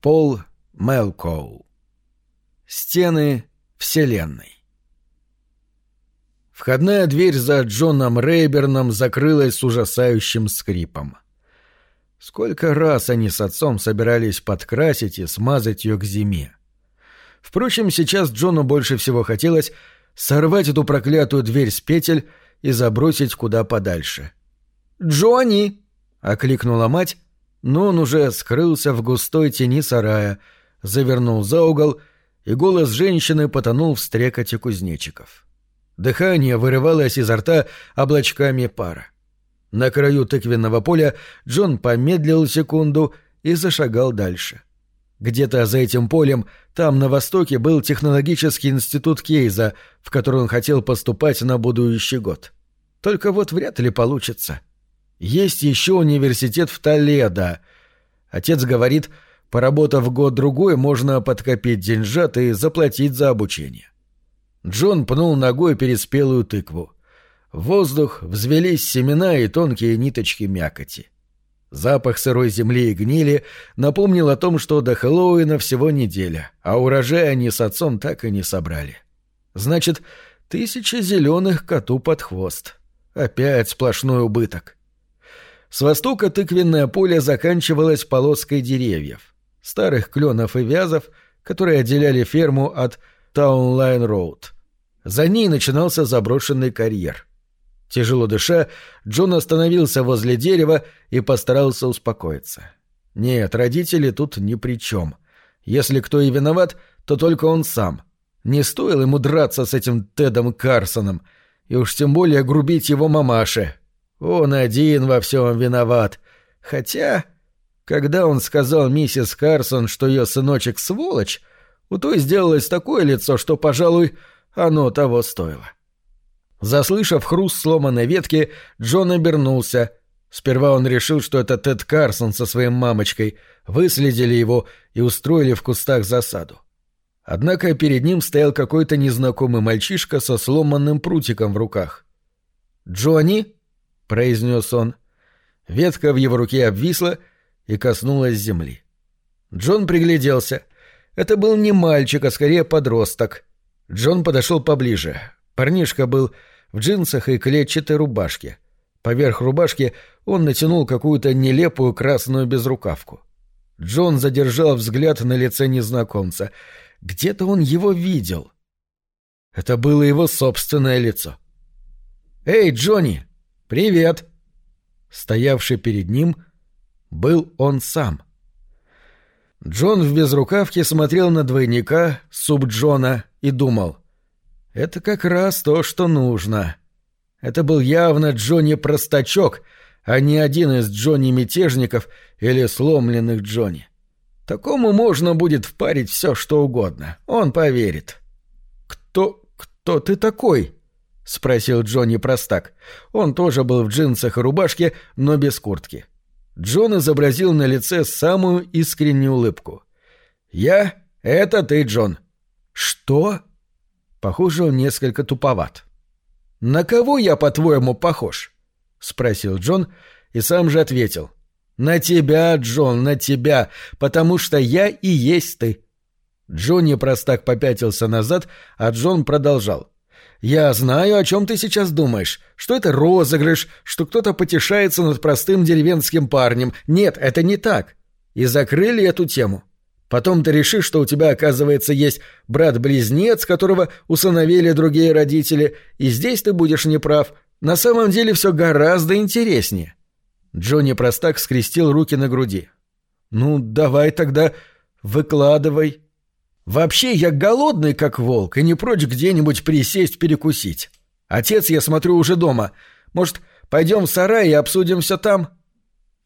Пол Мелкоу. Стены Вселенной. Входная дверь за Джоном Рейберном закрылась с ужасающим скрипом. Сколько раз они с отцом собирались подкрасить и смазать ее к зиме. Впрочем, сейчас Джону больше всего хотелось сорвать эту проклятую дверь с петель и забросить куда подальше. «Джонни!» — окликнула мать, но он уже скрылся в густой тени сарая, завернул за угол, и голос женщины потонул в стрекоте кузнечиков. Дыхание вырывалось изо рта облачками пара. На краю тыквенного поля Джон помедлил секунду и зашагал дальше. Где-то за этим полем, там на востоке, был технологический институт Кейза, в который он хотел поступать на будущий год. Только вот вряд ли получится. Есть еще университет в Толедо. Отец говорит, поработав год-другой, можно подкопить деньжат и заплатить за обучение. Джон пнул ногой переспелую тыкву. В воздух взвелись семена и тонкие ниточки мякоти. Запах сырой земли и гнили напомнил о том, что до Хэллоуина всего неделя, а урожай они с отцом так и не собрали. Значит, тысяча зеленых коту под хвост. Опять сплошной убыток. С востока тыквенное поле заканчивалось полоской деревьев, старых кленов и вязов, которые отделяли ферму от Таунлайн-Роуд. За ней начинался заброшенный карьер. Тяжело дыша, Джон остановился возле дерева и постарался успокоиться. Нет, родители тут ни при чем. Если кто и виноват, то только он сам. Не стоило ему драться с этим Тедом Карсоном, и уж тем более грубить его мамаше. Он один во всем виноват. Хотя, когда он сказал миссис Карсон, что ее сыночек сволочь, у той сделалось такое лицо, что, пожалуй, оно того стоило. Заслышав хруст сломанной ветки, Джон обернулся. Сперва он решил, что это Тед Карсон со своей мамочкой. Выследили его и устроили в кустах засаду. Однако перед ним стоял какой-то незнакомый мальчишка со сломанным прутиком в руках. «Джонни?» — произнес он. Ветка в его руке обвисла и коснулась земли. Джон пригляделся. Это был не мальчик, а скорее подросток. Джон подошел поближе. Парнишка был в джинсах и клетчатой рубашке. Поверх рубашки он натянул какую-то нелепую красную безрукавку. Джон задержал взгляд на лице незнакомца. Где-то он его видел. Это было его собственное лицо. «Эй, Джонни! Привет!» Стоявший перед ним был он сам. Джон в безрукавке смотрел на двойника, суп Джона, и думал — это как раз то, что нужно. Это был явно Джонни Простачок, а не один из Джонни-мятежников или сломленных Джонни. Такому можно будет впарить все, что угодно. Он поверит. «Кто... кто ты такой?» — спросил Джонни Простак. Он тоже был в джинсах и рубашке, но без куртки. Джон изобразил на лице самую искреннюю улыбку. «Я — это ты, Джон». «Что?» Похоже, он несколько туповат. «На кого я, по-твоему, похож?» — спросил Джон и сам же ответил. «На тебя, Джон, на тебя, потому что я и есть ты». Джонни простак попятился назад, а Джон продолжал. «Я знаю, о чем ты сейчас думаешь. Что это розыгрыш, что кто-то потешается над простым деревенским парнем. Нет, это не так. И закрыли эту тему. Потом ты решишь, что у тебя, оказывается, есть брат-близнец, которого усыновили другие родители, и здесь ты будешь неправ. На самом деле все гораздо интереснее». Джонни Простак скрестил руки на груди. «Ну, давай тогда выкладывай». «Вообще я голодный, как волк, и не прочь где-нибудь присесть перекусить. Отец, я смотрю, уже дома. Может, пойдем в сарай и обсудим все там?»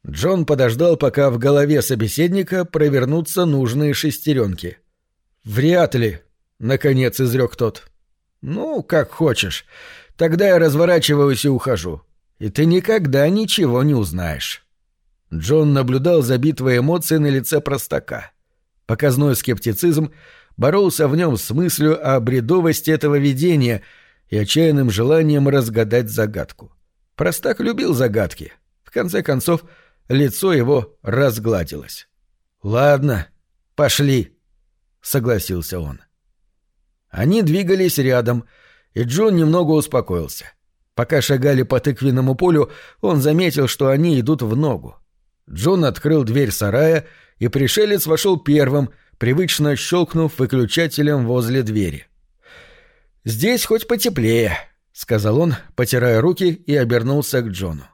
Джон подождал, пока в голове собеседника провернутся нужные шестеренки. «Вряд ли», — наконец изрек тот. «Ну, как хочешь. Тогда я разворачиваюсь и ухожу. И ты никогда ничего не узнаешь». Джон наблюдал за битвой эмоций на лице простака. Показной скептицизм боролся в нем с мыслью о бредовости этого видения и отчаянным желанием разгадать загадку. Простак любил загадки. В конце концов, — Лицо его разгладилось. «Ладно, «Пошли», — согласился он. Они двигались рядом, и Джон немного успокоился. Пока шагали по тыквенному полю, он заметил, что они идут в ногу. Джон открыл дверь сарая, и пришелец вошел первым, привычно щелкнув выключателем возле двери. «Здесь хоть потеплее», — сказал он, потирая руки и обернулся к Джону.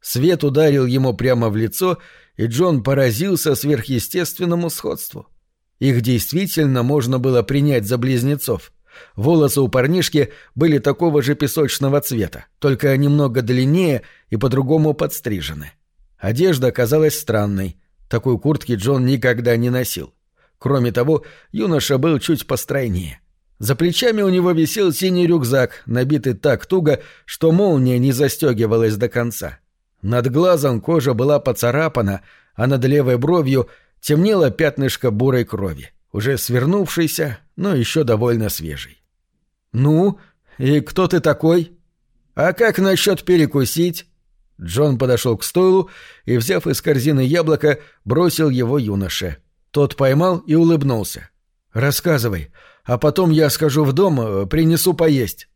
Свет ударил ему прямо в лицо, и Джон поразился сверхъестественному сходству. Их действительно можно было принять за близнецов. Волосы у парнишки были такого же песочного цвета, только немного длиннее и по-другому подстрижены. Одежда казалась странной. Такой куртки Джон никогда не носил. Кроме того, юноша был чуть постройнее. За плечами у него висел синий рюкзак, набитый так туго, что молния не застегивалась до конца. Над глазом кожа была поцарапана, а над левой бровью темнело пятнышко бурой крови, уже свернувшейся, но еще довольно свежей. «Ну, и кто ты такой? А как насчет перекусить?» Джон подошел к стойлу и, взяв из корзины яблоко, бросил его юноше. Тот поймал и улыбнулся. «Рассказывай, а потом я схожу в дом, э, принесу поесть».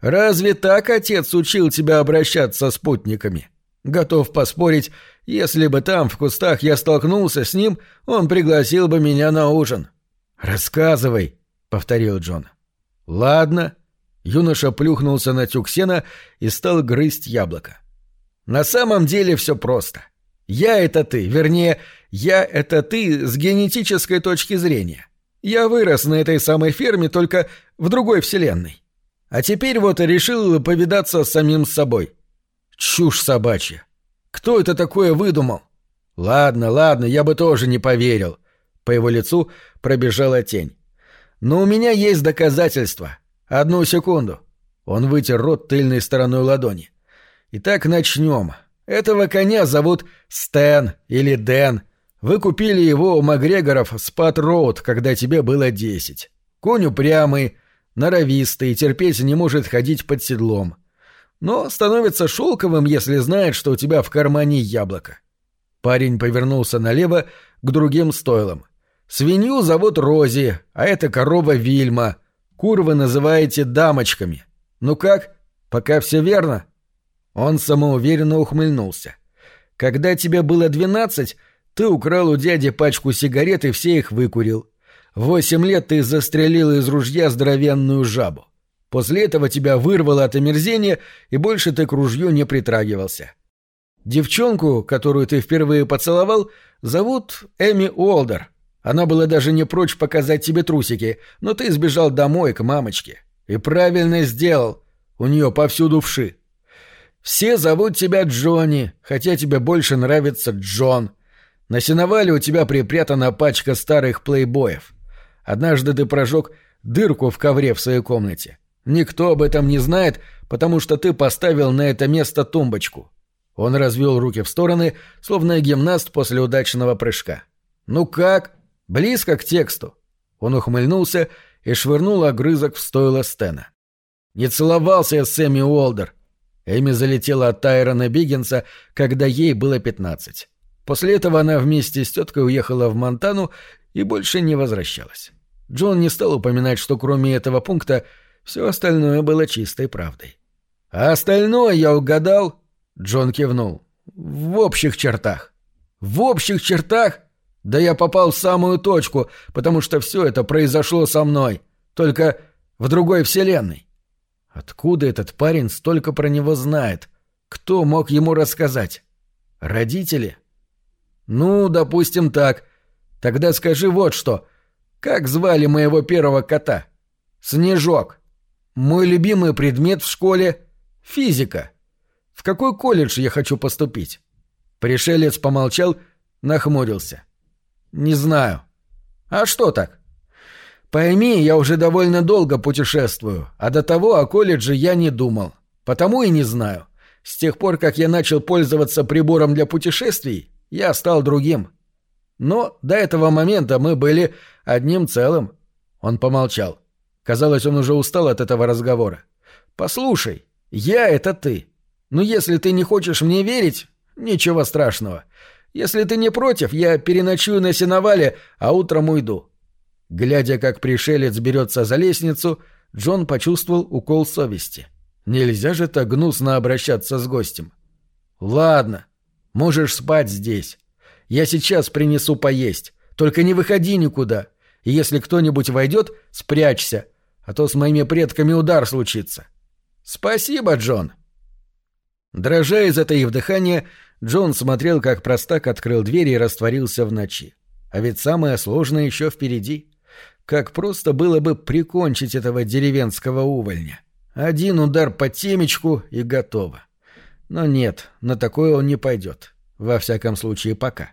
«Разве так отец учил тебя обращаться с путниками?» Готов поспорить, если бы там, в кустах, я столкнулся с ним, он пригласил бы меня на ужин. «Рассказывай», — повторил Джон. «Ладно». Юноша плюхнулся на тюк сена и стал грызть яблоко. «На самом деле все просто. Я — это ты, вернее, я — это ты с генетической точки зрения. Я вырос на этой самой ферме, только в другой вселенной. А теперь вот решил повидаться с самим собой. Чушь собачья. Кто это такое выдумал? Ладно, ладно, я бы тоже не поверил. По его лицу пробежала тень. Но у меня есть доказательства. Одну секунду. Он вытер рот тыльной стороной ладони. Итак, начнем. Этого коня зовут Стэн или Дэн. Вы купили его у Макгрегоров в Спат-Роуд, когда тебе было десять. Конь упрямый, норовистый, терпеть не может ходить под седлом но становится шелковым, если знает, что у тебя в кармане яблоко. Парень повернулся налево к другим стойлам. Свинью зовут Рози, а это корова Вильма. Кур вы называете дамочками. Ну как? Пока все верно? Он самоуверенно ухмыльнулся. Когда тебе было двенадцать, ты украл у дяди пачку сигарет и все их выкурил. Восемь лет ты застрелил из ружья здоровенную жабу. После этого тебя вырвало от омерзения, и больше ты к ружью не притрагивался. Девчонку, которую ты впервые поцеловал, зовут Эми Уолдер. Она была даже не прочь показать тебе трусики, но ты сбежал домой к мамочке. И правильно сделал. У нее повсюду вши. Все зовут тебя Джонни, хотя тебе больше нравится Джон. На сеновале у тебя припрятана пачка старых плейбоев. Однажды ты прожег дырку в ковре в своей комнате. Никто об этом не знает, потому что ты поставил на это место тумбочку. Он развел руки в стороны, словно гимнаст после удачного прыжка. Ну как? Близко к тексту. Он ухмыльнулся и швырнул огрызок в стойло Стена. Не целовался я с Эми Уолдер. Эми залетела от Тайрона Биггинса, когда ей было пятнадцать. После этого она вместе с теткой уехала в Монтану и больше не возвращалась. Джон не стал упоминать, что кроме этого пункта все остальное было чистой правдой. «А остальное я угадал?» — Джон кивнул. «В общих чертах». «В общих чертах?» «Да я попал в самую точку, потому что все это произошло со мной, только в другой вселенной». Откуда этот парень столько про него знает? Кто мог ему рассказать? Родители? Ну, допустим так. Тогда скажи вот что. Как звали моего первого кота? Снежок. Мой любимый предмет в школе — физика. В какой колледж я хочу поступить? Пришелец помолчал, нахмурился. Не знаю. А что так? Пойми, я уже довольно долго путешествую, а до того о колледже я не думал. Потому и не знаю. С тех пор, как я начал пользоваться прибором для путешествий, я стал другим. Но до этого момента мы были одним целым. Он помолчал. Казалось, он уже устал от этого разговора. «Послушай, я — это ты. Но если ты не хочешь мне верить, ничего страшного. Если ты не против, я переночую на сеновале, а утром уйду». Глядя, как пришелец берется за лестницу, Джон почувствовал укол совести. Нельзя же так гнусно обращаться с гостем. «Ладно, можешь спать здесь. Я сейчас принесу поесть. Только не выходи никуда. И если кто-нибудь войдет, спрячься, а то с моими предками удар случится». «Спасибо, Джон». Дрожа из этой вдыхания, Джон смотрел, как простак открыл дверь и растворился в ночи. А ведь самое сложное еще впереди. Как просто было бы прикончить этого деревенского увольня. Один удар по темечку и готово. Но нет, на такое он не пойдет. Во всяком случае, пока.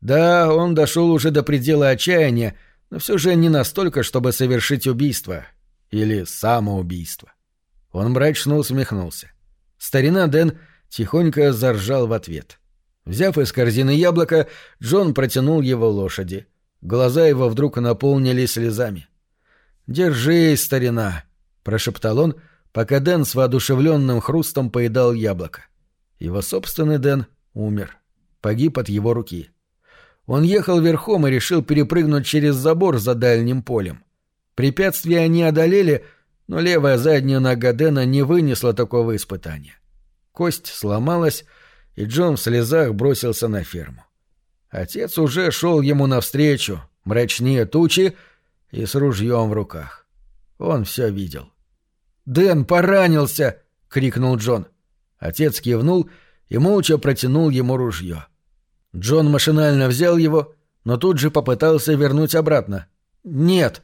Да, он дошел уже до предела отчаяния, но все же не настолько, чтобы совершить убийство. Или самоубийство. Он мрачно усмехнулся. Старина Дэн тихонько заржал в ответ. Взяв из корзины яблоко, Джон протянул его лошади. Глаза его вдруг наполнились слезами. «Держись, старина!» — прошептал он, пока Дэн с воодушевленным хрустом поедал яблоко. Его собственный Дэн умер. Погиб от его руки. Он ехал верхом и решил перепрыгнуть через забор за дальним полем. Препятствия они одолели, но левая задняя нога Дэна не вынесла такого испытания. Кость сломалась, и Джон в слезах бросился на ферму. Отец уже шел ему навстречу, мрачнее тучи и с ружьем в руках. Он все видел. «Дэн поранился!» — крикнул Джон. Отец кивнул и молча протянул ему ружье. Джон машинально взял его, но тут же попытался вернуть обратно. «Нет!»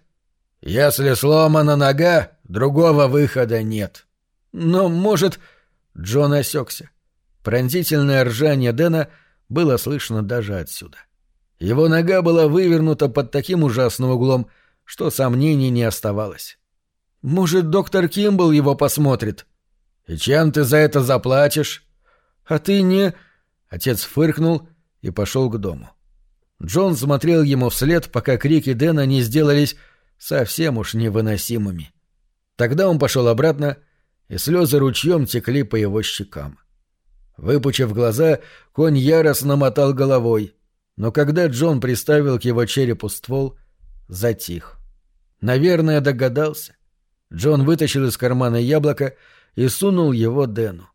«Если сломана нога, другого выхода нет». «Но, может...» Джон осекся. Пронзительное ржание Дэна было слышно даже отсюда. Его нога была вывернута под таким ужасным углом, что сомнений не оставалось. «Может, доктор Кимбл его посмотрит?» «И чем ты за это заплатишь?» «А ты не...» Отец фыркнул и пошел к дому. Джон смотрел ему вслед, пока крики Дэна не сделались совсем уж невыносимыми. Тогда он пошел обратно, и слезы ручьем текли по его щекам. Выпучив глаза, конь яростно мотал головой, но когда Джон приставил к его черепу ствол, затих. Наверное, догадался. Джон вытащил из кармана яблоко и сунул его Дэну.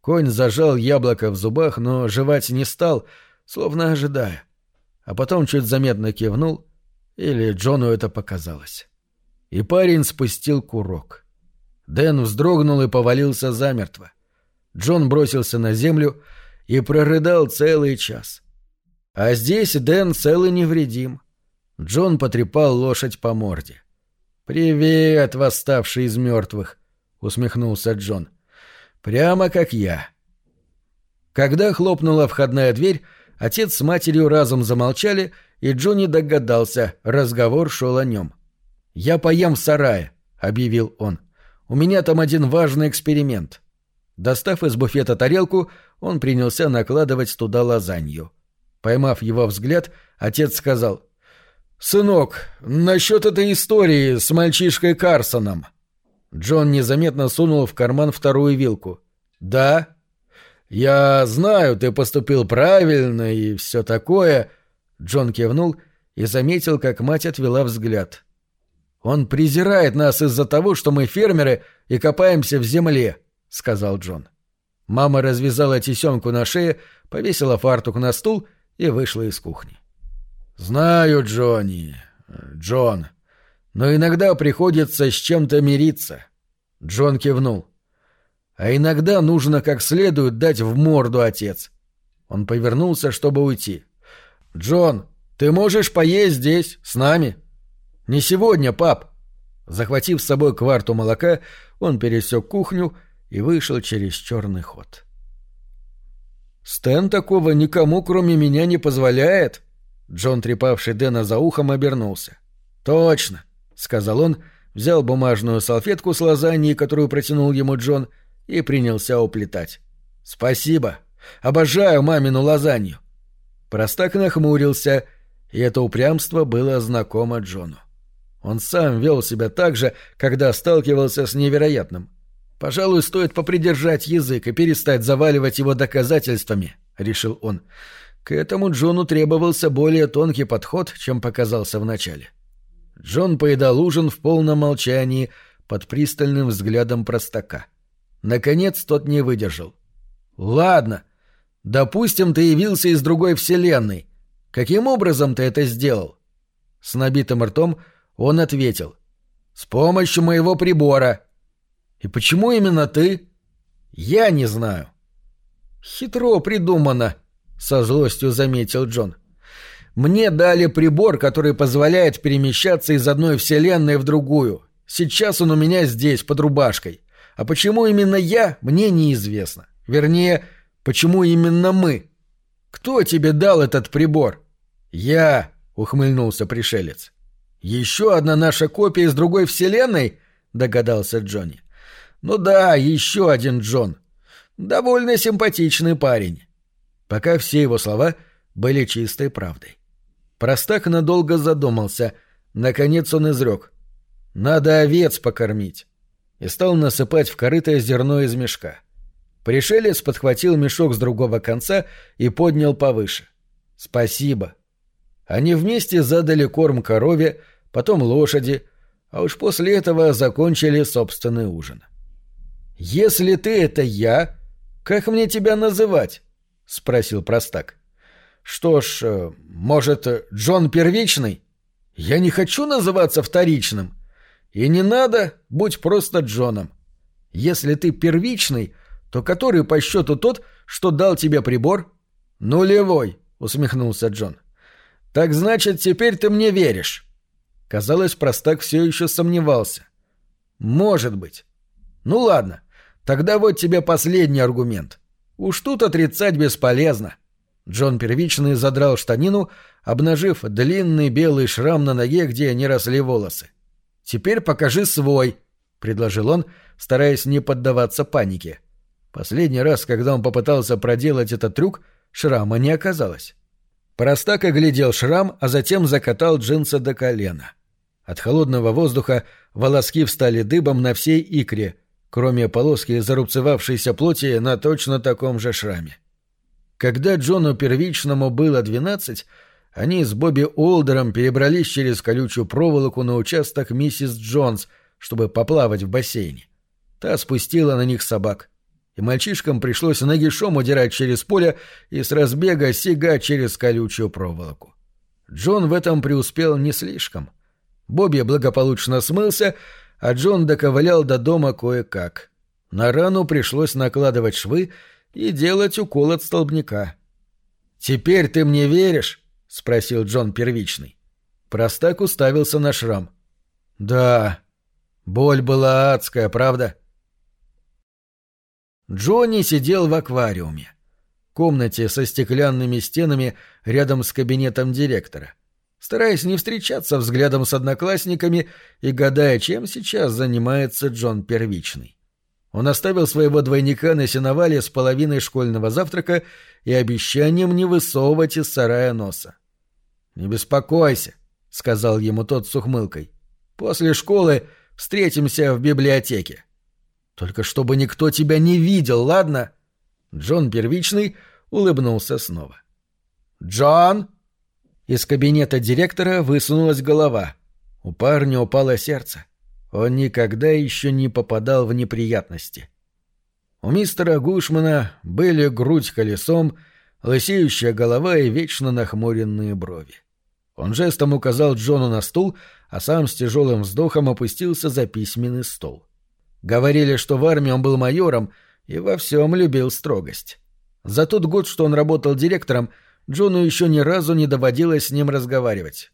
Конь зажал яблоко в зубах, но жевать не стал, словно ожидая. А потом чуть заметно кивнул, или Джону это показалось. И парень спустил курок. Дэн вздрогнул и повалился замертво. Джон бросился на землю и прорыдал целый час. А здесь Дэн целый невредим. Джон потрепал лошадь по морде. «Привет, восставший из мертвых!» — усмехнулся Джон. «Прямо как я». Когда хлопнула входная дверь, отец с матерью разом замолчали, и Джонни догадался, разговор шел о нем. «Я поем в сарае», — объявил он. «У меня там один важный эксперимент». Достав из буфета тарелку, он принялся накладывать туда лазанью. Поймав его взгляд, отец сказал «Сынок, насчет этой истории с мальчишкой Карсоном». Джон незаметно сунул в карман вторую вилку. «Да?» «Я знаю, ты поступил правильно и все такое». Джон кивнул и заметил, как мать отвела взгляд. «Он презирает нас из-за того, что мы фермеры и копаемся в земле», — сказал Джон. Мама развязала тесемку на шее, повесила фартук на стул и вышла из кухни. «Знаю, Джонни, Джон, но иногда приходится с чем-то мириться». Джон кивнул. «А иногда нужно как следует дать в морду, отец». Он повернулся, чтобы уйти. «Джон, ты можешь поесть здесь, с нами?» «Не сегодня, пап». Захватив с собой кварту молока, он пересек кухню и вышел через черный ход. «Стэн такого никому, кроме меня, не позволяет?» Джон, трепавший Дэна за ухом, обернулся. «Точно», — сказал он, взял бумажную салфетку с лазаньей, которую протянул ему Джон, и принялся уплетать. «Спасибо. Обожаю мамину лазанью». Простак нахмурился, и это упрямство было знакомо Джону. Он сам вел себя так же, когда сталкивался с невероятным. «Пожалуй, стоит попридержать язык и перестать заваливать его доказательствами», — решил он. К этому Джону требовался более тонкий подход, чем показался вначале. Джон поедал ужин в полном молчании под пристальным взглядом простака. Наконец тот не выдержал. «Ладно. Допустим, ты явился из другой вселенной. Каким образом ты это сделал?» С набитым ртом он ответил. «С помощью моего прибора». «И почему именно ты?» «Я не знаю». «Хитро придумано», — со злостью заметил Джон. «Мне дали прибор, который позволяет перемещаться из одной вселенной в другую. Сейчас он у меня здесь, под рубашкой. А почему именно я, мне неизвестно. Вернее, почему именно мы? Кто тебе дал этот прибор?» «Я», — ухмыльнулся пришелец. «Еще одна наша копия из другой вселенной?» — догадался Джонни. «Ну да, еще один Джон. Довольно симпатичный парень». Пока все его слова были чистой правдой. Простак надолго задумался. Наконец он изрек. «Надо овец покормить». И стал насыпать в корыто зерно из мешка. Пришелец подхватил мешок с другого конца и поднял повыше. «Спасибо». Они вместе задали корм корове, потом лошади, а уж после этого закончили собственный ужин. «Если ты — это я, как мне тебя называть?» — спросил простак. «Что ж, э, может, Джон Первичный? Я не хочу называться вторичным. И не надо, будь просто Джоном. Если ты первичный, то который по счету тот, что дал тебе прибор?» «Нулевой», — усмехнулся Джон. «Так значит, теперь ты мне веришь?» Казалось, простак все еще сомневался. «Может быть. Ну ладно, тогда вот тебе последний аргумент. Уж тут отрицать бесполезно». Джон Первичный задрал штанину, обнажив длинный белый шрам на ноге, где не росли волосы. «Теперь покажи свой», — предложил он, стараясь не поддаваться панике. Последний раз, когда он попытался проделать этот трюк, шрама не оказалось. Простак оглядел шрам, а затем закатал джинсы до колена. От холодного воздуха волоски встали дыбом на всей икре, кроме полоски зарубцевавшейся плоти на точно таком же шраме. Когда Джону Первичному было двенадцать, они с Бобби Олдером перебрались через колючую проволоку на участок миссис Джонс, чтобы поплавать в бассейне. Та спустила на них собак — и мальчишкам пришлось нагишом удирать через поле и с разбега сигать через колючую проволоку. Джон в этом преуспел не слишком. Бобби благополучно смылся, а Джон доковылял до дома кое-как. На рану пришлось накладывать швы и делать укол от столбняка. «Теперь ты мне веришь?» — спросил Джон первичный. Простак уставился на шрам. «Да, боль была адская, правда?» Джонни сидел в аквариуме. Комнате со стеклянными стенами рядом с кабинетом директора. Стараясь не встречаться взглядом с одноклассниками и гадая, чем сейчас занимается Джон Первичный. Он оставил своего двойника на сеновале с половиной школьного завтрака и обещанием не высовывать из сарая носа. «Не беспокойся», — сказал ему тот с ухмылкой. «После школы встретимся в библиотеке». Только чтобы никто тебя не видел, ладно?» Джон Первичный улыбнулся снова. «Джон!» Из кабинета директора высунулась голова. У парня упало сердце. Он никогда еще не попадал в неприятности. У мистера Гушмана были грудь колесом, лысеющая голова и вечно нахмуренные брови. Он жестом указал Джону на стул, а сам с тяжелым вздохом опустился за письменный стол. Говорили, что в армии он был майором и во всем любил строгость. За тот год, что он работал директором, Джону еще ни разу не доводилось с ним разговаривать.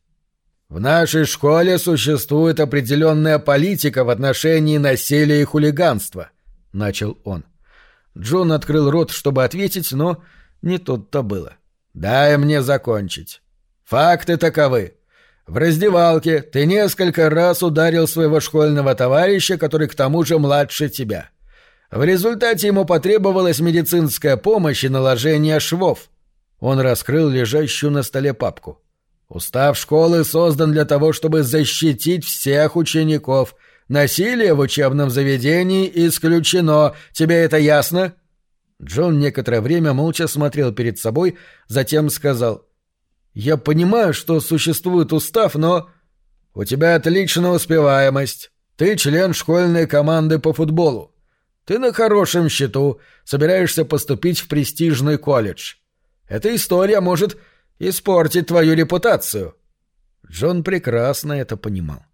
«В нашей школе существует определенная политика в отношении насилия и хулиганства», — начал он. Джон открыл рот, чтобы ответить, но не тут-то было. «Дай мне закончить. Факты таковы. В раздевалке ты несколько раз ударил своего школьного товарища, который к тому же младше тебя. В результате ему потребовалась медицинская помощь и наложение швов. Он раскрыл лежащую на столе папку. Устав школы создан для того, чтобы защитить всех учеников. Насилие в учебном заведении исключено. Тебе это ясно? Джон некоторое время молча смотрел перед собой, затем сказал. «Я понимаю, что существует устав, но...» «У тебя отличная успеваемость. Ты член школьной команды по футболу. Ты на хорошем счету, собираешься поступить в престижный колледж. Эта история может испортить твою репутацию». Джон прекрасно это понимал.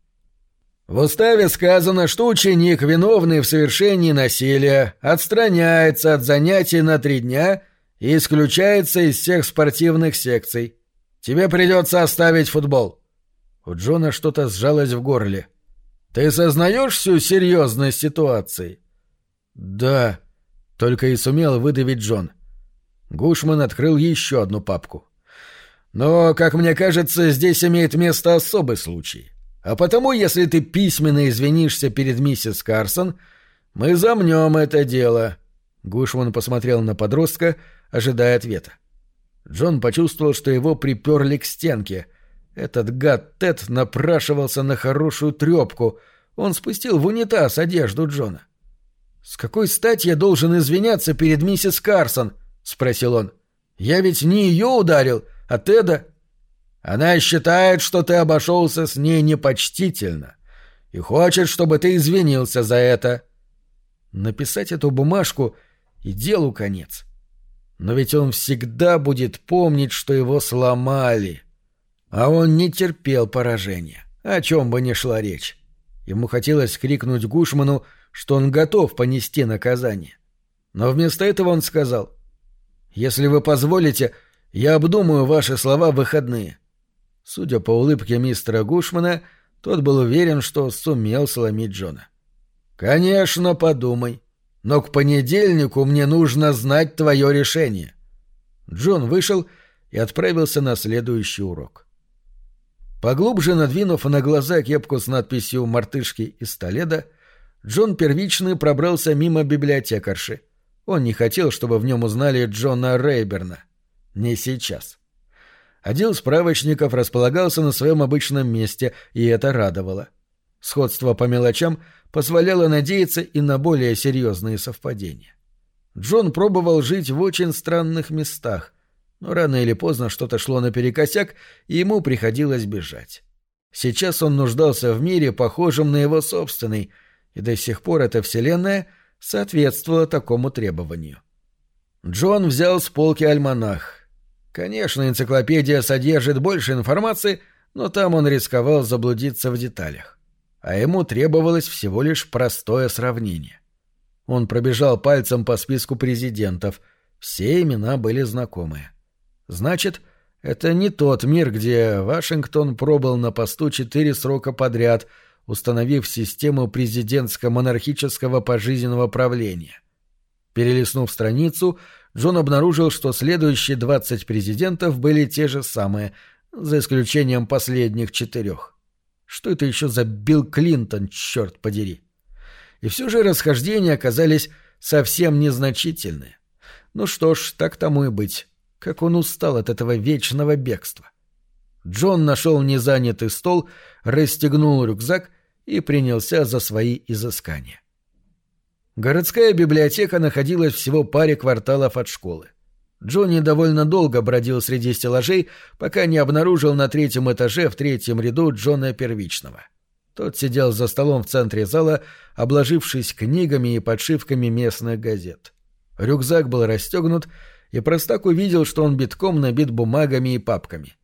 В уставе сказано, что ученик, виновный в совершении насилия, отстраняется от занятий на три дня и исключается из всех спортивных секций. Тебе придется оставить футбол. У Джона что-то сжалось в горле. Ты сознаешь всю серьезность ситуации? Да, только и сумел выдавить Джон. Гушман открыл еще одну папку. Но, как мне кажется, здесь имеет место особый случай. А потому, если ты письменно извинишься перед миссис Карсон, мы замнем это дело. Гушман посмотрел на подростка, ожидая ответа. Джон почувствовал, что его приперли к стенке. Этот гад Тед напрашивался на хорошую трепку. Он спустил в унитаз одежду Джона. «С какой стати я должен извиняться перед миссис Карсон?» — спросил он. «Я ведь не ее ударил, а Теда. Она считает, что ты обошелся с ней непочтительно и хочет, чтобы ты извинился за это. Написать эту бумажку и делу конец. Но ведь он всегда будет помнить, что его сломали. А он не терпел поражения, о чем бы ни шла речь. Ему хотелось крикнуть Гушману, что он готов понести наказание. Но вместо этого он сказал, «Если вы позволите, я обдумаю ваши слова в выходные. Судя по улыбке мистера Гушмана, тот был уверен, что сумел сломить Джона. «Конечно, подумай. Но к понедельнику мне нужно знать твое решение». Джон вышел и отправился на следующий урок. Поглубже надвинув на глаза кепку с надписью «Мартышки из Толеда», Джон первичный пробрался мимо библиотекарши. Он не хотел, чтобы в нем узнали Джона Рейберна. Не сейчас. Отдел справочников располагался на своем обычном месте, и это радовало. Сходство по мелочам позволяло надеяться и на более серьезные совпадения. Джон пробовал жить в очень странных местах, но рано или поздно что-то шло наперекосяк, и ему приходилось бежать. Сейчас он нуждался в мире, похожем на его собственный, и до сих пор эта вселенная соответствовала такому требованию. Джон взял с полки альманах, Конечно, энциклопедия содержит больше информации, но там он рисковал заблудиться в деталях. А ему требовалось всего лишь простое сравнение. Он пробежал пальцем по списку президентов. Все имена были знакомые. Значит, это не тот мир, где Вашингтон пробыл на посту четыре срока подряд, установив систему президентско-монархического пожизненного правления. Перелистнув страницу, Джон обнаружил, что следующие 20 президентов были те же самые, за исключением последних четырех. Что это еще за Билл Клинтон, черт подери? И все же расхождения оказались совсем незначительные. Ну что ж, так тому и быть. Как он устал от этого вечного бегства. Джон нашел незанятый стол, расстегнул рюкзак и принялся за свои изыскания. Городская библиотека находилась всего паре кварталов от школы. Джонни довольно долго бродил среди стеллажей, пока не обнаружил на третьем этаже в третьем ряду Джона Первичного. Тот сидел за столом в центре зала, обложившись книгами и подшивками местных газет. Рюкзак был расстегнут, и простак увидел, что он битком набит бумагами и папками.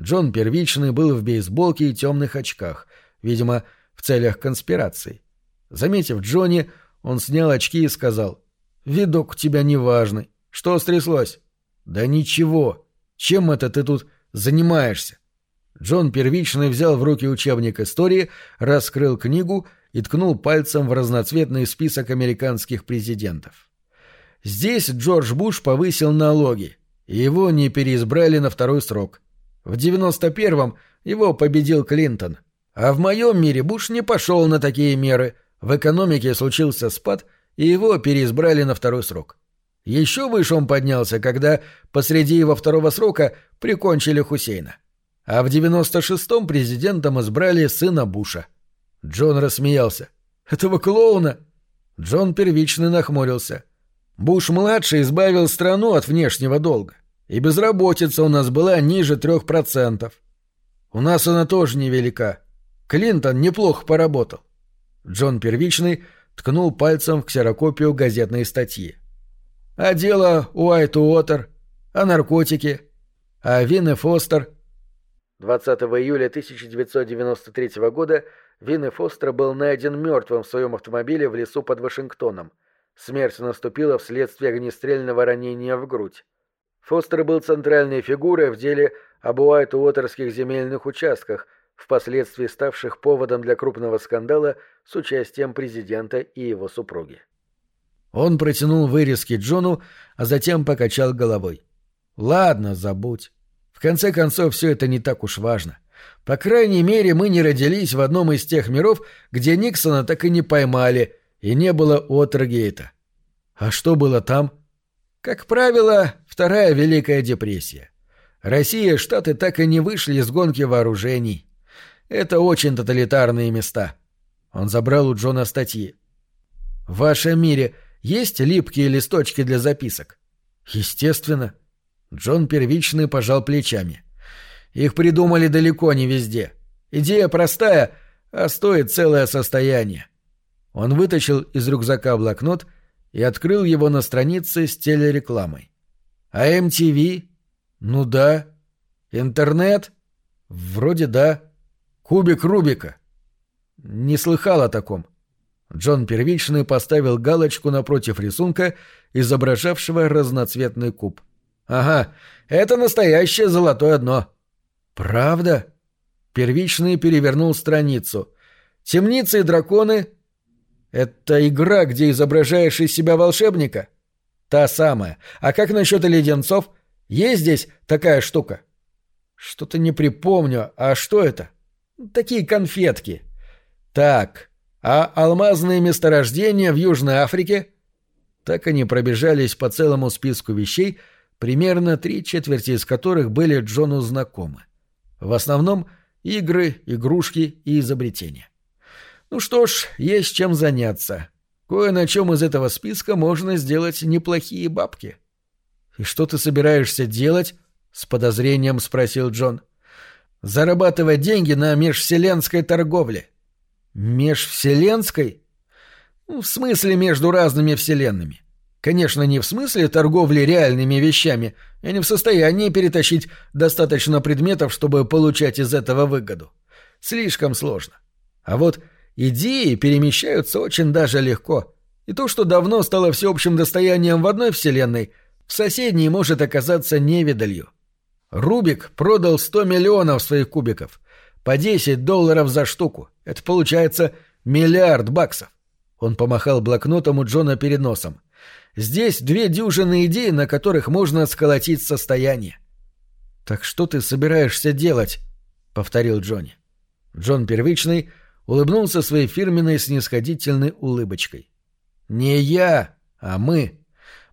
Джон Первичный был в бейсболке и темных очках, видимо, целях конспирации. Заметив Джонни, он снял очки и сказал. «Видок у тебя неважный. Что стряслось?» «Да ничего. Чем это ты тут занимаешься?» Джон первичный взял в руки учебник истории, раскрыл книгу и ткнул пальцем в разноцветный список американских президентов. Здесь Джордж Буш повысил налоги, и его не переизбрали на второй срок. В 91-м его победил Клинтон. А в моем мире Буш не пошел на такие меры, в экономике случился спад, и его переизбрали на второй срок. Еще выше он поднялся, когда посреди его второго срока прикончили Хусейна. А в 96-м президентом избрали сына Буша. Джон рассмеялся. «Этого клоуна?» Джон первично нахмурился. Буш-младший избавил страну от внешнего долга, и безработица у нас была ниже трех процентов. У нас она тоже невелика. Клинтон неплохо поработал. Джон Первичный ткнул пальцем в ксерокопию газетной статьи. А дело Уайт Уотер, а наркотики, а Вин и Фостер. 20 июля 1993 года Вин и Фостер был найден мертвым в своем автомобиле в лесу под Вашингтоном. Смерть наступила вследствие огнестрельного ранения в грудь. Фостер был центральной фигурой в деле об Уайт-Уотерских земельных участках, впоследствии ставших поводом для крупного скандала с участием президента и его супруги. Он протянул вырезки Джону, а затем покачал головой. «Ладно, забудь. В конце концов, все это не так уж важно. По крайней мере, мы не родились в одном из тех миров, где Никсона так и не поймали, и не было Уотергейта. А что было там?» Как правило, Вторая Великая депрессия. Россия и Штаты так и не вышли из гонки вооружений. Это очень тоталитарные места. Он забрал у Джона статьи. В вашем мире есть липкие листочки для записок? Естественно. Джон первичный пожал плечами. Их придумали далеко не везде. Идея простая, а стоит целое состояние. Он вытащил из рюкзака блокнот и открыл его на странице с телерекламой. А MTV? Ну да. Интернет? Вроде да. Кубик Рубика. Не слыхал о таком. Джон Первичный поставил галочку напротив рисунка, изображавшего разноцветный куб. «Ага, это настоящее золотое дно». «Правда?» Первичный перевернул страницу. «Темницы и драконы «Это игра, где изображаешь из себя волшебника?» «Та самая. А как насчет леденцов? Есть здесь такая штука?» «Что-то не припомню. А что это?» «Такие конфетки». «Так. А алмазные месторождения в Южной Африке?» Так они пробежались по целому списку вещей, примерно три четверти из которых были Джону знакомы. В основном игры, игрушки и изобретения. Ну что ж, есть чем заняться. Кое на чем из этого списка можно сделать неплохие бабки. И что ты собираешься делать? с подозрением спросил Джон. Зарабатывать деньги на межвселенской торговле. Межвселенской? Ну, в смысле между разными вселенными. Конечно, не в смысле торговли реальными вещами. Я не в состоянии перетащить достаточно предметов, чтобы получать из этого выгоду. Слишком сложно. А вот Идеи перемещаются очень даже легко, и то, что давно стало всеобщим достоянием в одной вселенной, в соседней может оказаться невидалью. Рубик продал 100 миллионов своих кубиков, по 10 долларов за штуку. Это получается миллиард баксов. Он помахал блокнотом у Джона перед носом. Здесь две дюжины идей, на которых можно сколотить состояние. «Так что ты собираешься делать?» — повторил Джонни. Джон Первичный — улыбнулся своей фирменной снисходительной улыбочкой. «Не я, а мы.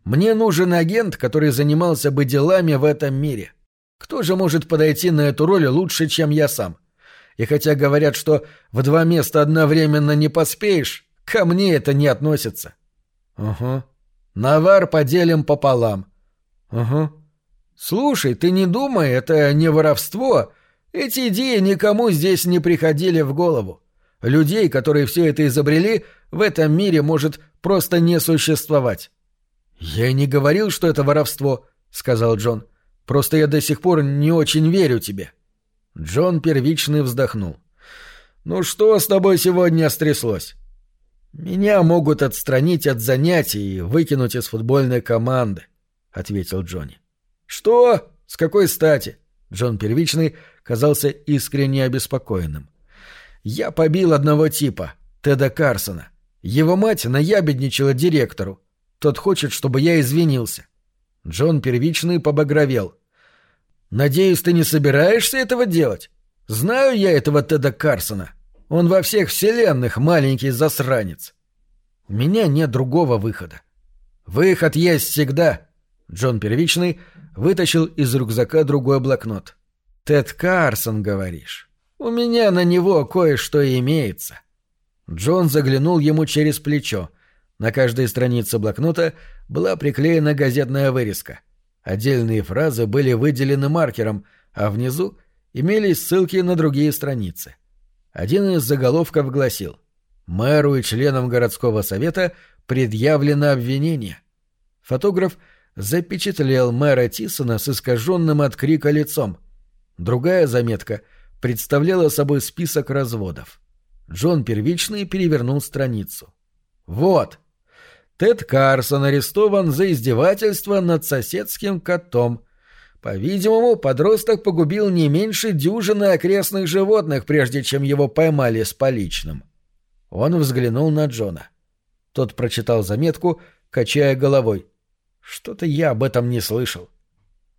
Мне нужен агент, который занимался бы делами в этом мире. Кто же может подойти на эту роль лучше, чем я сам? И хотя говорят, что в два места одновременно не поспеешь, ко мне это не относится». «Угу. Навар поделим пополам». «Угу. Слушай, ты не думай, это не воровство. Эти идеи никому здесь не приходили в голову. Людей, которые все это изобрели, в этом мире может просто не существовать. «Я и не говорил, что это воровство», — сказал Джон. «Просто я до сих пор не очень верю тебе». Джон первичный вздохнул. «Ну что с тобой сегодня стряслось?» «Меня могут отстранить от занятий и выкинуть из футбольной команды», — ответил Джонни. «Что? С какой стати?» Джон Первичный казался искренне обеспокоенным. Я побил одного типа, Теда Карсона. Его мать наябедничала директору. Тот хочет, чтобы я извинился. Джон первичный побагровел. «Надеюсь, ты не собираешься этого делать? Знаю я этого Теда Карсона. Он во всех вселенных маленький засранец. У меня нет другого выхода. Выход есть всегда». Джон первичный вытащил из рюкзака другой блокнот. «Тед Карсон, говоришь?» У меня на него кое-что имеется». Джон заглянул ему через плечо. На каждой странице блокнота была приклеена газетная вырезка. Отдельные фразы были выделены маркером, а внизу имелись ссылки на другие страницы. Один из заголовков гласил «Мэру и членам городского совета предъявлено обвинение». Фотограф запечатлел мэра Тисона с искаженным от крика лицом. Другая заметка представляла собой список разводов. Джон Первичный перевернул страницу. «Вот!» Тед Карсон арестован за издевательство над соседским котом. По-видимому, подросток погубил не меньше дюжины окрестных животных, прежде чем его поймали с поличным. Он взглянул на Джона. Тот прочитал заметку, качая головой. Что-то я об этом не слышал.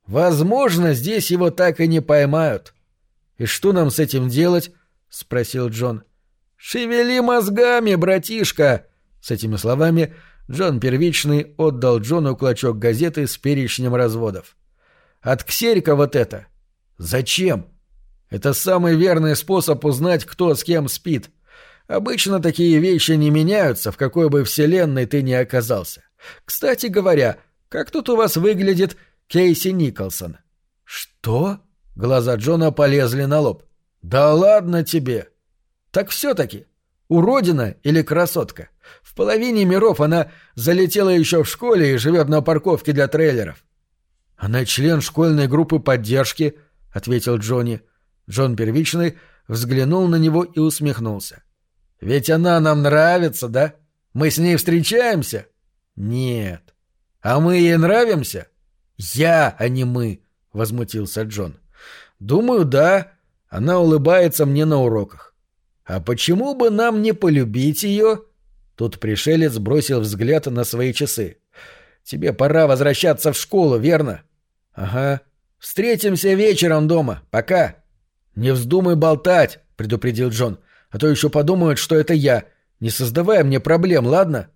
Возможно, здесь его так и не поймают. И что нам с этим делать? спросил Джон. Шевели мозгами, братишка. С этими словами Джон Первичный отдал Джону клочок газеты с перечнем разводов. От Ксерика вот это. Зачем? Это самый верный способ узнать, кто с кем спит. Обычно такие вещи не меняются, в какой бы вселенной ты ни оказался. Кстати говоря, как тут у вас выглядит Кейси Николсон?» «Что?» — глаза Джона полезли на лоб. «Да ладно тебе!» «Так все-таки, уродина или красотка? В половине миров она залетела еще в школе и живет на парковке для трейлеров». «Она член школьной группы поддержки», — ответил Джонни. Джон Первичный взглянул на него и усмехнулся. «Ведь она нам нравится, да? Мы с ней встречаемся?» «Нет. «А мы ей нравимся?» «Я, а не мы», — возмутился Джон. «Думаю, да. Она улыбается мне на уроках. А почему бы нам не полюбить ее?» Тут пришелец бросил взгляд на свои часы. «Тебе пора возвращаться в школу, верно?» «Ага. Встретимся вечером дома. Пока». «Не вздумай болтать», — предупредил Джон. «А то еще подумают, что это я. Не создавай мне проблем, ладно?»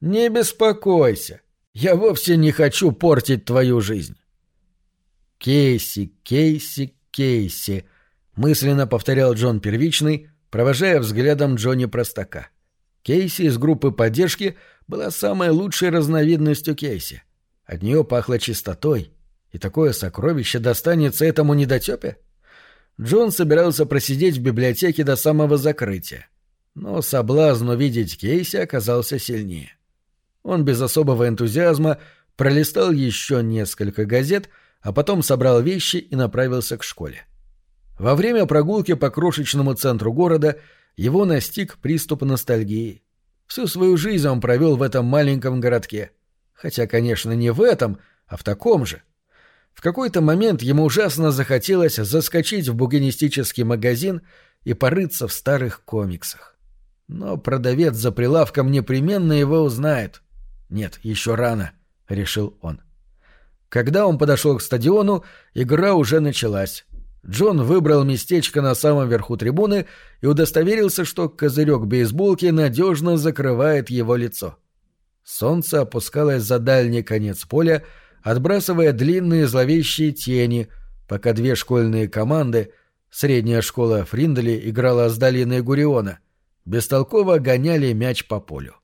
«Не беспокойся. Я вовсе не хочу портить твою жизнь. Кейси, Кейси, Кейси, мысленно повторял Джон Первичный, провожая взглядом Джонни Простака. Кейси из группы поддержки была самой лучшей разновидностью Кейси. От нее пахло чистотой, и такое сокровище достанется этому недотепе? Джон собирался просидеть в библиотеке до самого закрытия, но соблазн увидеть Кейси оказался сильнее. Он без особого энтузиазма пролистал еще несколько газет, а потом собрал вещи и направился к школе. Во время прогулки по крошечному центру города его настиг приступ ностальгии. Всю свою жизнь он провел в этом маленьком городке. Хотя, конечно, не в этом, а в таком же. В какой-то момент ему ужасно захотелось заскочить в букинистический магазин и порыться в старых комиксах. Но продавец за прилавком непременно его узнает. Нет, еще рано, решил он. Когда он подошел к стадиону, игра уже началась. Джон выбрал местечко на самом верху трибуны и удостоверился, что козырек бейсболки надежно закрывает его лицо. Солнце опускалось за дальний конец поля, отбрасывая длинные зловещие тени, пока две школьные команды, средняя школа Фриндли играла с долиной Гуриона, бестолково гоняли мяч по полю.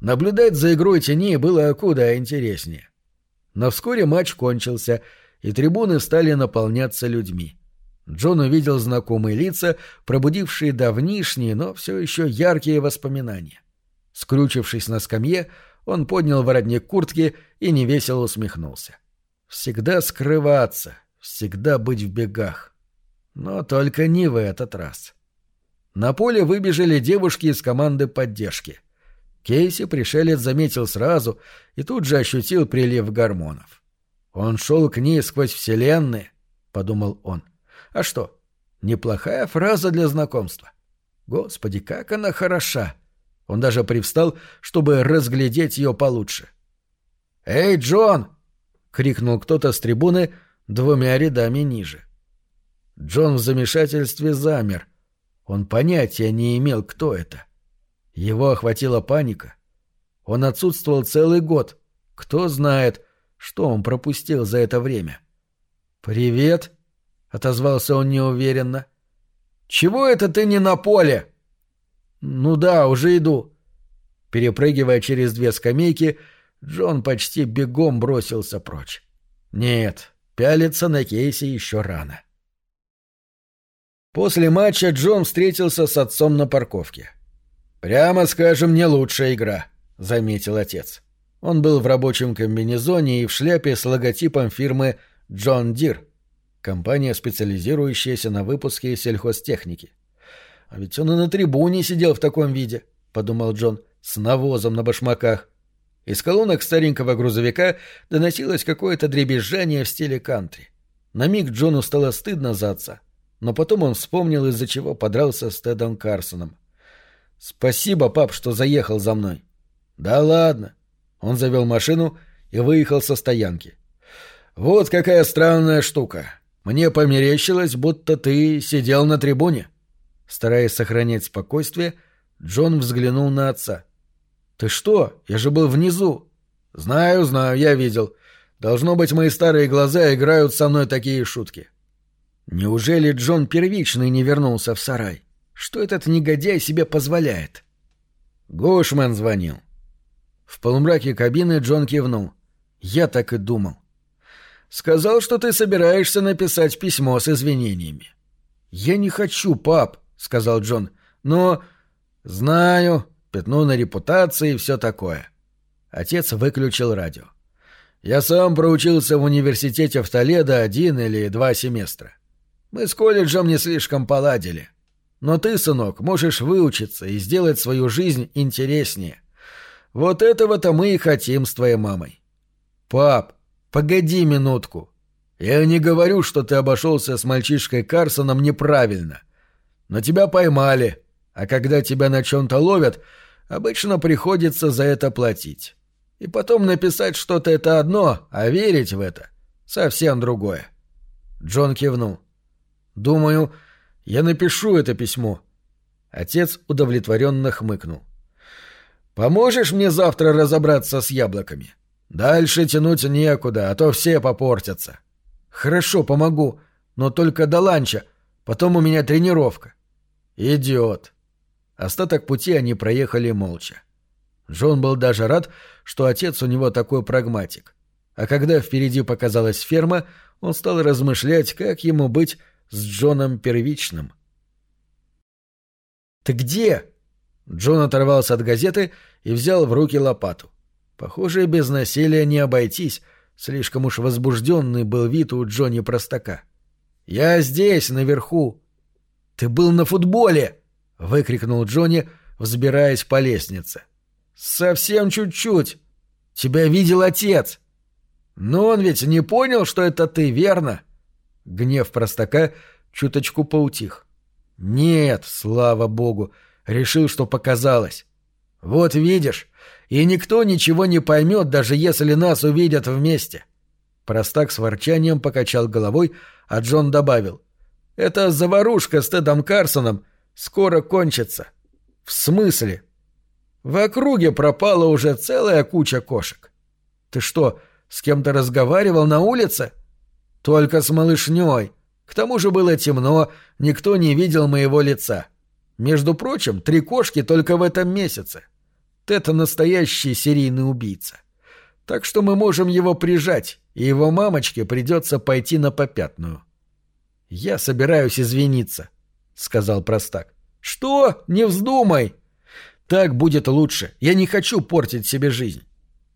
Наблюдать за игрой теней было куда интереснее. Но вскоре матч кончился, и трибуны стали наполняться людьми. Джон увидел знакомые лица, пробудившие давнишние, но все еще яркие воспоминания. Скручившись на скамье, он поднял воротник куртки и невесело усмехнулся. Всегда скрываться, всегда быть в бегах. Но только не в этот раз. На поле выбежали девушки из команды поддержки — Кейси пришелец заметил сразу и тут же ощутил прилив гормонов. «Он шел к ней сквозь вселенные», — подумал он. «А что? Неплохая фраза для знакомства. Господи, как она хороша!» Он даже привстал, чтобы разглядеть ее получше. «Эй, Джон!» — крикнул кто-то с трибуны двумя рядами ниже. Джон в замешательстве замер. Он понятия не имел, кто это. Его охватила паника. Он отсутствовал целый год. Кто знает, что он пропустил за это время. «Привет», — отозвался он неуверенно. «Чего это ты не на поле?» «Ну да, уже иду». Перепрыгивая через две скамейки, Джон почти бегом бросился прочь. Нет, пялиться на Кейси еще рано. После матча Джон встретился с отцом на парковке. «Прямо скажем, не лучшая игра», — заметил отец. Он был в рабочем комбинезоне и в шляпе с логотипом фирмы «Джон Дир», компания, специализирующаяся на выпуске сельхозтехники. «А ведь он и на трибуне сидел в таком виде», — подумал Джон, — «с навозом на башмаках». Из колонок старенького грузовика доносилось какое-то дребезжание в стиле кантри. На миг Джону стало стыдно за отца, но потом он вспомнил, из-за чего подрался с Тедом Карсоном. «Спасибо, пап, что заехал за мной». «Да ладно». Он завел машину и выехал со стоянки. «Вот какая странная штука. Мне померещилось, будто ты сидел на трибуне». Стараясь сохранять спокойствие, Джон взглянул на отца. «Ты что? Я же был внизу». «Знаю, знаю, я видел. Должно быть, мои старые глаза играют со мной такие шутки». Неужели Джон первичный не вернулся в сарай? Что этот негодяй себе позволяет? Гошман звонил. В полумраке кабины Джон кивнул. Я так и думал. Сказал, что ты собираешься написать письмо с извинениями. Я не хочу, пап, сказал Джон. Но знаю, пятно на репутации и все такое. Отец выключил радио. Я сам проучился в университете в Толедо один или два семестра. Мы с колледжем не слишком поладили. Но ты, сынок, можешь выучиться и сделать свою жизнь интереснее. Вот этого-то мы и хотим с твоей мамой. Пап, погоди минутку. Я не говорю, что ты обошелся с мальчишкой Карсоном неправильно. Но тебя поймали, а когда тебя на чем-то ловят, обычно приходится за это платить. И потом написать что-то это одно, а верить в это — совсем другое. Джон кивнул. «Думаю, я напишу это письмо». Отец удовлетворенно хмыкнул. «Поможешь мне завтра разобраться с яблоками? Дальше тянуть некуда, а то все попортятся». «Хорошо, помогу, но только до ланча, потом у меня тренировка». «Идиот». Остаток пути они проехали молча. Джон был даже рад, что отец у него такой прагматик. А когда впереди показалась ферма, он стал размышлять, как ему быть с Джоном Первичным. «Ты где?» Джон оторвался от газеты и взял в руки лопату. Похоже, без насилия не обойтись, слишком уж возбужденный был вид у Джонни Простака. «Я здесь, наверху!» «Ты был на футболе!» — выкрикнул Джонни, взбираясь по лестнице. «Совсем чуть-чуть. Тебя видел отец. Но он ведь не понял, что это ты, верно?» Гнев простака чуточку поутих. «Нет, слава богу, решил, что показалось. Вот видишь, и никто ничего не поймет, даже если нас увидят вместе». Простак с ворчанием покачал головой, а Джон добавил. «Эта заварушка с Тедом Карсоном скоро кончится». «В смысле?» В округе пропала уже целая куча кошек. Ты что, с кем-то разговаривал на улице? Только с малышней. К тому же было темно, никто не видел моего лица. Между прочим, три кошки только в этом месяце. Это настоящий серийный убийца. Так что мы можем его прижать, и его мамочке придется пойти на попятную. «Я собираюсь извиниться», — сказал простак. «Что? Не вздумай!» Так будет лучше. Я не хочу портить себе жизнь.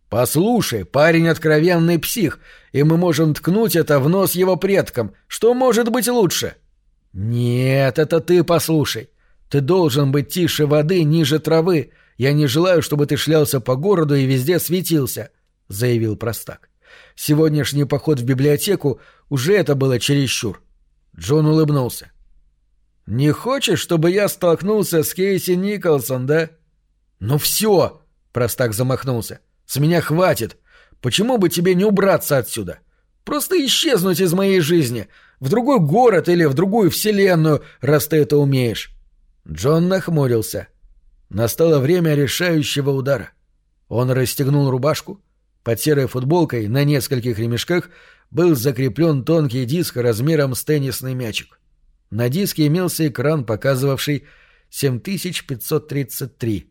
Послушай, парень откровенный псих, и мы можем ткнуть это в нос его предкам. Что может быть лучше? Нет, это ты послушай. Ты должен быть тише воды, ниже травы. Я не желаю, чтобы ты шлялся по городу и везде светился, заявил простак. Сегодняшний поход в библиотеку уже это было чересчур. Джон улыбнулся. «Не хочешь, чтобы я столкнулся с Кейси Николсон, да?» «Ну все!» — простак замахнулся. «С меня хватит! Почему бы тебе не убраться отсюда? Просто исчезнуть из моей жизни, в другой город или в другую вселенную, раз ты это умеешь!» Джон нахмурился. Настало время решающего удара. Он расстегнул рубашку. Под серой футболкой на нескольких ремешках был закреплен тонкий диск размером с теннисный мячик. На диске имелся экран, показывавший 7533.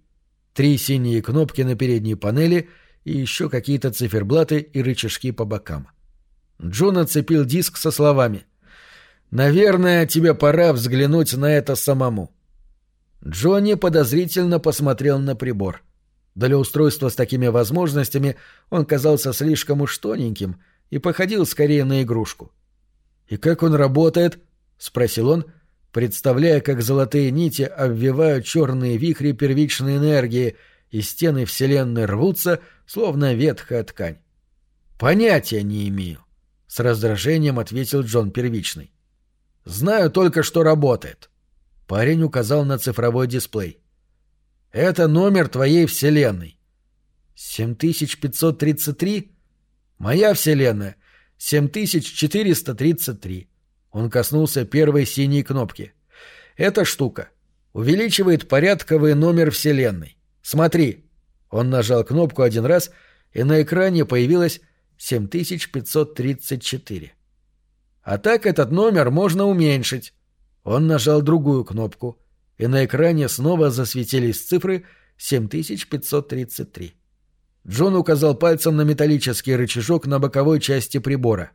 три синие кнопки на передней панели и еще какие-то циферблаты и рычажки по бокам. Джон отцепил диск со словами «Наверное, тебе пора взглянуть на это самому». Джонни подозрительно посмотрел на прибор. Для устройства с такими возможностями он казался слишком уж тоненьким и походил скорее на игрушку. «И как он работает?» — спросил он, представляя, как золотые нити обвивают черные вихри первичной энергии, и стены Вселенной рвутся, словно ветхая ткань. «Понятия не имею», — с раздражением ответил Джон Первичный. «Знаю только, что работает». Парень указал на цифровой дисплей. «Это номер твоей Вселенной». «7533?» «Моя Вселенная. 7433». Он коснулся первой синей кнопки. «Эта штука увеличивает порядковый номер Вселенной. Смотри». Он нажал кнопку один раз, и на экране появилось 7534. А так этот номер можно уменьшить. Он нажал другую кнопку, и на экране снова засветились цифры 7533. Джон указал пальцем на металлический рычажок на боковой части прибора.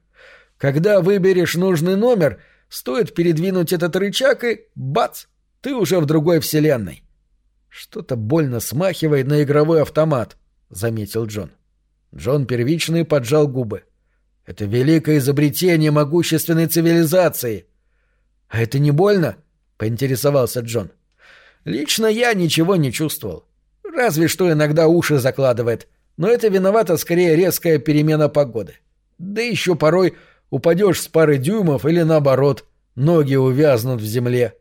«Когда выберешь нужный номер, стоит передвинуть этот рычаг и... бац! Ты уже в другой вселенной!» «Что-то больно смахивает на игровой автомат», — заметил Джон. Джон первичный поджал губы. «Это великое изобретение могущественной цивилизации!» «А это не больно?» — поинтересовался Джон. «Лично я ничего не чувствовал. Разве что иногда уши закладывает. Но это виновата скорее резкая перемена погоды. Да еще порой упадешь с пары дюймов или наоборот, ноги увязнут в земле.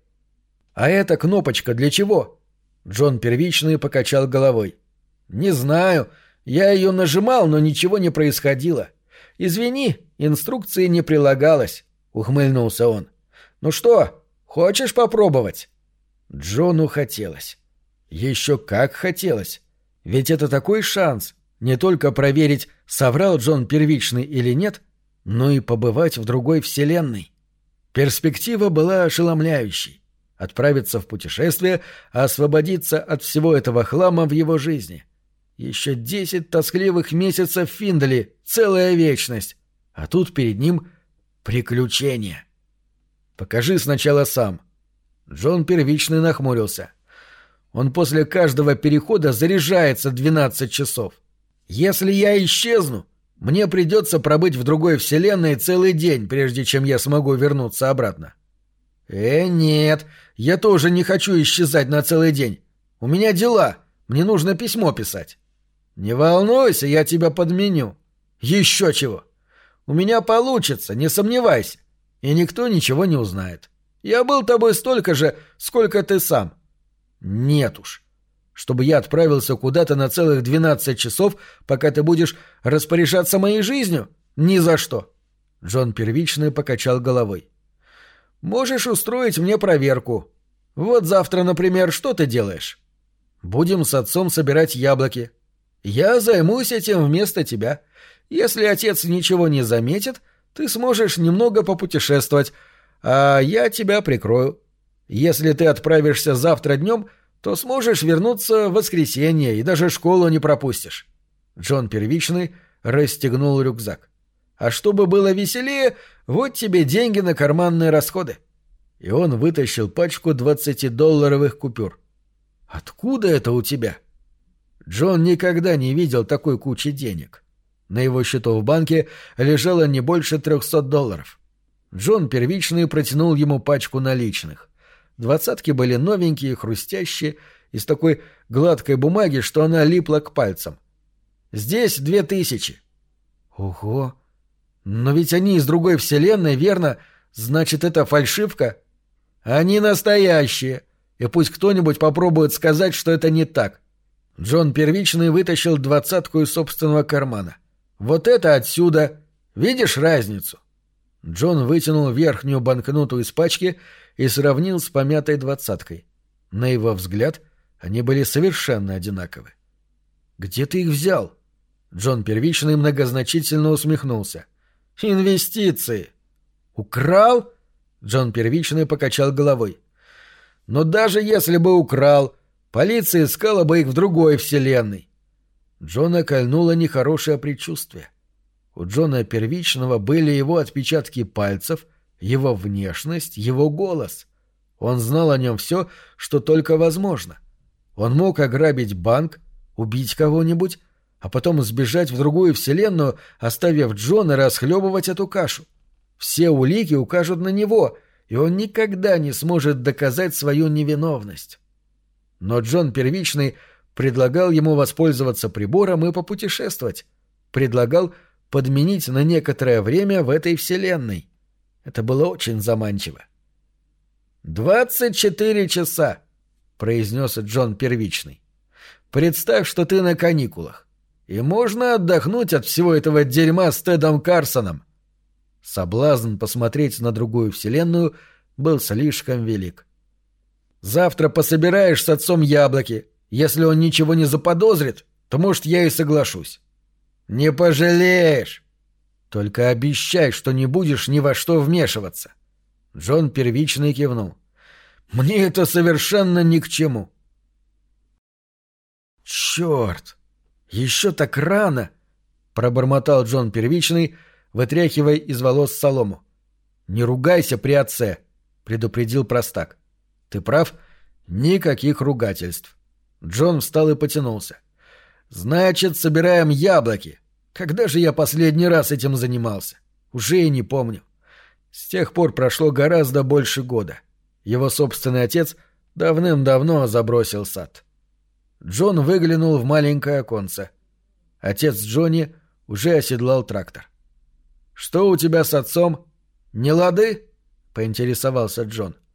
А эта кнопочка для чего? Джон первичный покачал головой. Не знаю. Я ее нажимал, но ничего не происходило. Извини, инструкции не прилагалось, ухмыльнулся он. Ну что, хочешь попробовать? Джону хотелось. Еще как хотелось. Ведь это такой шанс не только проверить, соврал Джон первичный или нет, но и побывать в другой вселенной. Перспектива была ошеломляющей. Отправиться в путешествие, освободиться от всего этого хлама в его жизни. Еще десять тоскливых месяцев Финдали, целая вечность. А тут перед ним приключения. «Покажи сначала сам». Джон первичный нахмурился. Он после каждого перехода заряжается 12 часов. Если я исчезну, мне придется пробыть в другой вселенной целый день, прежде чем я смогу вернуться обратно. Э, нет, я тоже не хочу исчезать на целый день. У меня дела, мне нужно письмо писать. Не волнуйся, я тебя подменю. Еще чего. У меня получится, не сомневайся. И никто ничего не узнает. Я был тобой столько же, сколько ты сам. Нет уж чтобы я отправился куда-то на целых двенадцать часов, пока ты будешь распоряжаться моей жизнью? Ни за что!» Джон первичный покачал головой. «Можешь устроить мне проверку. Вот завтра, например, что ты делаешь? Будем с отцом собирать яблоки. Я займусь этим вместо тебя. Если отец ничего не заметит, ты сможешь немного попутешествовать, а я тебя прикрою. Если ты отправишься завтра днем, то сможешь вернуться в воскресенье и даже школу не пропустишь. Джон Первичный расстегнул рюкзак. А чтобы было веселее, вот тебе деньги на карманные расходы. И он вытащил пачку двадцатидолларовых купюр. Откуда это у тебя? Джон никогда не видел такой кучи денег. На его счету в банке лежало не больше трехсот долларов. Джон Первичный протянул ему пачку наличных. Двадцатки были новенькие, хрустящие, из такой гладкой бумаги, что она липла к пальцам. «Здесь две тысячи». «Ого! Но ведь они из другой вселенной, верно? Значит, это фальшивка?» «Они настоящие, и пусть кто-нибудь попробует сказать, что это не так». Джон Первичный вытащил двадцатку из собственного кармана. «Вот это отсюда! Видишь разницу?» Джон вытянул верхнюю банкноту из пачки и сравнил с помятой двадцаткой. На его взгляд, они были совершенно одинаковы. «Где ты их взял?» Джон Первичный многозначительно усмехнулся. «Инвестиции!» «Украл?» Джон Первичный покачал головой. «Но даже если бы украл, Полиция искала бы их в другой вселенной. Джона кольнуло нехорошее предчувствие. У Джона Первичного были его отпечатки пальцев, его внешность, его голос. Он знал о нем все, что только возможно. Он мог ограбить банк, убить кого-нибудь, а потом сбежать в другую вселенную, оставив Джона расхлебывать эту кашу. Все улики укажут на него, и он никогда не сможет доказать свою невиновность. Но Джон Первичный предлагал ему воспользоваться прибором и попутешествовать. Предлагал подменить на некоторое время в этой вселенной. Это было очень заманчиво. «Двадцать четыре часа», — произнес Джон Первичный. «Представь, что ты на каникулах, и можно отдохнуть от всего этого дерьма с Тедом Карсоном». Соблазн посмотреть на другую вселенную был слишком велик. Завтра пособираешь с отцом яблоки. Если он ничего не заподозрит, то, может, я и соглашусь. Не пожалеешь. Только обещай, что не будешь ни во что вмешиваться. Джон первичный кивнул. Мне это совершенно ни к чему. Черт! Еще так рано! Пробормотал Джон первичный, вытряхивая из волос солому. Не ругайся при отце, предупредил простак. «Ты прав. Никаких ругательств». Джон встал и потянулся. «Значит, собираем яблоки. Когда же я последний раз этим занимался? Уже и не помню. С тех пор прошло гораздо больше года. Его собственный отец давным-давно забросил сад». Джон выглянул в маленькое оконце. Отец Джонни уже оседлал трактор. «Что у тебя с отцом? Не лады?» — поинтересовался Джон. —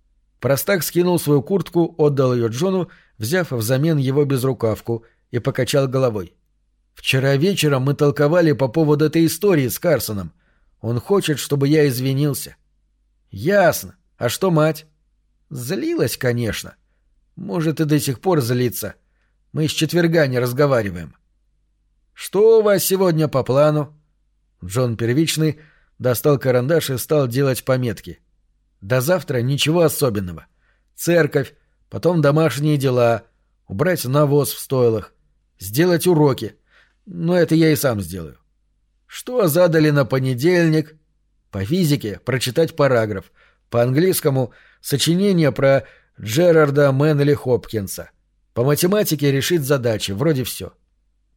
Простак скинул свою куртку, отдал ее Джону, взяв взамен его безрукавку, и покачал головой. «Вчера вечером мы толковали по поводу этой истории с Карсоном. Он хочет, чтобы я извинился». «Ясно. А что мать?» «Злилась, конечно. Может, и до сих пор злится. Мы с четверга не разговариваем». «Что у вас сегодня по плану?» Джон Первичный достал карандаш и стал делать пометки — до завтра ничего особенного. Церковь, потом домашние дела, убрать навоз в стойлах, сделать уроки. Но это я и сам сделаю. Что задали на понедельник? По физике прочитать параграф. По английскому сочинение про Джерарда Мэнли Хопкинса. По математике решить задачи, вроде все.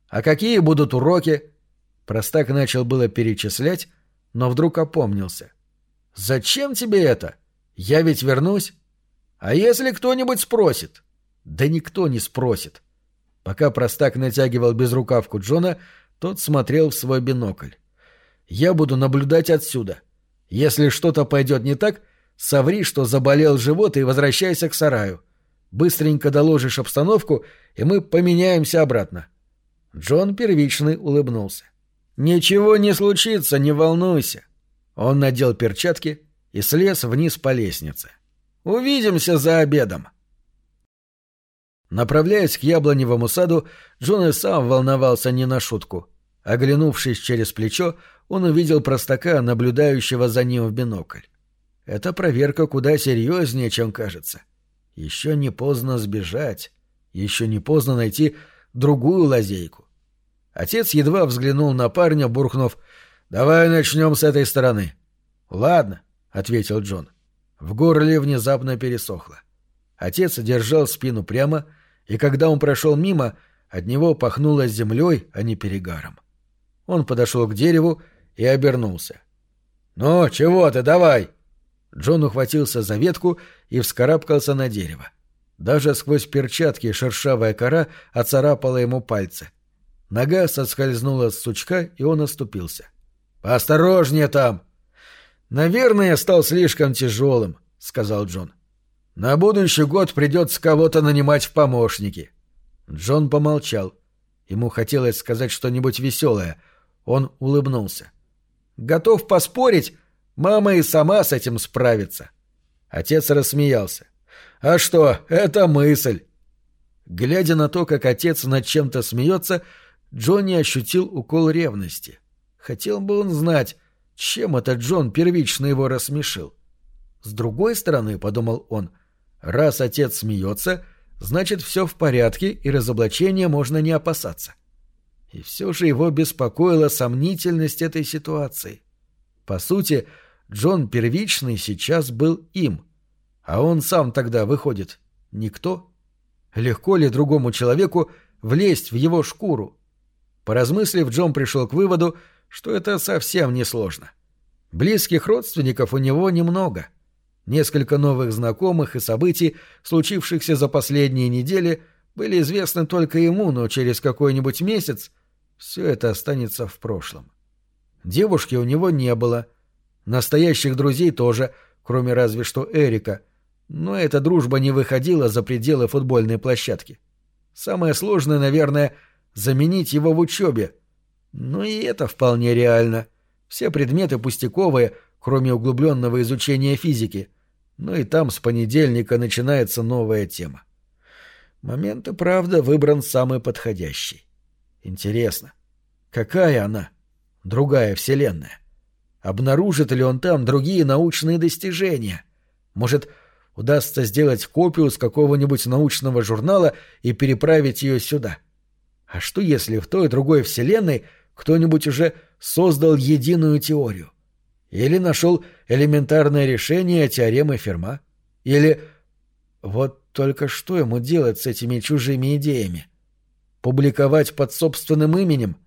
А какие будут уроки? Простак начал было перечислять, но вдруг опомнился. «Зачем тебе это? Я ведь вернусь. А если кто-нибудь спросит?» «Да никто не спросит». Пока простак натягивал безрукавку Джона, тот смотрел в свой бинокль. «Я буду наблюдать отсюда. Если что-то пойдет не так, соври, что заболел живот и возвращайся к сараю. Быстренько доложишь обстановку, и мы поменяемся обратно». Джон первичный улыбнулся. «Ничего не случится, не волнуйся. Он надел перчатки и слез вниз по лестнице. «Увидимся за обедом!» Направляясь к яблоневому саду, Джон и сам волновался не на шутку. Оглянувшись через плечо, он увидел простака, наблюдающего за ним в бинокль. Эта проверка куда серьезнее, чем кажется. Еще не поздно сбежать, еще не поздно найти другую лазейку. Отец едва взглянул на парня, буркнув «Давай начнем с этой стороны». «Ладно», — ответил Джон. В горле внезапно пересохло. Отец держал спину прямо, и когда он прошел мимо, от него пахнуло землей, а не перегаром. Он подошел к дереву и обернулся. «Ну, чего ты, давай!» Джон ухватился за ветку и вскарабкался на дерево. Даже сквозь перчатки шершавая кора оцарапала ему пальцы. Нога соскользнула с сучка, и он оступился. «Осторожнее там!» «Наверное, стал слишком тяжелым», — сказал Джон. «На будущий год придется кого-то нанимать в помощники». Джон помолчал. Ему хотелось сказать что-нибудь веселое. Он улыбнулся. «Готов поспорить, мама и сама с этим справится». Отец рассмеялся. «А что, это мысль!» Глядя на то, как отец над чем-то смеется, Джонни ощутил укол ревности. Хотел бы он знать, чем этот Джон первично его рассмешил. С другой стороны, — подумал он, — раз отец смеется, значит, все в порядке и разоблачения можно не опасаться. И все же его беспокоила сомнительность этой ситуации. По сути, Джон Первичный сейчас был им, а он сам тогда, выходит, никто. Легко ли другому человеку влезть в его шкуру? Поразмыслив, Джон пришел к выводу, что это совсем несложно. Близких родственников у него немного. Несколько новых знакомых и событий, случившихся за последние недели, были известны только ему, но через какой-нибудь месяц все это останется в прошлом. Девушки у него не было. Настоящих друзей тоже, кроме разве что Эрика. Но эта дружба не выходила за пределы футбольной площадки. Самое сложное, наверное, заменить его в учебе. Но и это вполне реально. Все предметы пустяковые, кроме углубленного изучения физики. Но и там с понедельника начинается новая тема. Момент и правда выбран самый подходящий. Интересно, какая она? Другая вселенная. Обнаружит ли он там другие научные достижения? Может, удастся сделать копию с какого-нибудь научного журнала и переправить ее сюда? А что если в той и другой вселенной кто-нибудь уже создал единую теорию? Или нашел элементарное решение теоремы Ферма? Или... Вот только что ему делать с этими чужими идеями? Публиковать под собственным именем?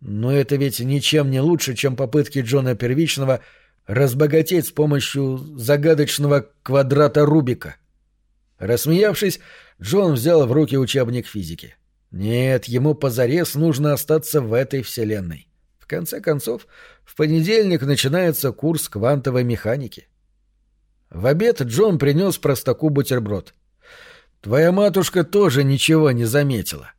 Но это ведь ничем не лучше, чем попытки Джона Первичного разбогатеть с помощью загадочного квадрата Рубика. Рассмеявшись, Джон взял в руки учебник физики. Нет, ему позарез нужно остаться в этой вселенной. В конце концов, в понедельник начинается курс квантовой механики. В обед Джон принес простаку бутерброд. «Твоя матушка тоже ничего не заметила».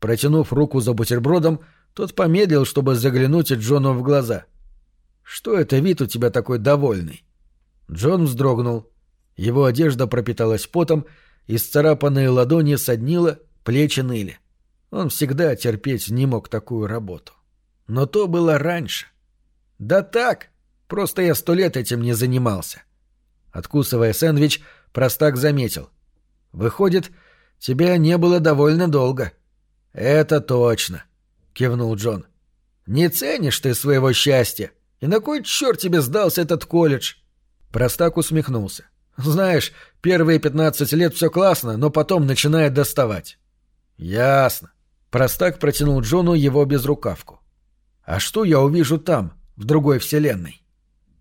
Протянув руку за бутербродом, тот помедлил, чтобы заглянуть Джону в глаза. «Что это вид у тебя такой довольный?» Джон вздрогнул. Его одежда пропиталась потом, исцарапанные ладони соднило, плечи ныли. Он всегда терпеть не мог такую работу. Но то было раньше. «Да так! Просто я сто лет этим не занимался». Откусывая сэндвич, простак заметил. «Выходит, тебя не было довольно долго». «Это точно», — кивнул Джон. «Не ценишь ты своего счастья? И на кой черт тебе сдался этот колледж?» Простак усмехнулся. «Знаешь, первые пятнадцать лет все классно, но потом начинает доставать». «Ясно». Простак протянул Джону его безрукавку. «А что я увижу там, в другой вселенной?»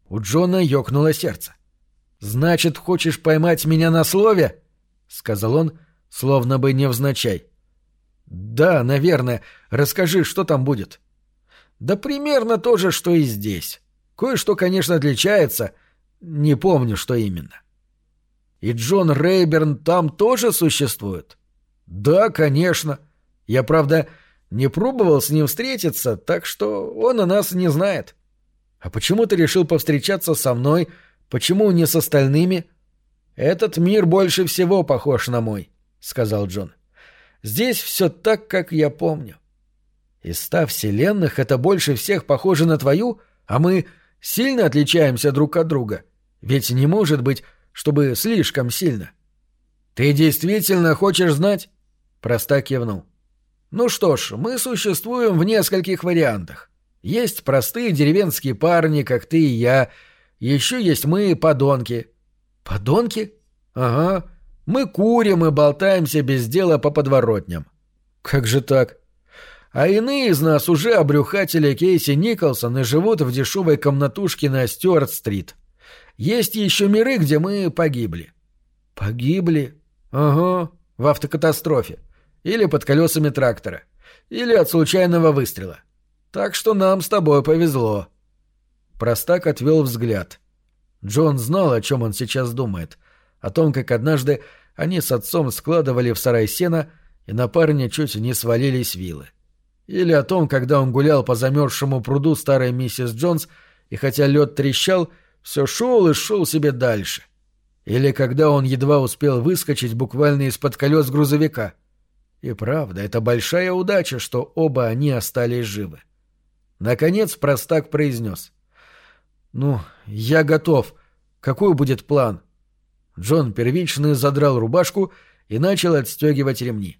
У Джона ёкнуло сердце. «Значит, хочешь поймать меня на слове?» — сказал он, словно бы невзначай. «Да, наверное. Расскажи, что там будет?» «Да примерно то же, что и здесь. Кое-что, конечно, отличается. Не помню, что именно». «И Джон Рейберн там тоже существует?» «Да, конечно. Я, правда, не пробовал с ним встретиться, так что он о нас не знает». «А почему ты решил повстречаться со мной? Почему не с остальными?» «Этот мир больше всего похож на мой», — сказал Джон. Здесь все так, как я помню. Из ста вселенных это больше всех похоже на твою, а мы сильно отличаемся друг от друга. Ведь не может быть, чтобы слишком сильно. Ты действительно хочешь знать? Проста кивнул. Ну что ж, мы существуем в нескольких вариантах. Есть простые деревенские парни, как ты и я. Еще есть мы, подонки. Подонки? Ага. Мы курим и болтаемся без дела по подворотням. Как же так? А иные из нас уже обрюхатели Кейси Николсон и живут в дешевой комнатушке на Стюарт-стрит. Есть еще миры, где мы погибли. Погибли? Ага, в автокатастрофе. Или под колесами трактора. Или от случайного выстрела. Так что нам с тобой повезло. Простак отвел взгляд. Джон знал, о чем он сейчас думает о том, как однажды они с отцом складывали в сарай сена, и на парня чуть не свалились вилы. Или о том, когда он гулял по замерзшему пруду старой миссис Джонс, и хотя лед трещал, все шел и шел себе дальше. Или когда он едва успел выскочить буквально из-под колес грузовика. И правда, это большая удача, что оба они остались живы. Наконец простак произнес. «Ну, я готов. Какой будет план?» Джон первичный задрал рубашку и начал отстегивать ремни.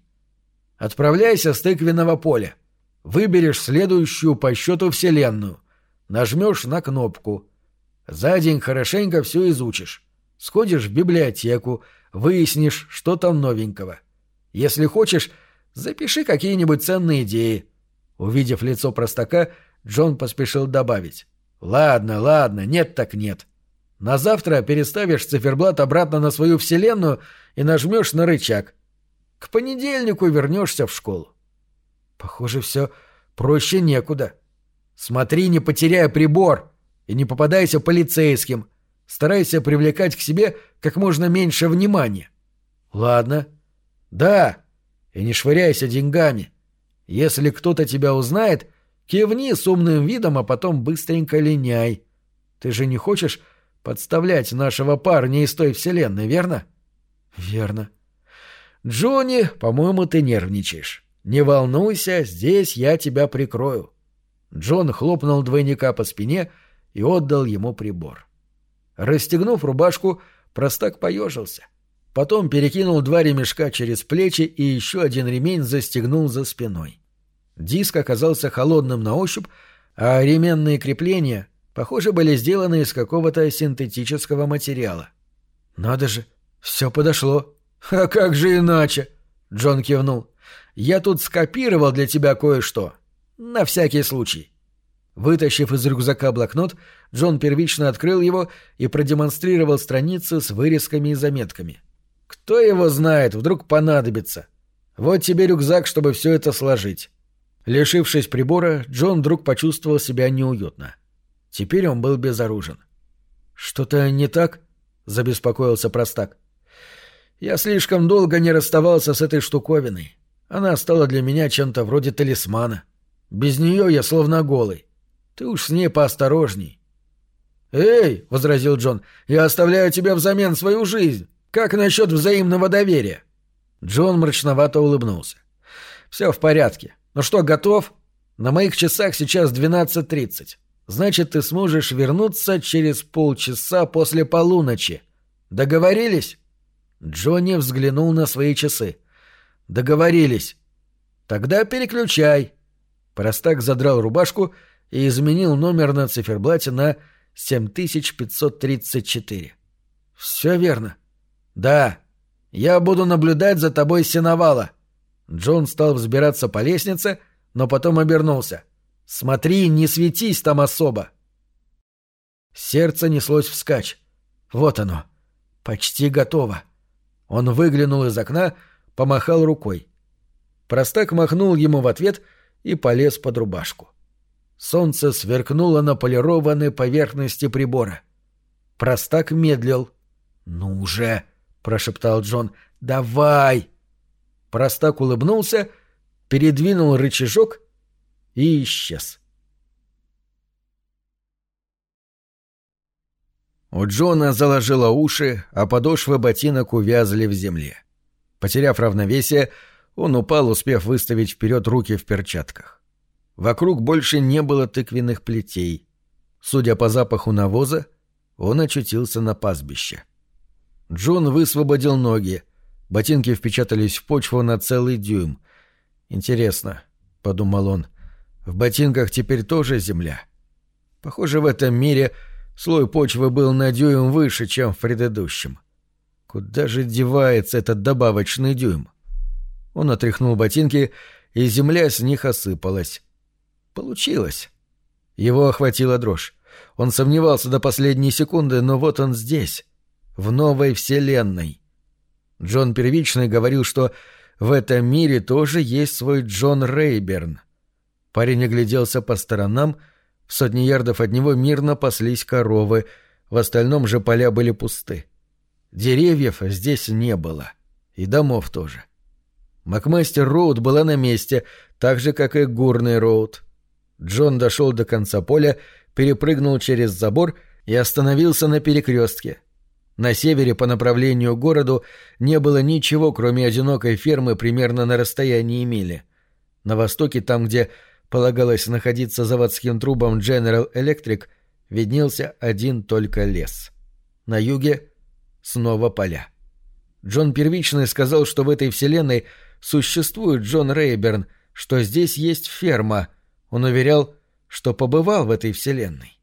«Отправляйся с тыквенного поля. Выберешь следующую по счету вселенную. Нажмешь на кнопку. За день хорошенько все изучишь. Сходишь в библиотеку, выяснишь, что там новенького. Если хочешь, запиши какие-нибудь ценные идеи». Увидев лицо простака, Джон поспешил добавить. «Ладно, ладно, нет так нет. На завтра переставишь циферблат обратно на свою вселенную и нажмешь на рычаг. К понедельнику вернешься в школу». «Похоже, все проще некуда. Смотри, не потеряй прибор и не попадайся полицейским. Старайся привлекать к себе как можно меньше внимания». «Ладно». «Да, и не швыряйся деньгами. Если кто-то тебя узнает, кивни с умным видом, а потом быстренько линяй. Ты же не хочешь подставлять нашего парня из той вселенной, верно? Верно. Джонни, по-моему, ты нервничаешь. Не волнуйся, здесь я тебя прикрою. Джон хлопнул двойника по спине и отдал ему прибор. Расстегнув рубашку, простак поежился. Потом перекинул два ремешка через плечи и еще один ремень застегнул за спиной. Диск оказался холодным на ощупь, а ременные крепления, похоже, были сделаны из какого-то синтетического материала. «Надо же, все подошло». «А как же иначе?» — Джон кивнул. «Я тут скопировал для тебя кое-что. На всякий случай». Вытащив из рюкзака блокнот, Джон первично открыл его и продемонстрировал страницы с вырезками и заметками. Кто его знает, вдруг понадобится. Вот тебе рюкзак, чтобы все это сложить. Лишившись прибора, Джон вдруг почувствовал себя неуютно. Теперь он был безоружен. «Что-то не так?» — забеспокоился простак. «Я слишком долго не расставался с этой штуковиной. Она стала для меня чем-то вроде талисмана. Без нее я словно голый. Ты уж с ней поосторожней». «Эй!» — возразил Джон. «Я оставляю тебе взамен свою жизнь. Как насчет взаимного доверия?» Джон мрачновато улыбнулся. «Все в порядке. Ну что, готов? На моих часах сейчас 12.30. Значит, ты сможешь вернуться через полчаса после полуночи. Договорились?» Джонни взглянул на свои часы. «Договорились. Тогда переключай». Простак задрал рубашку и изменил номер на циферблате на 7534. «Все верно», «Да. Я буду наблюдать за тобой сеновала». Джон стал взбираться по лестнице, но потом обернулся. «Смотри, не светись там особо!» Сердце неслось вскачь. Вот оно. Почти готово. Он выглянул из окна, помахал рукой. Простак махнул ему в ответ и полез под рубашку. Солнце сверкнуло на полированной поверхности прибора. Простак медлил. «Ну уже!» прошептал Джон. «Давай!» Простак улыбнулся, передвинул рычажок и исчез. У Джона заложило уши, а подошвы ботинок увязли в земле. Потеряв равновесие, он упал, успев выставить вперед руки в перчатках. Вокруг больше не было тыквенных плетей. Судя по запаху навоза, он очутился на пастбище. — Джон высвободил ноги. Ботинки впечатались в почву на целый дюйм. «Интересно», — подумал он, — «в ботинках теперь тоже земля?» Похоже, в этом мире слой почвы был на дюйм выше, чем в предыдущем. Куда же девается этот добавочный дюйм? Он отряхнул ботинки, и земля с них осыпалась. Получилось. Его охватила дрожь. Он сомневался до последней секунды, но вот он здесь в новой вселенной. Джон Первичный говорил, что в этом мире тоже есть свой Джон Рейберн. Парень огляделся по сторонам, в сотни ярдов от него мирно паслись коровы, в остальном же поля были пусты. Деревьев здесь не было. И домов тоже. Макмастер Роуд была на месте, так же, как и Гурный Роуд. Джон дошел до конца поля, перепрыгнул через забор и остановился на перекрестке. На севере по направлению к городу не было ничего, кроме одинокой фермы примерно на расстоянии мили. На востоке, там, где полагалось находиться заводским трубом General Electric, виднелся один только лес. На юге снова поля. Джон Первичный сказал, что в этой вселенной существует Джон Рейберн, что здесь есть ферма. Он уверял, что побывал в этой вселенной.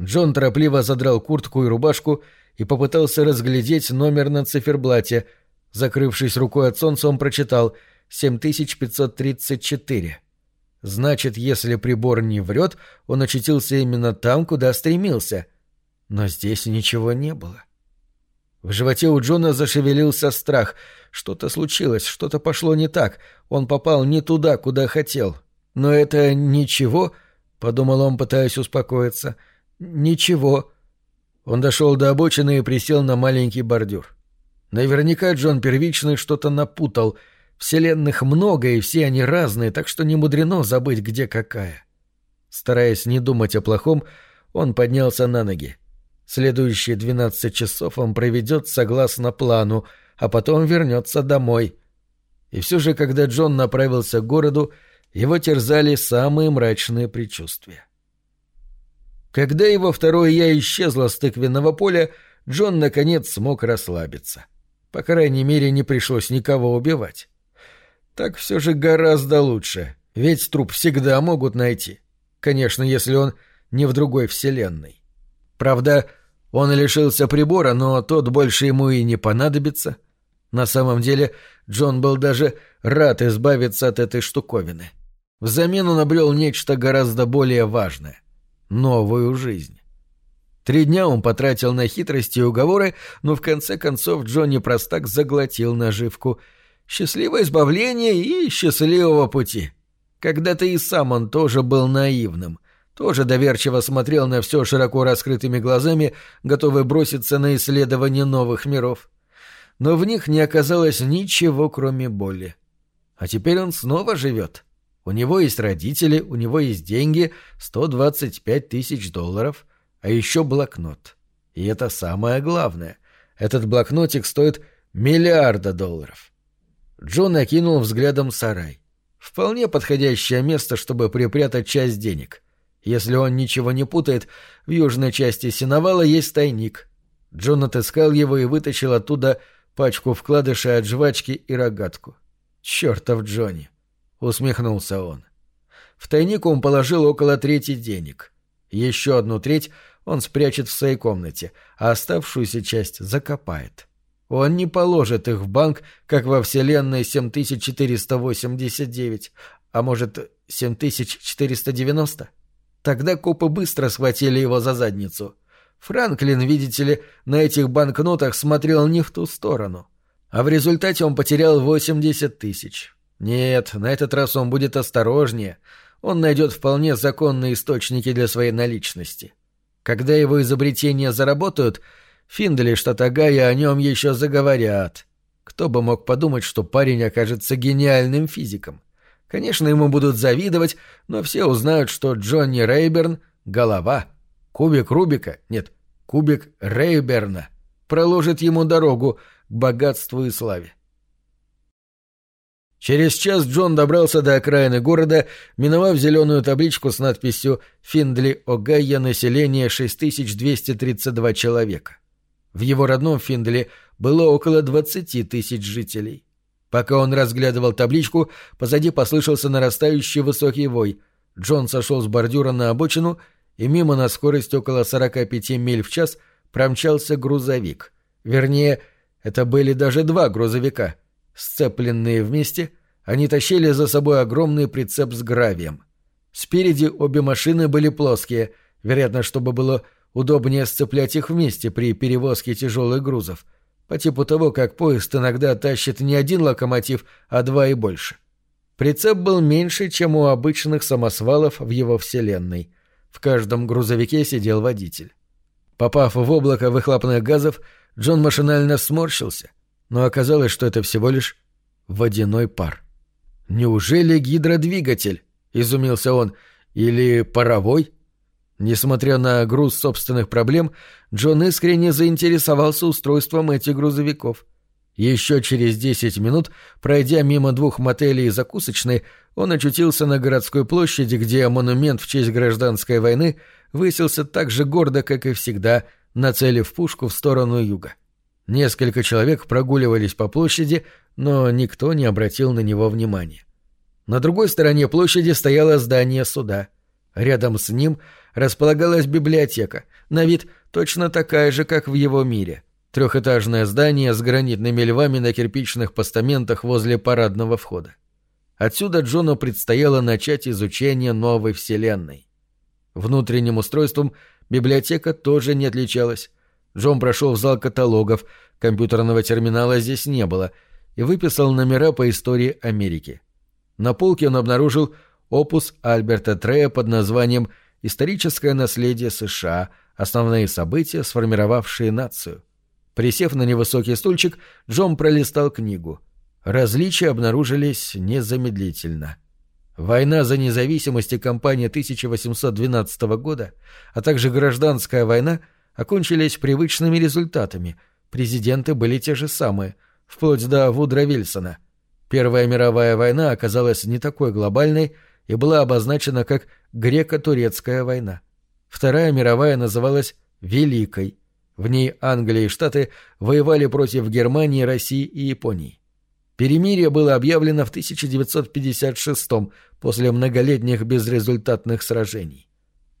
Джон торопливо задрал куртку и рубашку и попытался разглядеть номер на циферблате. Закрывшись рукой от солнца, он прочитал 7534. Значит, если прибор не врет, он очутился именно там, куда стремился. Но здесь ничего не было. В животе у Джона зашевелился страх. Что-то случилось, что-то пошло не так. Он попал не туда, куда хотел. Но это ничего, — подумал он, пытаясь успокоиться. Ничего. Он дошел до обочины и присел на маленький бордюр. Наверняка Джон Первичный что-то напутал — Вселенных много, и все они разные, так что не мудрено забыть, где какая. Стараясь не думать о плохом, он поднялся на ноги. Следующие двенадцать часов он проведет согласно плану, а потом вернется домой. И все же, когда Джон направился к городу, его терзали самые мрачные предчувствия. Когда его второе «я» исчезло с тыквенного поля, Джон наконец смог расслабиться. По крайней мере, не пришлось никого убивать. Так все же гораздо лучше, ведь труп всегда могут найти. Конечно, если он не в другой вселенной. Правда, он лишился прибора, но тот больше ему и не понадобится. На самом деле, Джон был даже рад избавиться от этой штуковины. Взамен он обрел нечто гораздо более важное — новую жизнь. Три дня он потратил на хитрости и уговоры, но в конце концов Джонни Простак заглотил наживку — Счастливое избавление и счастливого пути. Когда-то и сам он тоже был наивным, тоже доверчиво смотрел на все широко раскрытыми глазами, готовый броситься на исследование новых миров. Но в них не оказалось ничего, кроме боли. А теперь он снова живет. У него есть родители, у него есть деньги, 125 тысяч долларов, а еще блокнот. И это самое главное. Этот блокнотик стоит миллиарда долларов. Джон окинул взглядом сарай. Вполне подходящее место, чтобы припрятать часть денег. Если он ничего не путает, в южной части сеновала есть тайник. Джон отыскал его и вытащил оттуда пачку вкладышей от жвачки и рогатку. «Чертов Джонни!» — усмехнулся он. В тайник он положил около трети денег. Еще одну треть он спрячет в своей комнате, а оставшуюся часть закопает. — он не положит их в банк, как во Вселенной 7489, а может, 7490? Тогда копы быстро схватили его за задницу. Франклин, видите ли, на этих банкнотах смотрел не в ту сторону. А в результате он потерял 80 тысяч. Нет, на этот раз он будет осторожнее. Он найдет вполне законные источники для своей наличности. Когда его изобретения заработают — Финдли, что Огайо о нем еще заговорят. Кто бы мог подумать, что парень окажется гениальным физиком. Конечно, ему будут завидовать, но все узнают, что Джонни Рейберн — голова. Кубик Рубика, нет, кубик Рейберна проложит ему дорогу к богатству и славе. Через час Джон добрался до окраины города, миновав зеленую табличку с надписью «Финдли Огайя население 6232 человека». В его родном Финделе было около двадцати тысяч жителей. Пока он разглядывал табличку, позади послышался нарастающий высокий вой. Джон сошел с бордюра на обочину, и мимо на скорость около 45 миль в час промчался грузовик. Вернее, это были даже два грузовика. Сцепленные вместе, они тащили за собой огромный прицеп с гравием. Спереди обе машины были плоские, вероятно, чтобы было Удобнее сцеплять их вместе при перевозке тяжелых грузов, по типу того, как поезд иногда тащит не один локомотив, а два и больше. Прицеп был меньше, чем у обычных самосвалов в его вселенной. В каждом грузовике сидел водитель. Попав в облако выхлопных газов, Джон машинально сморщился, но оказалось, что это всего лишь водяной пар. «Неужели гидродвигатель?» — изумился он. «Или паровой?» Несмотря на груз собственных проблем, Джон искренне заинтересовался устройством этих грузовиков. Еще через десять минут, пройдя мимо двух мотелей и закусочной, он очутился на городской площади, где монумент в честь гражданской войны высился так же гордо, как и всегда, нацелив пушку в сторону юга. Несколько человек прогуливались по площади, но никто не обратил на него внимания. На другой стороне площади стояло здание суда. Рядом с ним располагалась библиотека, на вид точно такая же, как в его мире. Трехэтажное здание с гранитными львами на кирпичных постаментах возле парадного входа. Отсюда Джону предстояло начать изучение новой вселенной. Внутренним устройством библиотека тоже не отличалась. Джон прошел в зал каталогов, компьютерного терминала здесь не было, и выписал номера по истории Америки. На полке он обнаружил опус Альберта Трея под названием «Историческое наследие США. Основные события, сформировавшие нацию». Присев на невысокий стульчик, Джон пролистал книгу. Различия обнаружились незамедлительно. Война за независимость и кампания 1812 года, а также гражданская война окончились привычными результатами. Президенты были те же самые, вплоть до Вудра Вильсона. Первая мировая война оказалась не такой глобальной и была обозначена как Греко-Турецкая война. Вторая мировая называлась Великой. В ней Англия и Штаты воевали против Германии, России и Японии. Перемирие было объявлено в 1956 после многолетних безрезультатных сражений.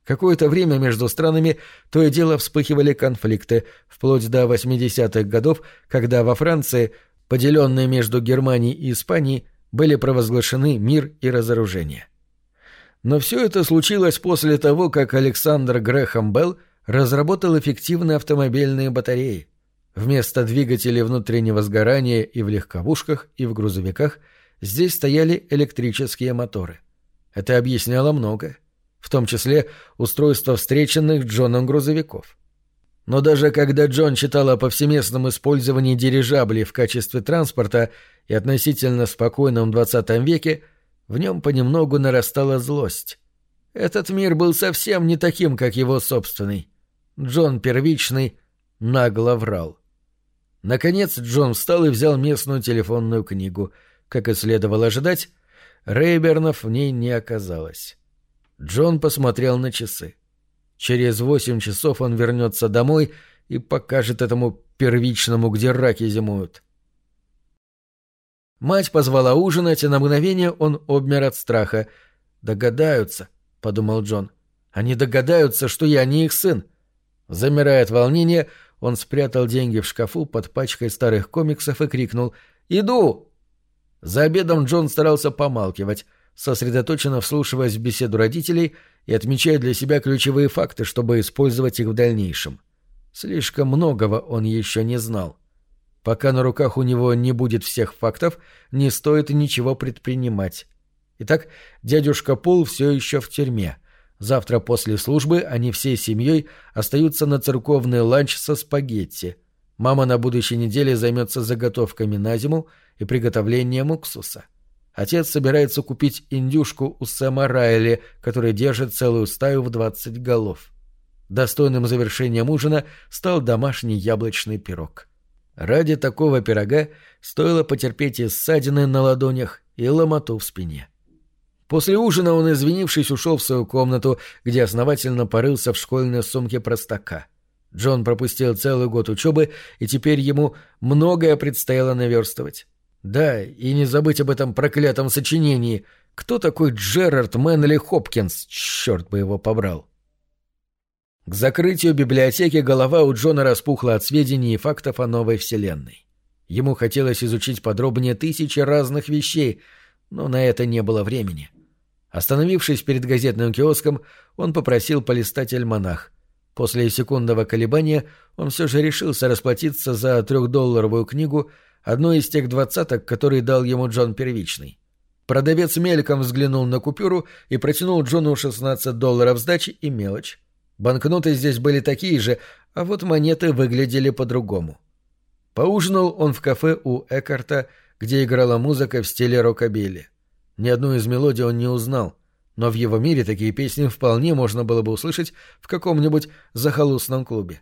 Какое-то время между странами то и дело вспыхивали конфликты, вплоть до 80-х годов, когда во Франции, поделенной между Германией и Испанией, были провозглашены мир и разоружение. Но все это случилось после того, как Александр Грэхэм Белл разработал эффективные автомобильные батареи. Вместо двигателей внутреннего сгорания и в легковушках, и в грузовиках здесь стояли электрические моторы. Это объясняло многое, в том числе устройство встреченных Джоном грузовиков. Но даже когда Джон читал о повсеместном использовании дирижаблей в качестве транспорта и относительно спокойном XX веке, в нем понемногу нарастала злость. Этот мир был совсем не таким, как его собственный. Джон Первичный нагло врал. Наконец Джон встал и взял местную телефонную книгу. Как и следовало ожидать, Рейбернов в ней не оказалось. Джон посмотрел на часы. Через восемь часов он вернется домой и покажет этому первичному, где раки зимуют. Мать позвала ужинать, и на мгновение он обмер от страха. «Догадаются», — подумал Джон. «Они догадаются, что я не их сын». Замирая от волнения, он спрятал деньги в шкафу под пачкой старых комиксов и крикнул «Иду!». За обедом Джон старался помалкивать, сосредоточенно вслушиваясь в беседу родителей и отмечая для себя ключевые факты, чтобы использовать их в дальнейшем. Слишком многого он еще не знал. Пока на руках у него не будет всех фактов, не стоит ничего предпринимать. Итак, дядюшка Пол все еще в тюрьме. Завтра после службы они всей семьей остаются на церковный ланч со спагетти. Мама на будущей неделе займется заготовками на зиму и приготовлением уксуса. Отец собирается купить индюшку у Сэма Райли, который держит целую стаю в двадцать голов. Достойным завершением ужина стал домашний яблочный пирог. Ради такого пирога стоило потерпеть и ссадины на ладонях, и ломоту в спине. После ужина он, извинившись, ушел в свою комнату, где основательно порылся в школьной сумке простака. Джон пропустил целый год учебы, и теперь ему многое предстояло наверстывать. Да, и не забыть об этом проклятом сочинении. Кто такой Джерард Мэнли Хопкинс? Черт бы его побрал. К закрытию библиотеки голова у Джона распухла от сведений и фактов о новой вселенной. Ему хотелось изучить подробнее тысячи разных вещей, но на это не было времени. — Остановившись перед газетным киоском, он попросил полистать альманах. После секундного колебания он все же решился расплатиться за трехдолларовую книгу, одной из тех двадцаток, которые дал ему Джон Первичный. Продавец мельком взглянул на купюру и протянул Джону 16 долларов сдачи и мелочь. Банкноты здесь были такие же, а вот монеты выглядели по-другому. Поужинал он в кафе у Экарта, где играла музыка в стиле рокобилли. Ни одну из мелодий он не узнал, но в его мире такие песни вполне можно было бы услышать в каком-нибудь захолустном клубе.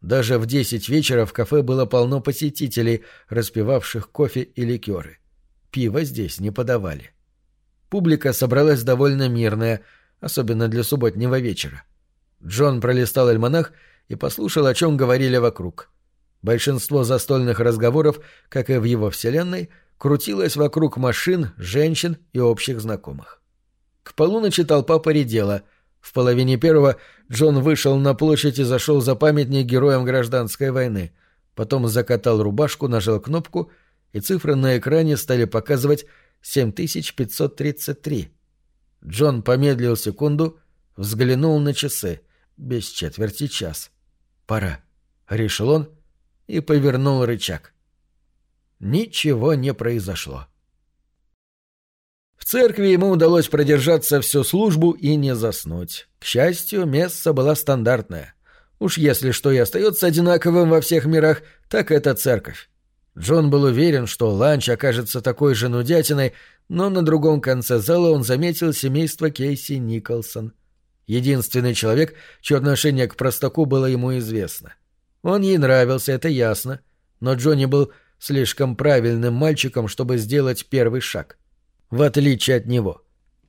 Даже в десять вечера в кафе было полно посетителей, распивавших кофе и ликеры. Пиво здесь не подавали. Публика собралась довольно мирная, особенно для субботнего вечера. Джон пролистал альманах и послушал, о чем говорили вокруг. Большинство застольных разговоров, как и в его вселенной, крутилось вокруг машин, женщин и общих знакомых. К полуночи толпа поредела. В половине первого Джон вышел на площадь и зашел за памятник героям гражданской войны. Потом закатал рубашку, нажал кнопку, и цифры на экране стали показывать 7533. Джон помедлил секунду, взглянул на часы. Без четверти час. Пора. Решил он и повернул рычаг. Ничего не произошло. Церкви ему удалось продержаться всю службу и не заснуть. К счастью, месса была стандартная. Уж если что и остается одинаковым во всех мирах, так это церковь. Джон был уверен, что ланч окажется такой же нудятиной, но на другом конце зала он заметил семейство Кейси Николсон. Единственный человек, чье отношение к простаку было ему известно. Он ей нравился, это ясно, но Джонни был слишком правильным мальчиком, чтобы сделать первый шаг. В отличие от него.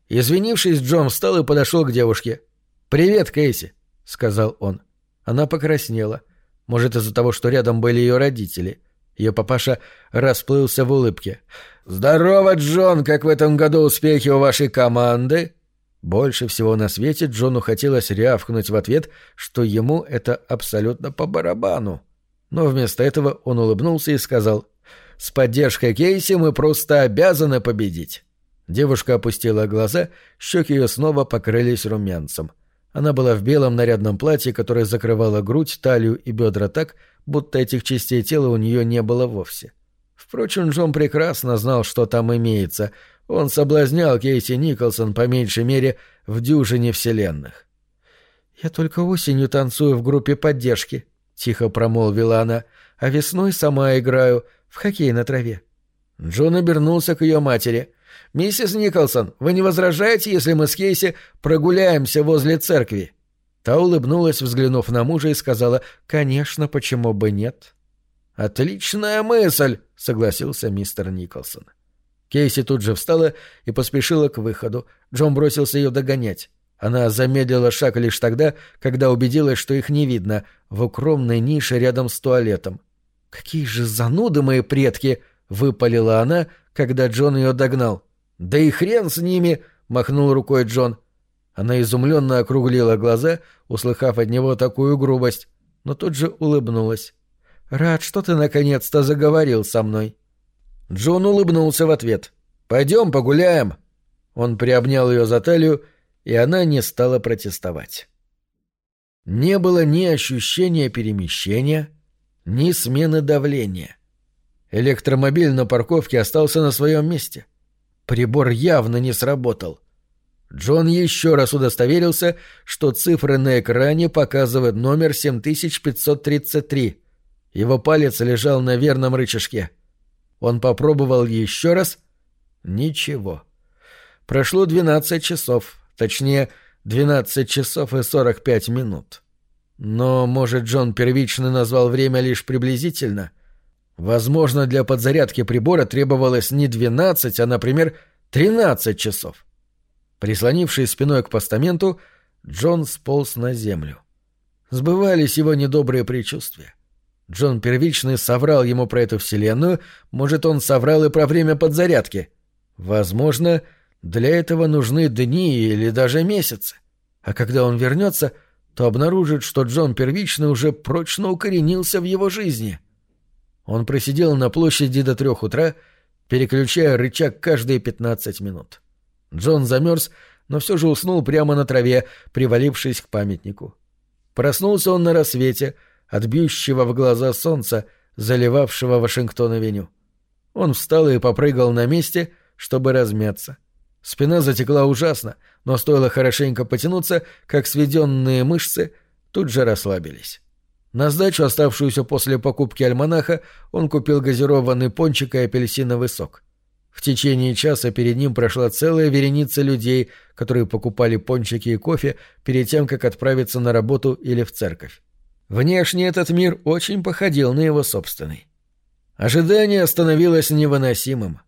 Извинившись, Джон встал и подошел к девушке. «Привет, Кейси», — сказал он. Она покраснела. Может, из-за того, что рядом были ее родители. Ее папаша расплылся в улыбке. «Здорово, Джон! Как в этом году успехи у вашей команды?» Больше всего на свете Джону хотелось рявкнуть в ответ, что ему это абсолютно по барабану. Но вместо этого он улыбнулся и сказал «С поддержкой Кейси мы просто обязаны победить». Девушка опустила глаза, щеки ее снова покрылись румянцем. Она была в белом нарядном платье, которое закрывало грудь, талию и бедра так, будто этих частей тела у нее не было вовсе. Впрочем, Джон прекрасно знал, что там имеется. Он соблазнял Кейси Николсон по меньшей мере в дюжине вселенных. «Я только осенью танцую в группе поддержки», — тихо промолвила она, — «а весной сама играю в хоккей на траве». Джон обернулся к ее матери. «Миссис Николсон, вы не возражаете, если мы с Кейси прогуляемся возле церкви?» Та улыбнулась, взглянув на мужа, и сказала «Конечно, почему бы нет?» «Отличная мысль!» — согласился мистер Николсон. Кейси тут же встала и поспешила к выходу. Джон бросился ее догонять. Она замедлила шаг лишь тогда, когда убедилась, что их не видно, в укромной нише рядом с туалетом. «Какие же зануды мои предки!» — выпалила она, когда Джон ее догнал. «Да и хрен с ними!» — махнул рукой Джон. Она изумленно округлила глаза, услыхав от него такую грубость, но тут же улыбнулась. «Рад, что ты наконец-то заговорил со мной». Джон улыбнулся в ответ. «Пойдем погуляем». Он приобнял ее за талию, и она не стала протестовать. Не было ни ощущения перемещения, ни смены давления. Электромобиль на парковке остался на своем месте. Прибор явно не сработал. Джон еще раз удостоверился, что цифры на экране показывают номер 7533. Его палец лежал на верном рычажке. Он попробовал еще раз. Ничего. Прошло 12 часов, точнее, 12 часов и 45 минут. Но, может, Джон первично назвал время лишь приблизительно? Возможно, для подзарядки прибора требовалось не 12, а, например, 13 часов. — Прислонившись спиной к постаменту, Джон сполз на землю. Сбывались его недобрые предчувствия. Джон первичный соврал ему про эту вселенную, может, он соврал и про время подзарядки. Возможно, для этого нужны дни или даже месяцы. А когда он вернется, то обнаружит, что Джон первичный уже прочно укоренился в его жизни. Он просидел на площади до трех утра, переключая рычаг каждые пятнадцать минут. Джон замерз, но все же уснул прямо на траве, привалившись к памятнику. Проснулся он на рассвете, от бьющего в глаза солнца, заливавшего Вашингтон-авеню. Он встал и попрыгал на месте, чтобы размяться. Спина затекла ужасно, но стоило хорошенько потянуться, как сведенные мышцы тут же расслабились. На сдачу, оставшуюся после покупки альманаха, он купил газированный пончик и апельсиновый сок. В течение часа перед ним прошла целая вереница людей, которые покупали пончики и кофе перед тем, как отправиться на работу или в церковь. Внешне этот мир очень походил на его собственный. Ожидание становилось невыносимым.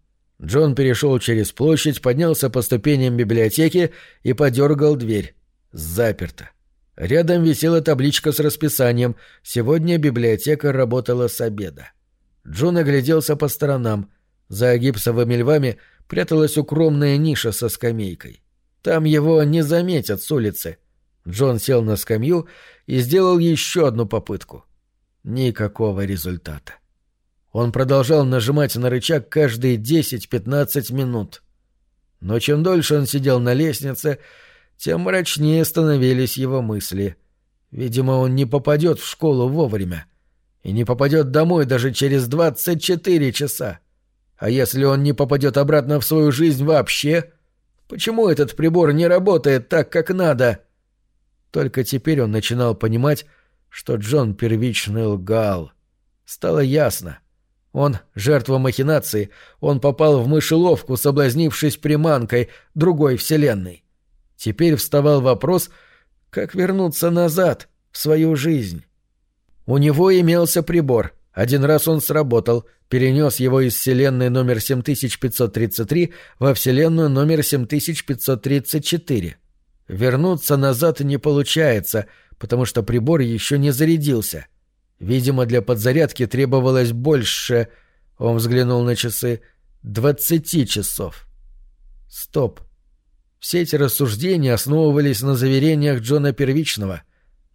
Джон перешел через площадь, поднялся по ступеням библиотеки и подергал дверь. Заперто. Рядом висела табличка с расписанием. Сегодня библиотека работала с обеда. Джон огляделся по сторонам. За гипсовыми львами пряталась укромная ниша со скамейкой. Там его не заметят с улицы. Джон сел на скамью и сделал еще одну попытку. Никакого результата. Он продолжал нажимать на рычаг каждые 10-15 минут. Но чем дольше он сидел на лестнице, тем мрачнее становились его мысли. Видимо, он не попадет в школу вовремя. И не попадет домой даже через 24 часа. А если он не попадет обратно в свою жизнь вообще? Почему этот прибор не работает так, как надо? Только теперь он начинал понимать, что Джон первично лгал. Стало ясно. Он — жертва махинации, он попал в мышеловку, соблазнившись приманкой другой вселенной. Теперь вставал вопрос, как вернуться назад, в свою жизнь. У него имелся прибор. Один раз он сработал, перенес его из вселенной номер 7533 во вселенную номер 7534. Вернуться назад не получается, потому что прибор еще не зарядился. Видимо, для подзарядки требовалось больше... Он взглянул на часы. Двадцати часов. Стоп. Все эти рассуждения основывались на заверениях Джона Первичного.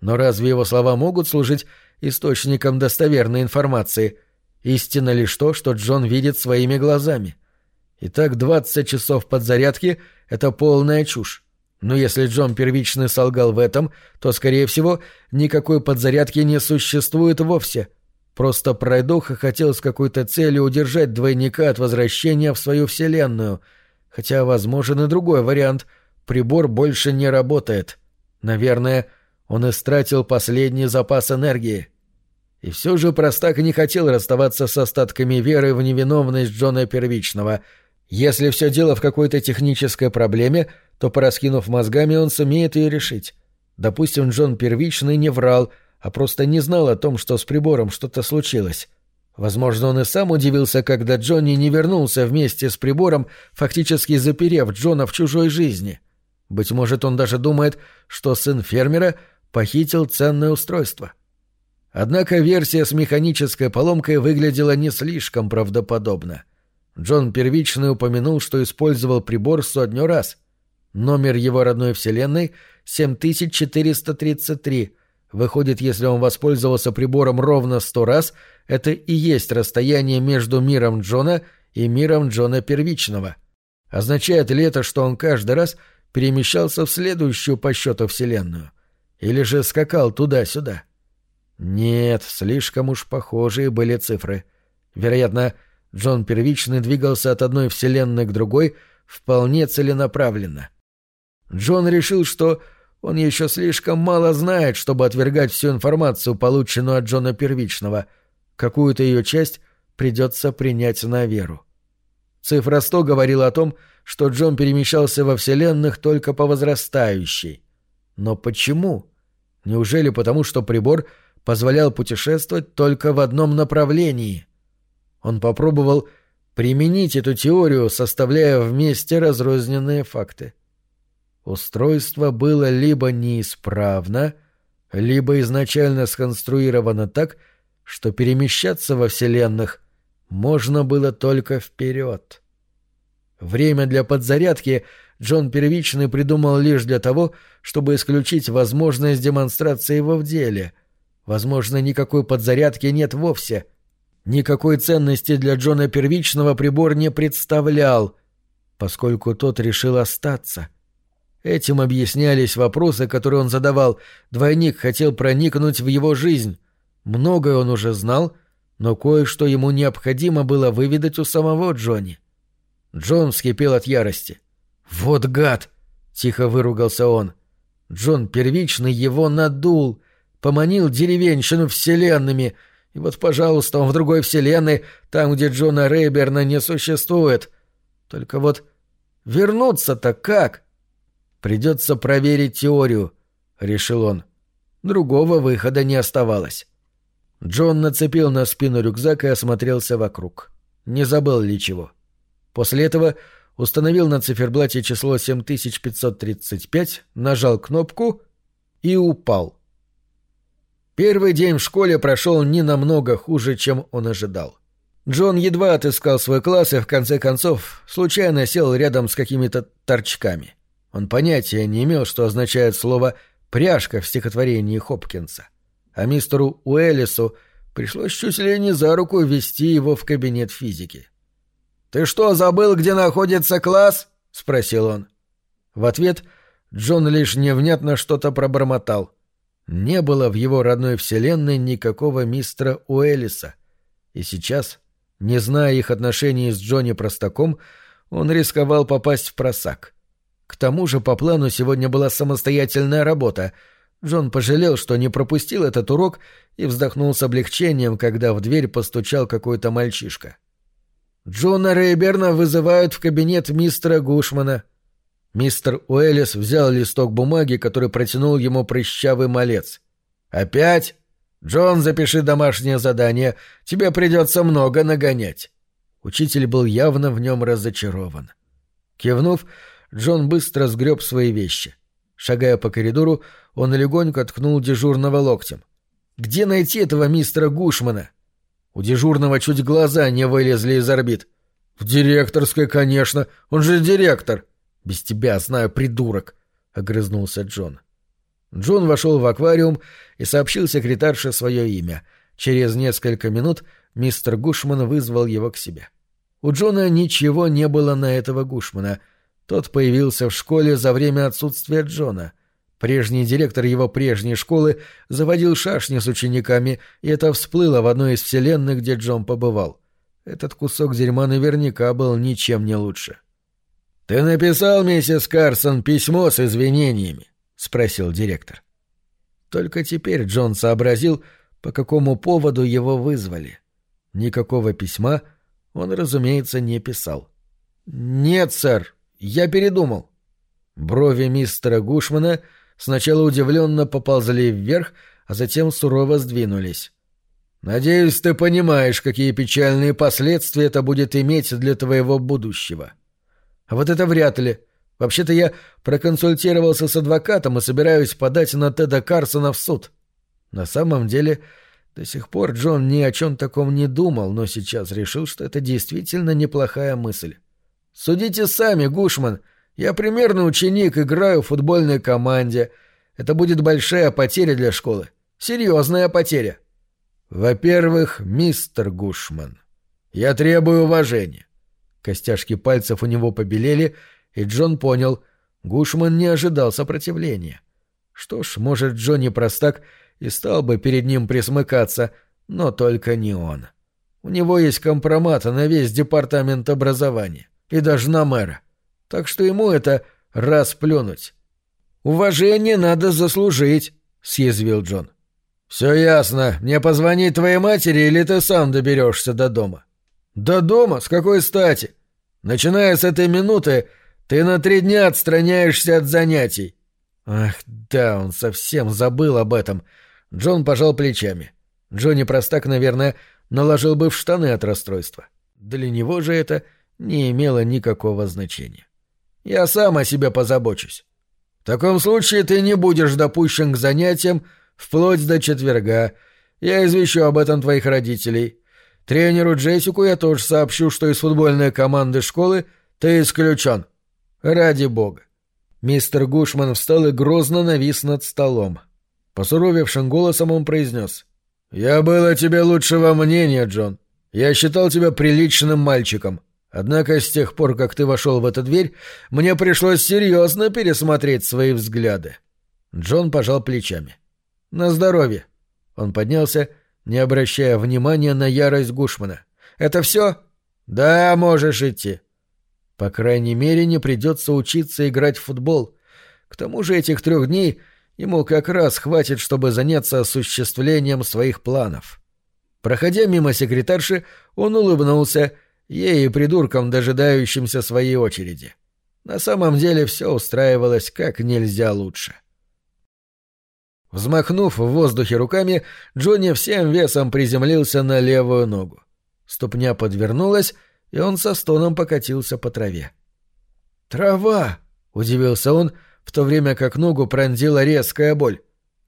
Но разве его слова могут служить источником достоверной информации? Истина лишь то, что Джон видит своими глазами. Итак, двадцать часов подзарядки — это полная чушь. Но если Джон первичный солгал в этом, то, скорее всего, никакой подзарядки не существует вовсе. Просто пройдоха хотел с какой-то целью удержать двойника от возвращения в свою вселенную. Хотя возможен и другой вариант. Прибор больше не работает. Наверное, он истратил последний запас энергии. И все же простак не хотел расставаться с остатками веры в невиновность Джона Первичного. Если все дело в какой-то технической проблеме — то, пораскинув мозгами, он сумеет ее решить. Допустим, Джон первичный не врал, а просто не знал о том, что с прибором что-то случилось. Возможно, он и сам удивился, когда Джонни не вернулся вместе с прибором, фактически заперев Джона в чужой жизни. Быть может, он даже думает, что сын фермера похитил ценное устройство. Однако версия с механической поломкой выглядела не слишком правдоподобно. Джон первичный упомянул, что использовал прибор сотню раз — Номер его родной вселенной — 7433. Выходит, если он воспользовался прибором ровно сто раз, это и есть расстояние между миром Джона и миром Джона Первичного. Означает ли это, что он каждый раз перемещался в следующую по счету вселенную? Или же скакал туда-сюда? Нет, слишком уж похожие были цифры. Вероятно, Джон Первичный двигался от одной вселенной к другой вполне целенаправленно. — Джон решил, что он еще слишком мало знает, чтобы отвергать всю информацию, полученную от Джона Первичного. Какую-то ее часть придется принять на веру. Цифра 100 говорила о том, что Джон перемещался во Вселенных только по возрастающей. Но почему? Неужели потому, что прибор позволял путешествовать только в одном направлении? Он попробовал применить эту теорию, составляя вместе разрозненные факты. Устройство было либо неисправно, либо изначально сконструировано так, что перемещаться во Вселенных можно было только вперед. Время для подзарядки Джон Первичный придумал лишь для того, чтобы исключить возможность демонстрации его в деле. Возможно, никакой подзарядки нет вовсе. Никакой ценности для Джона Первичного прибор не представлял, поскольку тот решил остаться — Этим объяснялись вопросы, которые он задавал. Двойник хотел проникнуть в его жизнь. Многое он уже знал, но кое-что ему необходимо было выведать у самого Джонни. Джон вскипел от ярости. «Вот гад!» — тихо выругался он. Джон первичный его надул, поманил деревенщину вселенными, и вот, пожалуйста, он в другой вселенной, там, где Джона Рейберна не существует. Только вот вернуться-то как?» — Придется проверить теорию, — решил он. Другого выхода не оставалось. Джон нацепил на спину рюкзак и осмотрелся вокруг. Не забыл ли чего. После этого установил на циферблате число 7535, нажал кнопку и упал. Первый день в школе прошел не намного хуже, чем он ожидал. Джон едва отыскал свой класс и, в конце концов, случайно сел рядом с какими-то торчками. Он понятия не имел, что означает слово «пряжка» в стихотворении Хопкинса. А мистеру Уэллису пришлось чуть ли не за руку ввести его в кабинет физики. «Ты что, забыл, где находится класс?» — спросил он. В ответ Джон лишь невнятно что-то пробормотал — не было в его родной вселенной никакого мистера Уэллиса. И сейчас, не зная их отношений с Джонни Простаком, он рисковал попасть в просак. К тому же по плану сегодня была самостоятельная работа. Джон пожалел, что не пропустил этот урок и вздохнул с облегчением, когда в дверь постучал какой-то мальчишка. «Джона Рейберна вызывают в кабинет мистера Гушмана», Мистер Уэллис взял листок бумаги, который протянул ему прыщавый малец. «Опять? Джон, запиши домашнее задание. Тебе придется много нагонять». Учитель был явно в нем разочарован. Кивнув, Джон быстро сгреб свои вещи. Шагая по коридору, он легонько ткнул дежурного локтем. «Где найти этого мистера Гушмана?» У дежурного чуть глаза не вылезли из орбит. «В директорской, конечно. Он же директор!» «Без тебя знаю, придурок!» — огрызнулся Джон. Джон вошел в аквариум и сообщил секретарше свое имя. Через несколько минут мистер Гушман вызвал его к себе. У Джона ничего не было на этого Гушмана. Тот появился в школе за время отсутствия Джона. Прежний директор его прежней школы заводил шашни с учениками, и это всплыло в одной из вселенных, где Джон побывал. Этот кусок дерьма наверняка был ничем не лучше. — «Ты написал, миссис Карсон, письмо с извинениями?» — спросил директор. Только теперь Джон сообразил, по какому поводу его вызвали. Никакого письма он, разумеется, не писал. «Нет, сэр, я передумал». Брови мистера Гушмана сначала удивленно поползли вверх, а затем сурово сдвинулись. «Надеюсь, ты понимаешь, какие печальные последствия это будет иметь для твоего будущего». А вот это вряд ли. Вообще-то я проконсультировался с адвокатом и собираюсь подать на Теда Карсона в суд. На самом деле, до сих пор Джон ни о чем таком не думал, но сейчас решил, что это действительно неплохая мысль. «Судите сами, Гушман. Я примерный ученик, играю в футбольной команде. Это будет большая потеря для школы. Серьезная потеря». «Во-первых, мистер Гушман, я требую уважения. Костяшки пальцев у него побелели, и Джон понял, Гушман не ожидал сопротивления. Что ж, может, Джонни простак и стал бы перед ним присмыкаться, но только не он. У него есть компромат на весь департамент образования, и даже на мэра. Так что ему это расплюнуть. «Уважение надо заслужить», — съязвил Джон. «Все ясно. Мне позвонить твоей матери, или ты сам доберешься до дома?» «До дома? С какой стати? Начиная с этой минуты, ты на три дня отстраняешься от занятий». Ах, да, он совсем забыл об этом. Джон пожал плечами. Джонни Простак, наверное, наложил бы в штаны от расстройства. Для него же это не имело никакого значения. «Я сам о себе позабочусь. В таком случае ты не будешь допущен к занятиям вплоть до четверга. Я извещу об этом твоих родителей. Тренеру Джессику я тоже сообщу, что из футбольной команды школы ты исключен. Ради бога. Мистер Гушман встал и грозно навис над столом. Посуровевшим голосом он произнес. «Я был о тебе лучшего мнения, Джон. Я считал тебя приличным мальчиком. Однако с тех пор, как ты вошел в эту дверь, мне пришлось серьезно пересмотреть свои взгляды». Джон пожал плечами. «На здоровье». Он поднялся не обращая внимания на ярость Гушмана. «Это все?» «Да, можешь идти». По крайней мере, не придется учиться играть в футбол. К тому же этих трех дней ему как раз хватит, чтобы заняться осуществлением своих планов. Проходя мимо секретарши, он улыбнулся, ей и придуркам, дожидающимся своей очереди. На самом деле все устраивалось как нельзя лучше. — Взмахнув в воздухе руками, Джонни всем весом приземлился на левую ногу. Ступня подвернулась, и он со стоном покатился по траве. «Трава!» — удивился он, в то время как ногу пронзила резкая боль.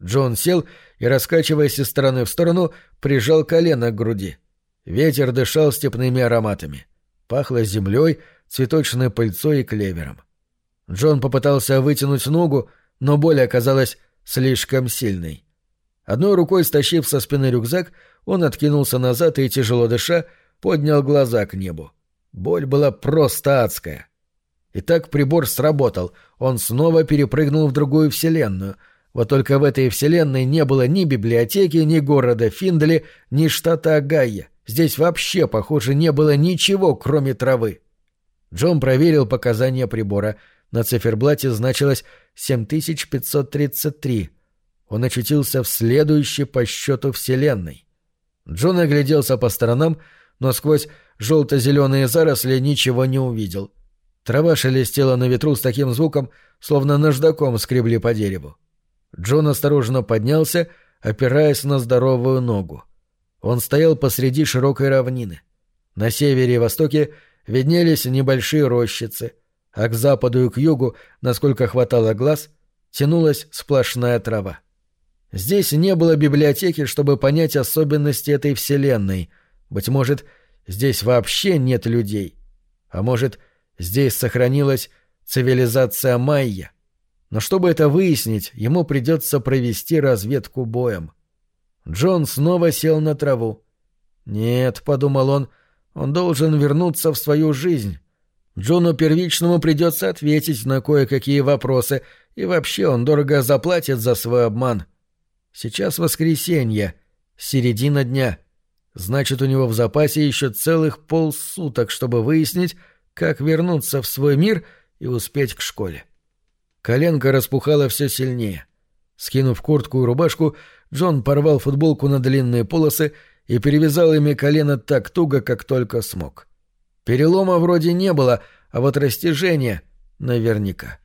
Джон сел и, раскачиваясь из стороны в сторону, прижал колено к груди. Ветер дышал степными ароматами. Пахло землей, цветочной пыльцой и клевером. Джон попытался вытянуть ногу, но боль оказалась слишком сильной. Одной рукой стащив со спины рюкзак, он откинулся назад и, тяжело дыша, поднял глаза к небу. Боль была просто адская. Итак, прибор сработал. Он снова перепрыгнул в другую вселенную. Вот только в этой вселенной не было ни библиотеки, ни города Финдли, ни штата Агайя. Здесь вообще, похоже, не было ничего, кроме травы. Джон проверил показания прибора. На циферблате значилось 7533. Он очутился в следующей по счету вселенной. Джон огляделся по сторонам, но сквозь желто-зеленые заросли ничего не увидел. Трава шелестела на ветру с таким звуком, словно наждаком скребли по дереву. Джон осторожно поднялся, опираясь на здоровую ногу. Он стоял посреди широкой равнины. На севере и востоке виднелись небольшие рощицы, а к западу и к югу, насколько хватало глаз, тянулась сплошная трава. Здесь не было библиотеки, чтобы понять особенности этой вселенной. Быть может, здесь вообще нет людей. А может, здесь сохранилась цивилизация майя. Но чтобы это выяснить, ему придется провести разведку боем. Джон снова сел на траву. «Нет», — подумал он, — «он должен вернуться в свою жизнь». Джону Первичному придется ответить на кое-какие вопросы, и вообще он дорого заплатит за свой обман. Сейчас воскресенье, середина дня. Значит, у него в запасе еще целых полсуток, чтобы выяснить, как вернуться в свой мир и успеть к школе. Коленка распухала все сильнее. Скинув куртку и рубашку, Джон порвал футболку на длинные полосы и перевязал ими колено так туго, как только смог. Перелома вроде не было, а вот растяжение — наверняка.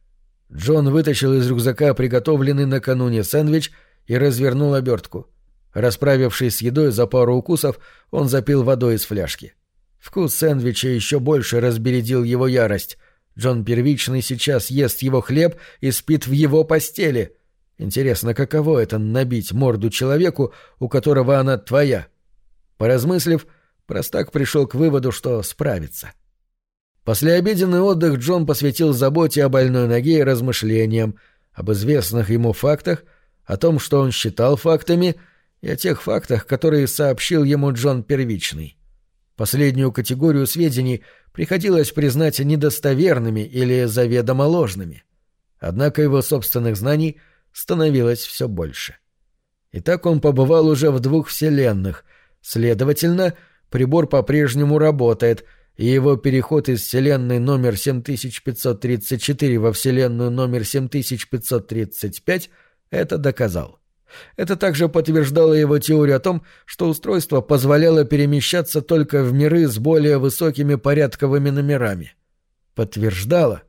Джон вытащил из рюкзака приготовленный накануне сэндвич — и развернул обертку. Расправившись с едой за пару укусов, он запил водой из фляжки. Вкус сэндвича еще больше разбередил его ярость. Джон Первичный сейчас ест его хлеб и спит в его постели. Интересно, каково это — набить морду человеку, у которого она твоя? Поразмыслив, простак пришел к выводу, что справится. Послеобеденный отдых Джон посвятил заботе о больной ноге и размышлениям, об известных ему фактах — о том, что он считал фактами, и о тех фактах, которые сообщил ему Джон Первичный. Последнюю категорию сведений приходилось признать недостоверными или заведомо ложными. Однако его собственных знаний становилось все больше. И так он побывал уже в двух вселенных, следовательно, прибор по-прежнему работает, и его переход из вселенной номер 7534 во вселенную номер 7535 — это доказал. Это также подтверждало его теорию о том, что устройство позволяло перемещаться только в миры с более высокими порядковыми номерами. Подтверждало,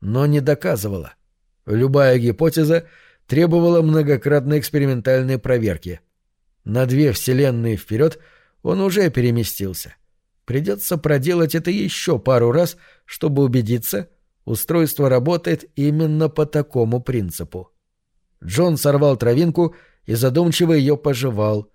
но не доказывало. Любая гипотеза требовала многократной экспериментальной проверки. На две вселенные вперед он уже переместился. Придется проделать это еще пару раз, чтобы убедиться, устройство работает именно по такому принципу. Джон сорвал травинку и задумчиво ее пожевал.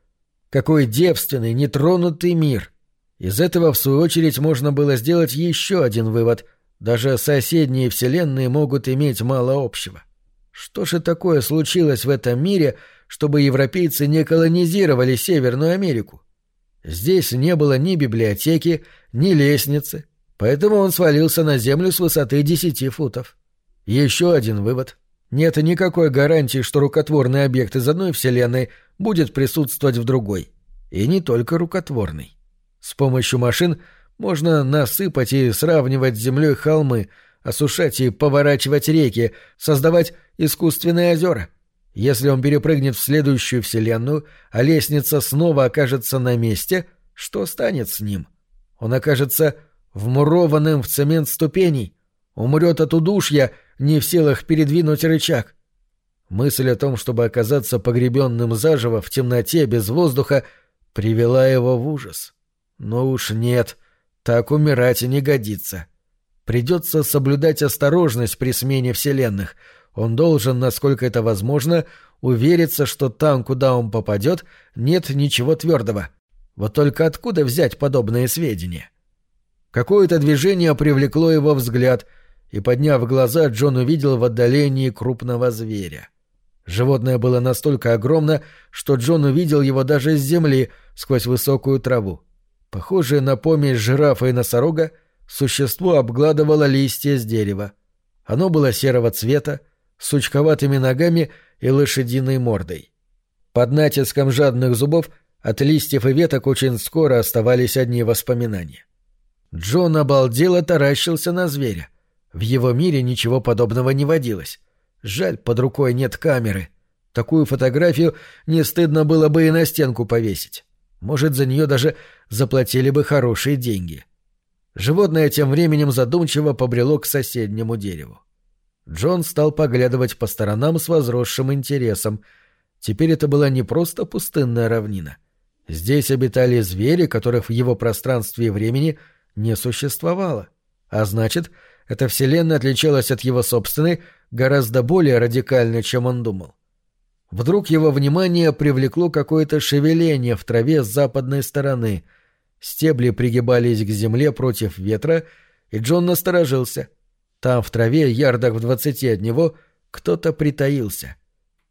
Какой девственный, нетронутый мир! Из этого, в свою очередь, можно было сделать еще один вывод. Даже соседние вселенные могут иметь мало общего. Что же такое случилось в этом мире, чтобы европейцы не колонизировали Северную Америку? Здесь не было ни библиотеки, ни лестницы, поэтому он свалился на землю с высоты десяти футов. Еще один вывод. Нет никакой гарантии, что рукотворный объект из одной вселенной будет присутствовать в другой. И не только рукотворный. С помощью машин можно насыпать и сравнивать с землей холмы, осушать и поворачивать реки, создавать искусственные озера. Если он перепрыгнет в следующую вселенную, а лестница снова окажется на месте, что станет с ним? Он окажется вмурованным в цемент ступеней, умрет от удушья — не в силах передвинуть рычаг. Мысль о том, чтобы оказаться погребенным заживо в темноте без воздуха, привела его в ужас. Но уж нет, так умирать и не годится. Придется соблюдать осторожность при смене вселенных. Он должен, насколько это возможно, увериться, что там, куда он попадет, нет ничего твердого. Вот только откуда взять подобные сведения? Какое-то движение привлекло его взгляд, и, подняв глаза, Джон увидел в отдалении крупного зверя. Животное было настолько огромно, что Джон увидел его даже с земли, сквозь высокую траву. Похожее на помесь жирафа и носорога, существо обгладывало листья с дерева. Оно было серого цвета, сучковатыми ногами и лошадиной мордой. Под натиском жадных зубов от листьев и веток очень скоро оставались одни воспоминания. Джон обалдело таращился на зверя. В его мире ничего подобного не водилось. Жаль, под рукой нет камеры. Такую фотографию не стыдно было бы и на стенку повесить. Может, за нее даже заплатили бы хорошие деньги. Животное тем временем задумчиво побрело к соседнему дереву. Джон стал поглядывать по сторонам с возросшим интересом. Теперь это была не просто пустынная равнина. Здесь обитали звери, которых в его пространстве и времени не существовало. А значит, эта вселенная отличалась от его собственной гораздо более радикально, чем он думал. Вдруг его внимание привлекло какое-то шевеление в траве с западной стороны. Стебли пригибались к земле против ветра, и Джон насторожился. Там, в траве, ярдах в двадцати от него, кто-то притаился.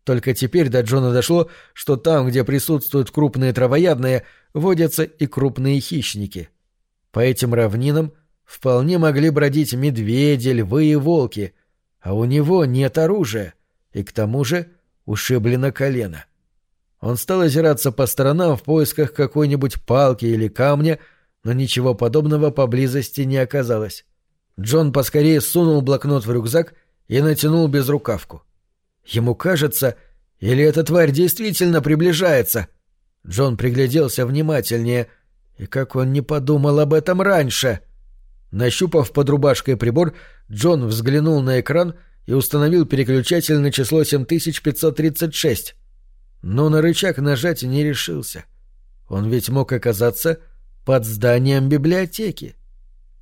Только теперь до Джона дошло, что там, где присутствуют крупные травоядные, водятся и крупные хищники. По этим равнинам вполне могли бродить медведи, львы и волки, а у него нет оружия, и к тому же — ушиблено колено. Он стал озираться по сторонам в поисках какой-нибудь палки или камня, но ничего подобного поблизости не оказалось. Джон поскорее сунул блокнот в рюкзак и натянул безрукавку. Ему кажется, или эта тварь действительно приближается. Джон пригляделся внимательнее, и как он не подумал об этом раньше. Нащупав под рубашкой прибор, Джон взглянул на экран — и установил переключатель на число 7536. Но на рычаг нажать не решился. Он ведь мог оказаться под зданием библиотеки.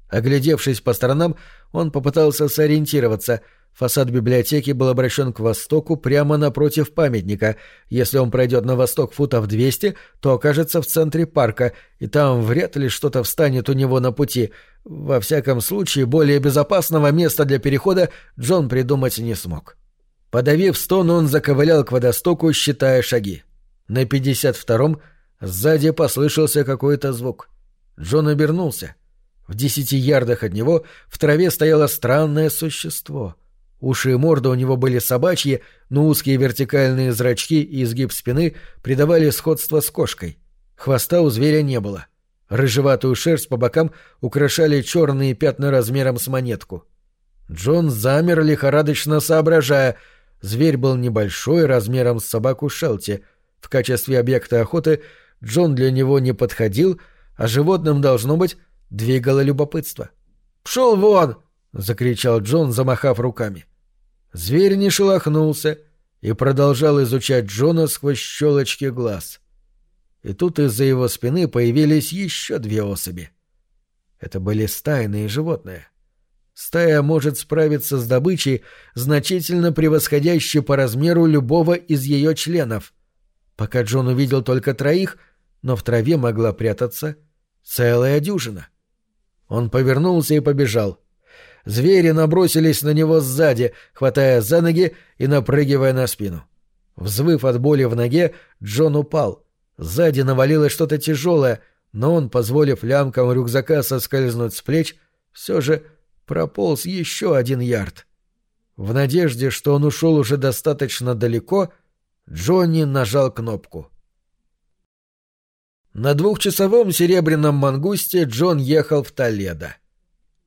Оглядевшись по сторонам, он попытался сориентироваться — Фасад библиотеки был обращен к востоку прямо напротив памятника. Если он пройдет на восток футов 200, то окажется в центре парка, и там вряд ли что-то встанет у него на пути. Во всяком случае, более безопасного места для перехода Джон придумать не смог. Подавив стон, он заковылял к водостоку, считая шаги. На 52-м сзади послышался какой-то звук. Джон обернулся. В десяти ярдах от него в траве стояло странное существо — Уши и морда у него были собачьи, но узкие вертикальные зрачки и изгиб спины придавали сходство с кошкой. Хвоста у зверя не было. Рыжеватую шерсть по бокам украшали черные пятна размером с монетку. Джон замер, лихорадочно соображая. Зверь был небольшой, размером с собаку Шелти. В качестве объекта охоты Джон для него не подходил, а животным, должно быть, двигало любопытство. «Пшел вон!» — закричал Джон, замахав руками. Зверь не шелохнулся и продолжал изучать Джона сквозь щелочки глаз. И тут из-за его спины появились еще две особи. Это были стайные животные. Стая может справиться с добычей, значительно превосходящей по размеру любого из ее членов. Пока Джон увидел только троих, но в траве могла прятаться целая дюжина. Он повернулся и побежал — Звери набросились на него сзади, хватая за ноги и напрыгивая на спину. Взвыв от боли в ноге, Джон упал. Сзади навалилось что-то тяжелое, но он, позволив лямкам рюкзака соскользнуть с плеч, все же прополз еще один ярд. В надежде, что он ушел уже достаточно далеко, Джонни нажал кнопку. На двухчасовом серебряном мангусте Джон ехал в Толедо.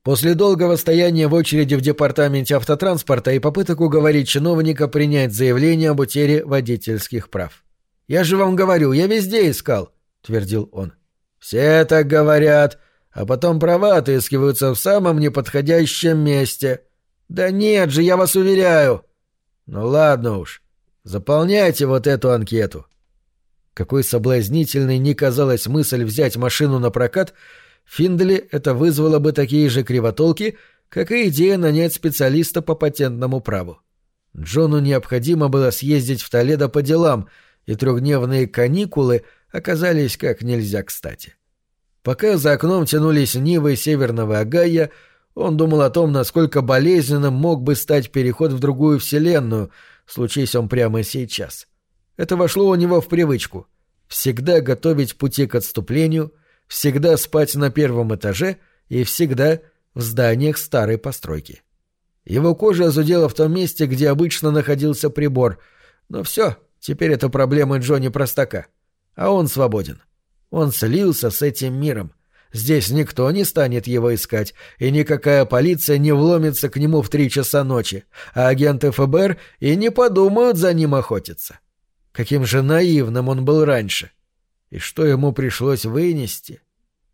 После долгого стояния в очереди в департаменте автотранспорта и попыток уговорить чиновника принять заявление об утере водительских прав. «Я же вам говорю, я везде искал», — твердил он. «Все так говорят, а потом права отыскиваются в самом неподходящем месте». «Да нет же, я вас уверяю». «Ну ладно уж, заполняйте вот эту анкету». Какой соблазнительной не казалась мысль взять машину на прокат — Финдли это вызвало бы такие же кривотолки, как и идея нанять специалиста по патентному праву. Джону необходимо было съездить в Толедо по делам, и трехдневные каникулы оказались как нельзя кстати. Пока за окном тянулись Нивы Северного Агая, он думал о том, насколько болезненным мог бы стать переход в другую вселенную, случись он прямо сейчас. Это вошло у него в привычку. Всегда готовить пути к отступлению, всегда спать на первом этаже и всегда в зданиях старой постройки. Его кожа зудела в том месте, где обычно находился прибор. Но все, теперь это проблемы Джонни Простака. А он свободен. Он слился с этим миром. Здесь никто не станет его искать, и никакая полиция не вломится к нему в три часа ночи, а агенты ФБР и не подумают за ним охотиться. Каким же наивным он был раньше. И что ему пришлось вынести?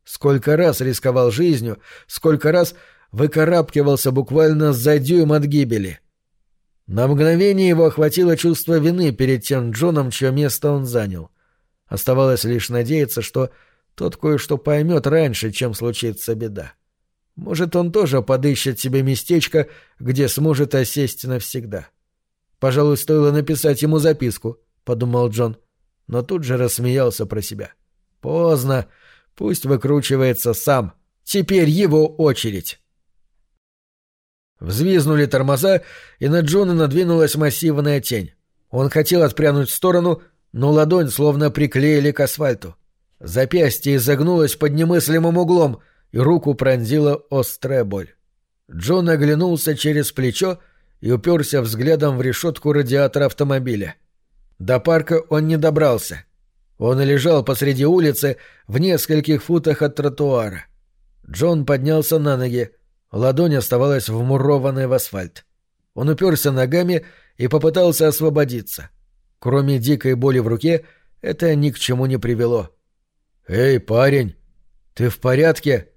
Сколько раз рисковал жизнью, сколько раз выкарабкивался буквально за дюйм от гибели. На мгновение его охватило чувство вины перед тем Джоном, чье место он занял. Оставалось лишь надеяться, что тот кое-что поймет раньше, чем случится беда. Может, он тоже подыщет себе местечко, где сможет осесть навсегда. Пожалуй, стоило написать ему записку, — подумал Джон, но тут же рассмеялся про себя. Поздно. Пусть выкручивается сам. Теперь его очередь. Взвизнули тормоза, и на Джона надвинулась массивная тень. Он хотел отпрянуть в сторону, но ладонь словно приклеили к асфальту. Запястье изогнулось под немыслимым углом, и руку пронзила острая боль. Джон оглянулся через плечо и уперся взглядом в решетку радиатора автомобиля. До парка он не добрался. Он лежал посреди улицы в нескольких футах от тротуара. Джон поднялся на ноги, Ладонь оставалась вмурованной в асфальт. Он уперся ногами и попытался освободиться. Кроме дикой боли в руке, это ни к чему не привело. «Эй, парень, ты в порядке?»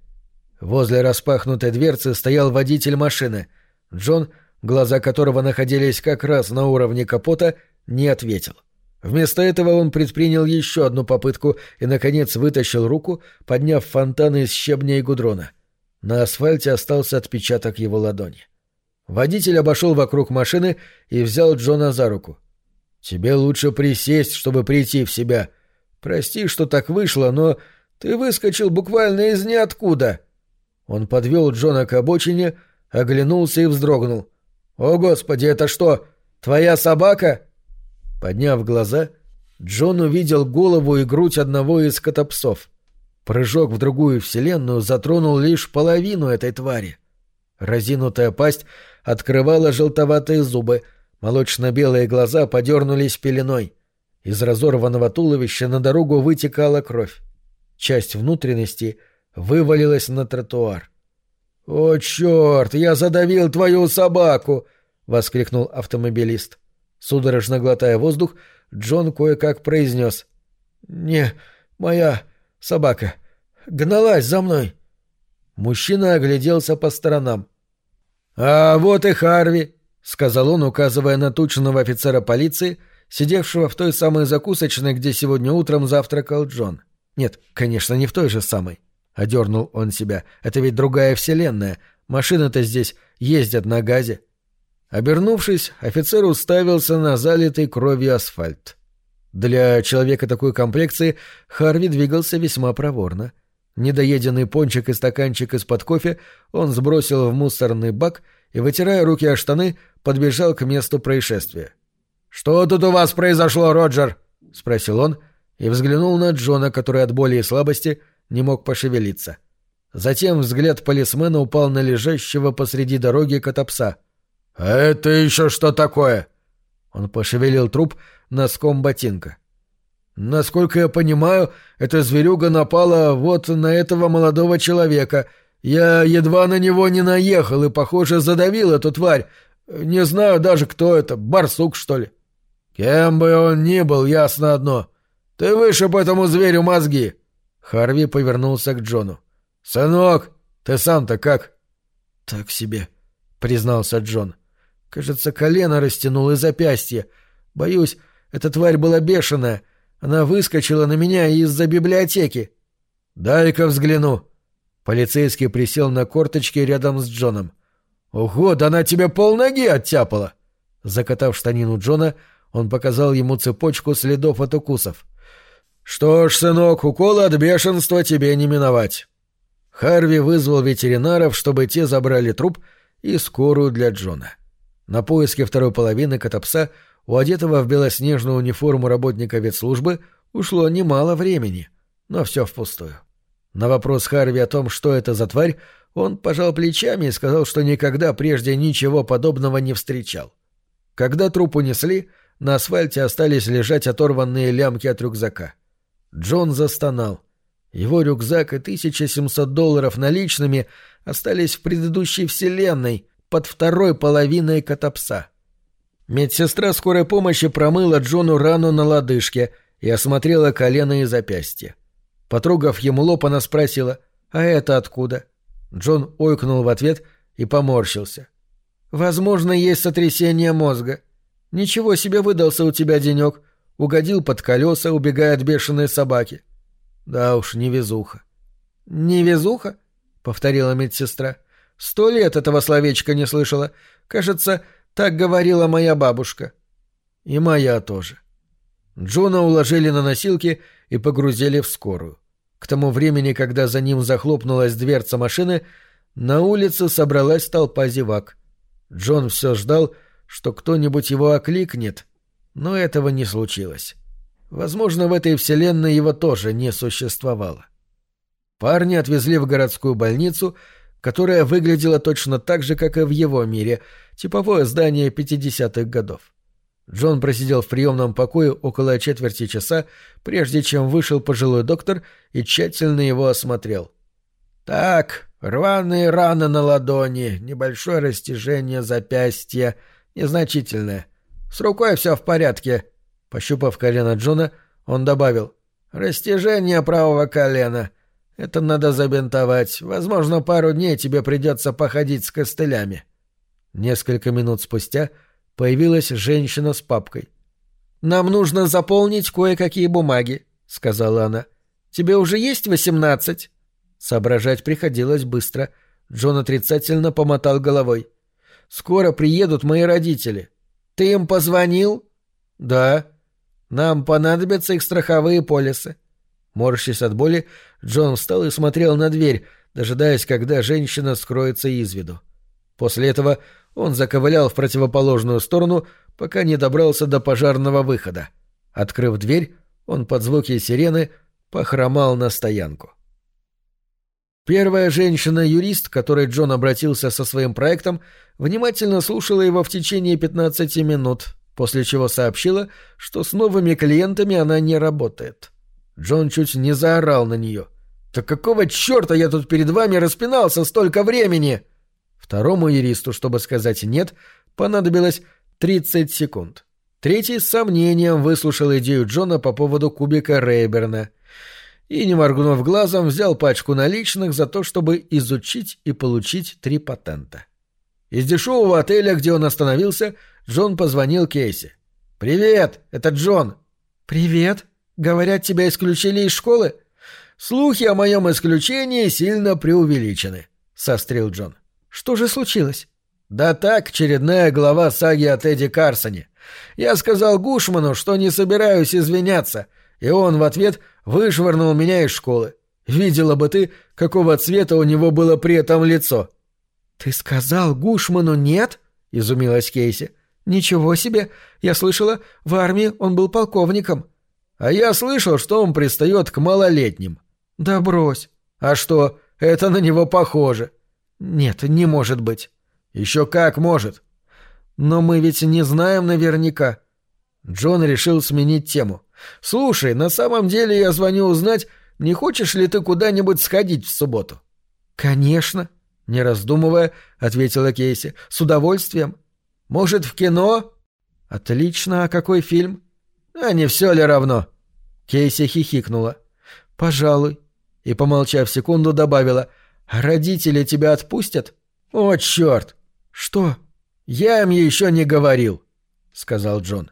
Возле распахнутой дверцы стоял водитель машины. Джон, глаза которого находились как раз на уровне капота, не ответил. Вместо этого он предпринял еще одну попытку и, наконец, вытащил руку, подняв фонтан из щебня и гудрона. — на асфальте остался отпечаток его ладони. Водитель обошел вокруг машины и взял Джона за руку. «Тебе лучше присесть, чтобы прийти в себя. Прости, что так вышло, но ты выскочил буквально из ниоткуда». Он подвел Джона к обочине, оглянулся и вздрогнул. «О, Господи, это что, твоя собака?» Подняв глаза, Джон увидел голову и грудь одного из котопсов. Прыжок в другую вселенную затронул лишь половину этой твари. Разинутая пасть открывала желтоватые зубы, молочно-белые глаза подернулись пеленой. Из разорванного туловища на дорогу вытекала кровь. Часть внутренности вывалилась на тротуар. «О, черт! Я задавил твою собаку!» — воскликнул автомобилист. Судорожно глотая воздух, Джон кое-как произнес. «Не, моя собака гналась за мной. Мужчина огляделся по сторонам. «А вот и Харви», — сказал он, указывая на тучного офицера полиции, сидевшего в той самой закусочной, где сегодня утром завтракал Джон. «Нет, конечно, не в той же самой», — одернул он себя. «Это ведь другая вселенная. Машины-то здесь ездят на газе». Обернувшись, офицер уставился на залитый кровью асфальт. Для человека такой комплекции Харви двигался весьма проворно. Недоеденный пончик и стаканчик из-под кофе он сбросил в мусорный бак и, вытирая руки о штаны, подбежал к месту происшествия. «Что тут у вас произошло, Роджер?» — спросил он и взглянул на Джона, который от боли и слабости не мог пошевелиться. Затем взгляд полисмена упал на лежащего посреди дороги котопса. «Это еще что такое?» Он пошевелил труп носком ботинка. Насколько я понимаю, эта зверюга напала вот на этого молодого человека. Я едва на него не наехал и, похоже, задавил эту тварь. Не знаю даже, кто это, барсук, что ли. Кем бы он ни был, ясно одно. Ты вышиб этому зверю мозги. Харви повернулся к Джону. «Сынок, ты сам-то как?» «Так себе», — признался Джон. «Кажется, колено растянул и запястье. Боюсь, эта тварь была бешеная. Она выскочила на меня из-за библиотеки. «Дай-ка взгляну». Полицейский присел на корточки рядом с Джоном. «Ого, да она тебе полноги оттяпала!» Закатав штанину Джона, он показал ему цепочку следов от укусов. «Что ж, сынок, укола от бешенства тебе не миновать». Харви вызвал ветеринаров, чтобы те забрали труп и скорую для Джона. На поиски второй половины котопса у одетого в белоснежную униформу работника ветслужбы ушло немало времени, но все впустую. На вопрос Харви о том, что это за тварь, он пожал плечами и сказал, что никогда прежде ничего подобного не встречал. Когда труп унесли, на асфальте остались лежать оторванные лямки от рюкзака. Джон застонал. Его рюкзак и 1700 долларов наличными остались в предыдущей вселенной, под второй половиной котопса. Медсестра скорой помощи промыла Джону рану на лодыжке и осмотрела колено и запястье. Потрогав ему лоб, она спросила «А это откуда?» Джон ойкнул в ответ и поморщился. «Возможно, есть сотрясение мозга. Ничего себе выдался у тебя денек. Угодил под колеса, убегая от бешеной собаки». «Да уж, невезуха». «Невезуха?» — повторила медсестра. «Сто лет этого словечка не слышала. Кажется, так говорила моя бабушка». «И моя тоже». Джона уложили на носилки и погрузили в скорую. К тому времени, когда за ним захлопнулась дверца машины, на улице собралась толпа зевак. Джон все ждал, что кто-нибудь его окликнет, но этого не случилось. Возможно, в этой вселенной его тоже не существовало. Парни отвезли в городскую больницу, которая выглядела точно так же, как и в его мире, типовое здание 50-х годов. Джон просидел в приемном покое около четверти часа, прежде чем вышел пожилой доктор и тщательно его осмотрел. «Так, рваные раны на ладони, небольшое растяжение запястья, незначительное. С рукой все в порядке». Пощупав колено Джона, он добавил. «Растяжение правого колена. Это надо забинтовать. Возможно, пару дней тебе придется походить с костылями». Несколько минут спустя появилась женщина с папкой. «Нам нужно заполнить кое-какие бумаги», — сказала она. «Тебе уже есть восемнадцать?» Соображать приходилось быстро. Джон отрицательно помотал головой. «Скоро приедут мои родители. Ты им позвонил?» «Да. Нам понадобятся их страховые полисы». Морщась от боли, Джон встал и смотрел на дверь, дожидаясь, когда женщина скроется из виду. После этого он заковылял в противоположную сторону, пока не добрался до пожарного выхода. Открыв дверь, он под звуки сирены похромал на стоянку. Первая женщина-юрист, к которой Джон обратился со своим проектом, внимательно слушала его в течение 15 минут, после чего сообщила, что с новыми клиентами она не работает. Джон чуть не заорал на нее. «Так какого черта я тут перед вами распинался столько времени?» Второму юристу, чтобы сказать «нет», понадобилось 30 секунд. Третий с сомнением выслушал идею Джона по поводу кубика Рейберна и, не моргнув глазом, взял пачку наличных за то, чтобы изучить и получить три патента. Из дешевого отеля, где он остановился, Джон позвонил Кейси. «Привет, это Джон». «Привет. Говорят, тебя исключили из школы?» «Слухи о моем исключении сильно преувеличены», — сострил Джон. Что же случилось? Да так, очередная глава саги о Тедди Карсоне. Я сказал Гушману, что не собираюсь извиняться, и он в ответ вышвырнул меня из школы. Видела бы ты, какого цвета у него было при этом лицо. Ты сказал Гушману нет? изумилась Кейси. Ничего себе! Я слышала, в армии он был полковником. А я слышал, что он пристает к малолетним. Да брось. А что, это на него похоже. «Нет, не может быть». «Еще как может». «Но мы ведь не знаем наверняка». Джон решил сменить тему. «Слушай, на самом деле я звоню узнать, не хочешь ли ты куда-нибудь сходить в субботу?» «Конечно», — не раздумывая, ответила Кейси. «С удовольствием. Может, в кино?» «Отлично. А какой фильм?» «А не все ли равно?» Кейси хихикнула. «Пожалуй». И, помолчав секунду, добавила — родители тебя отпустят? О, черт! Что? Я им еще не говорил, сказал Джон.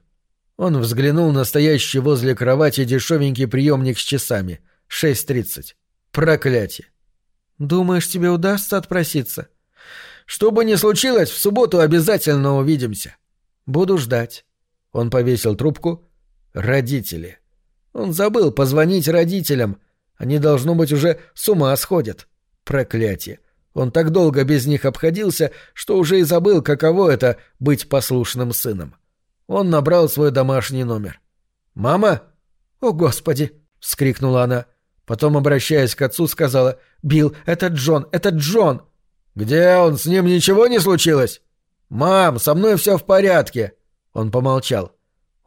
Он взглянул на стоящий возле кровати дешевенький приемник с часами. Шесть тридцать. Проклятие. Думаешь, тебе удастся отпроситься? Что бы ни случилось, в субботу обязательно увидимся. Буду ждать. Он повесил трубку. Родители. Он забыл позвонить родителям. Они, должно быть, уже с ума сходят. Проклятие. Он так долго без них обходился, что уже и забыл, каково это — быть послушным сыном. Он набрал свой домашний номер. «Мама?» «О, Господи!» — вскрикнула она. Потом, обращаясь к отцу, сказала «Билл, это Джон, это Джон!» «Где он? С ним ничего не случилось?» «Мам, со мной все в порядке!» Он помолчал.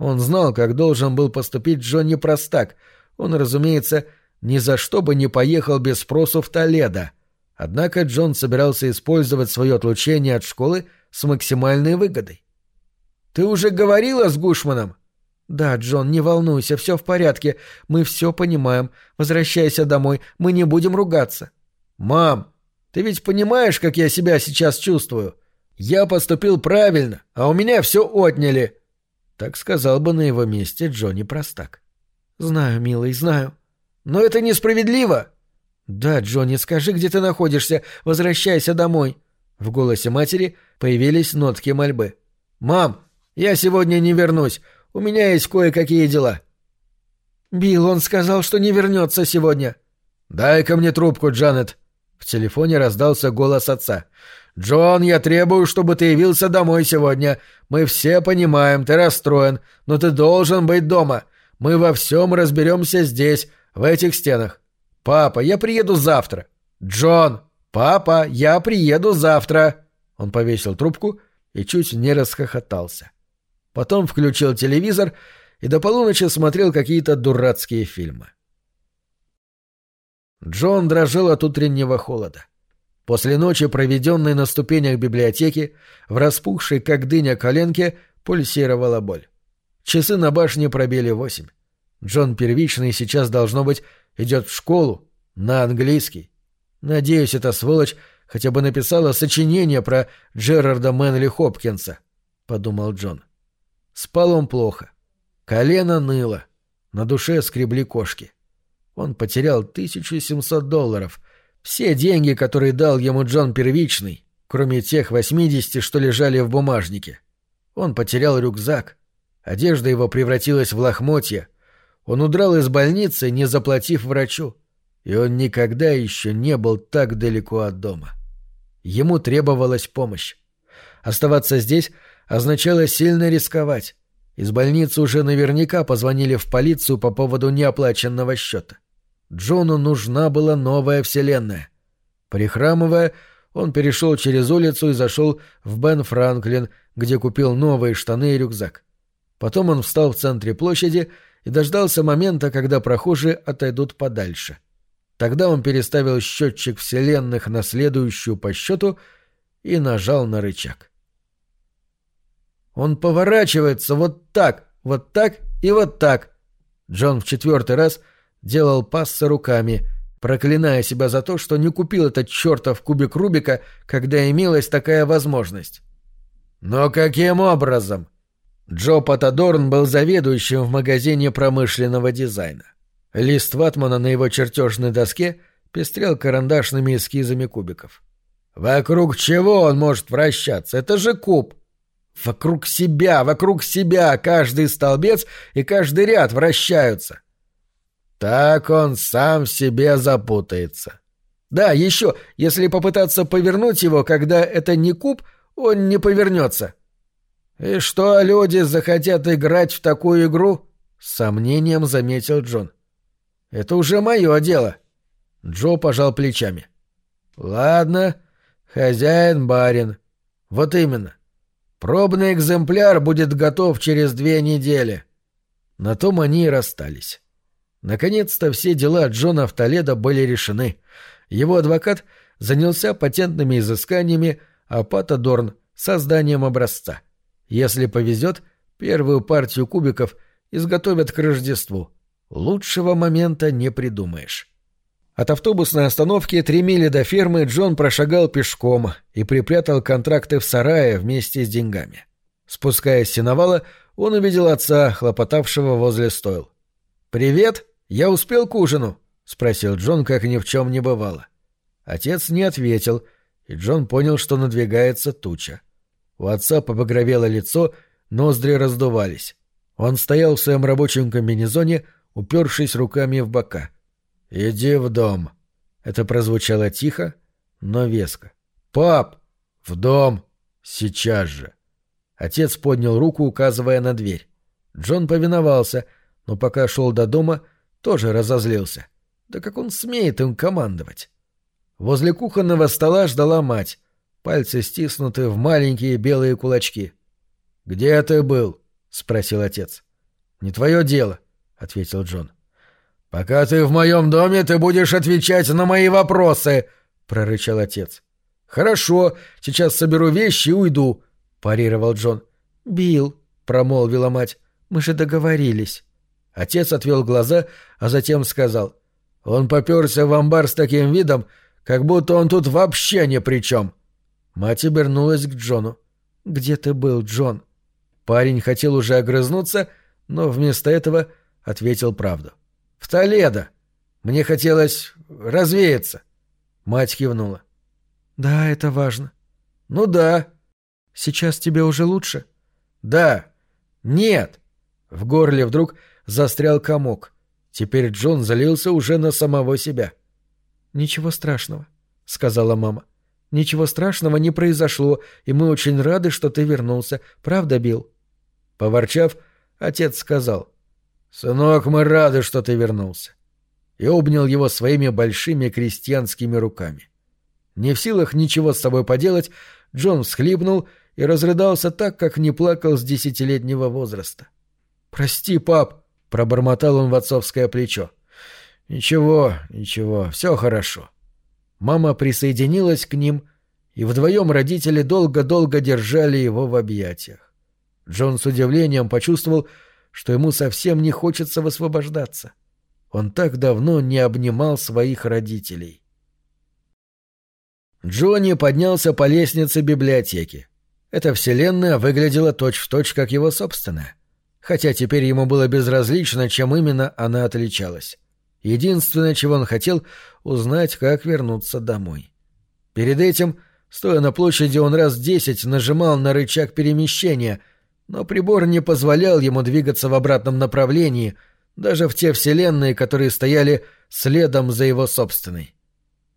Он знал, как должен был поступить Джонни Простак. Он, разумеется, ни за что бы не поехал без спросу в Толедо. Однако Джон собирался использовать свое отлучение от школы с максимальной выгодой. «Ты уже говорила с Гушманом?» «Да, Джон, не волнуйся, все в порядке. Мы все понимаем. Возвращайся домой, мы не будем ругаться». «Мам, ты ведь понимаешь, как я себя сейчас чувствую? Я поступил правильно, а у меня все отняли». Так сказал бы на его месте Джонни Простак. «Знаю, милый, знаю. Но это несправедливо!» «Да, Джонни, скажи, где ты находишься. Возвращайся домой». В голосе матери появились нотки мольбы. «Мам, я сегодня не вернусь. У меня есть кое-какие дела». «Билл, он сказал, что не вернется сегодня». «Дай-ка мне трубку, Джанет». В телефоне раздался голос отца. «Джон, я требую, чтобы ты явился домой сегодня. Мы все понимаем, ты расстроен, но ты должен быть дома. Мы во всем разберемся здесь, в этих стенах. Папа, я приеду завтра. Джон, папа, я приеду завтра». Он повесил трубку и чуть не расхохотался. Потом включил телевизор и до полуночи смотрел какие-то дурацкие фильмы. Джон дрожал от утреннего холода. После ночи, проведенной на ступенях библиотеки, в распухшей, как дыня, коленке пульсировала боль. Часы на башне пробили восемь. Джон Первичный сейчас, должно быть, идет в школу, на английский. Надеюсь, эта сволочь хотя бы написала сочинение про Джерарда Мэнли Хопкинса, — подумал Джон. Спал он плохо. Колено ныло. На душе скребли кошки. Он потерял 1700 долларов — все деньги, которые дал ему Джон Первичный, кроме тех 80, что лежали в бумажнике. Он потерял рюкзак. Одежда его превратилась в лохмотья. Он удрал из больницы, не заплатив врачу. И он никогда еще не был так далеко от дома. Ему требовалась помощь. Оставаться здесь означало сильно рисковать. Из больницы уже наверняка позвонили в полицию по поводу неоплаченного счета. Джону нужна была новая вселенная. Прихрамывая, он перешел через улицу и зашел в Бен Франклин, где купил новые штаны и рюкзак. Потом он встал в центре площади и дождался момента, когда прохожие отойдут подальше. Тогда он переставил счетчик вселенных на следующую по счету и нажал на рычаг. Он поворачивается вот так, вот так и вот так. Джон в четвертый раз — делал пассы руками, проклиная себя за то, что не купил этот чертов кубик Рубика, когда имелась такая возможность. Но каким образом? Джо Патадорн был заведующим в магазине промышленного дизайна. Лист ватмана на его чертежной доске пестрел карандашными эскизами кубиков. «Вокруг чего он может вращаться? Это же куб!» «Вокруг себя, вокруг себя каждый столбец и каждый ряд вращаются!» Так он сам в себе запутается. Да, еще, если попытаться повернуть его, когда это не куб, он не повернется. И что люди захотят играть в такую игру? С сомнением заметил Джон. Это уже мое дело. Джо пожал плечами. Ладно, хозяин барин. Вот именно. Пробный экземпляр будет готов через две недели. На том они и расстались. Наконец-то все дела Джона в Толедо были решены. Его адвокат занялся патентными изысканиями, а Пата Дорн — созданием образца. Если повезет, первую партию кубиков изготовят к Рождеству. Лучшего момента не придумаешь. От автобусной остановки три мили до фермы Джон прошагал пешком и припрятал контракты в сарае вместе с деньгами. Спускаясь с сеновала, он увидел отца, хлопотавшего возле стойл. «Привет!» «Я успел к ужину?» — спросил Джон, как ни в чем не бывало. Отец не ответил, и Джон понял, что надвигается туча. У отца побагровело лицо, ноздри раздувались. Он стоял в своем рабочем комбинезоне, упершись руками в бока. «Иди в дом». Это прозвучало тихо, но веско. «Пап! В дом! Сейчас же!» Отец поднял руку, указывая на дверь. Джон повиновался, но пока шел до дома, тоже разозлился. Да как он смеет им командовать? Возле кухонного стола ждала мать. Пальцы стиснуты в маленькие белые кулачки. «Где ты был?» — спросил отец. «Не твое дело», — ответил Джон. «Пока ты в моем доме, ты будешь отвечать на мои вопросы», — прорычал отец. «Хорошо, сейчас соберу вещи и уйду», — парировал Джон. «Билл», — промолвила мать, — «мы же договорились». Отец отвел глаза, а затем сказал. «Он поперся в амбар с таким видом, как будто он тут вообще ни при чем». Мать обернулась к Джону. «Где ты был, Джон?» Парень хотел уже огрызнуться, но вместо этого ответил правду. «В Толедо. Мне хотелось развеяться». Мать кивнула. «Да, это важно». «Ну да». «Сейчас тебе уже лучше?» «Да». «Нет». В горле вдруг застрял комок. Теперь Джон залился уже на самого себя. «Ничего страшного», — сказала мама. «Ничего страшного не произошло, и мы очень рады, что ты вернулся. Правда, Билл?» Поворчав, отец сказал. «Сынок, мы рады, что ты вернулся». И обнял его своими большими крестьянскими руками. Не в силах ничего с собой поделать, Джон всхлипнул и разрыдался так, как не плакал с десятилетнего возраста. «Прости, пап», — пробормотал он в отцовское плечо. «Ничего, ничего, все хорошо». Мама присоединилась к ним, и вдвоем родители долго-долго держали его в объятиях. Джон с удивлением почувствовал, что ему совсем не хочется высвобождаться. Он так давно не обнимал своих родителей. Джонни поднялся по лестнице библиотеки. Эта вселенная выглядела точь-в-точь, точь, как его собственная. Хотя теперь ему было безразлично, чем именно она отличалась. Единственное, чего он хотел — узнать, как вернуться домой. Перед этим, стоя на площади, он раз десять нажимал на рычаг перемещения, но прибор не позволял ему двигаться в обратном направлении, даже в те вселенные, которые стояли следом за его собственной.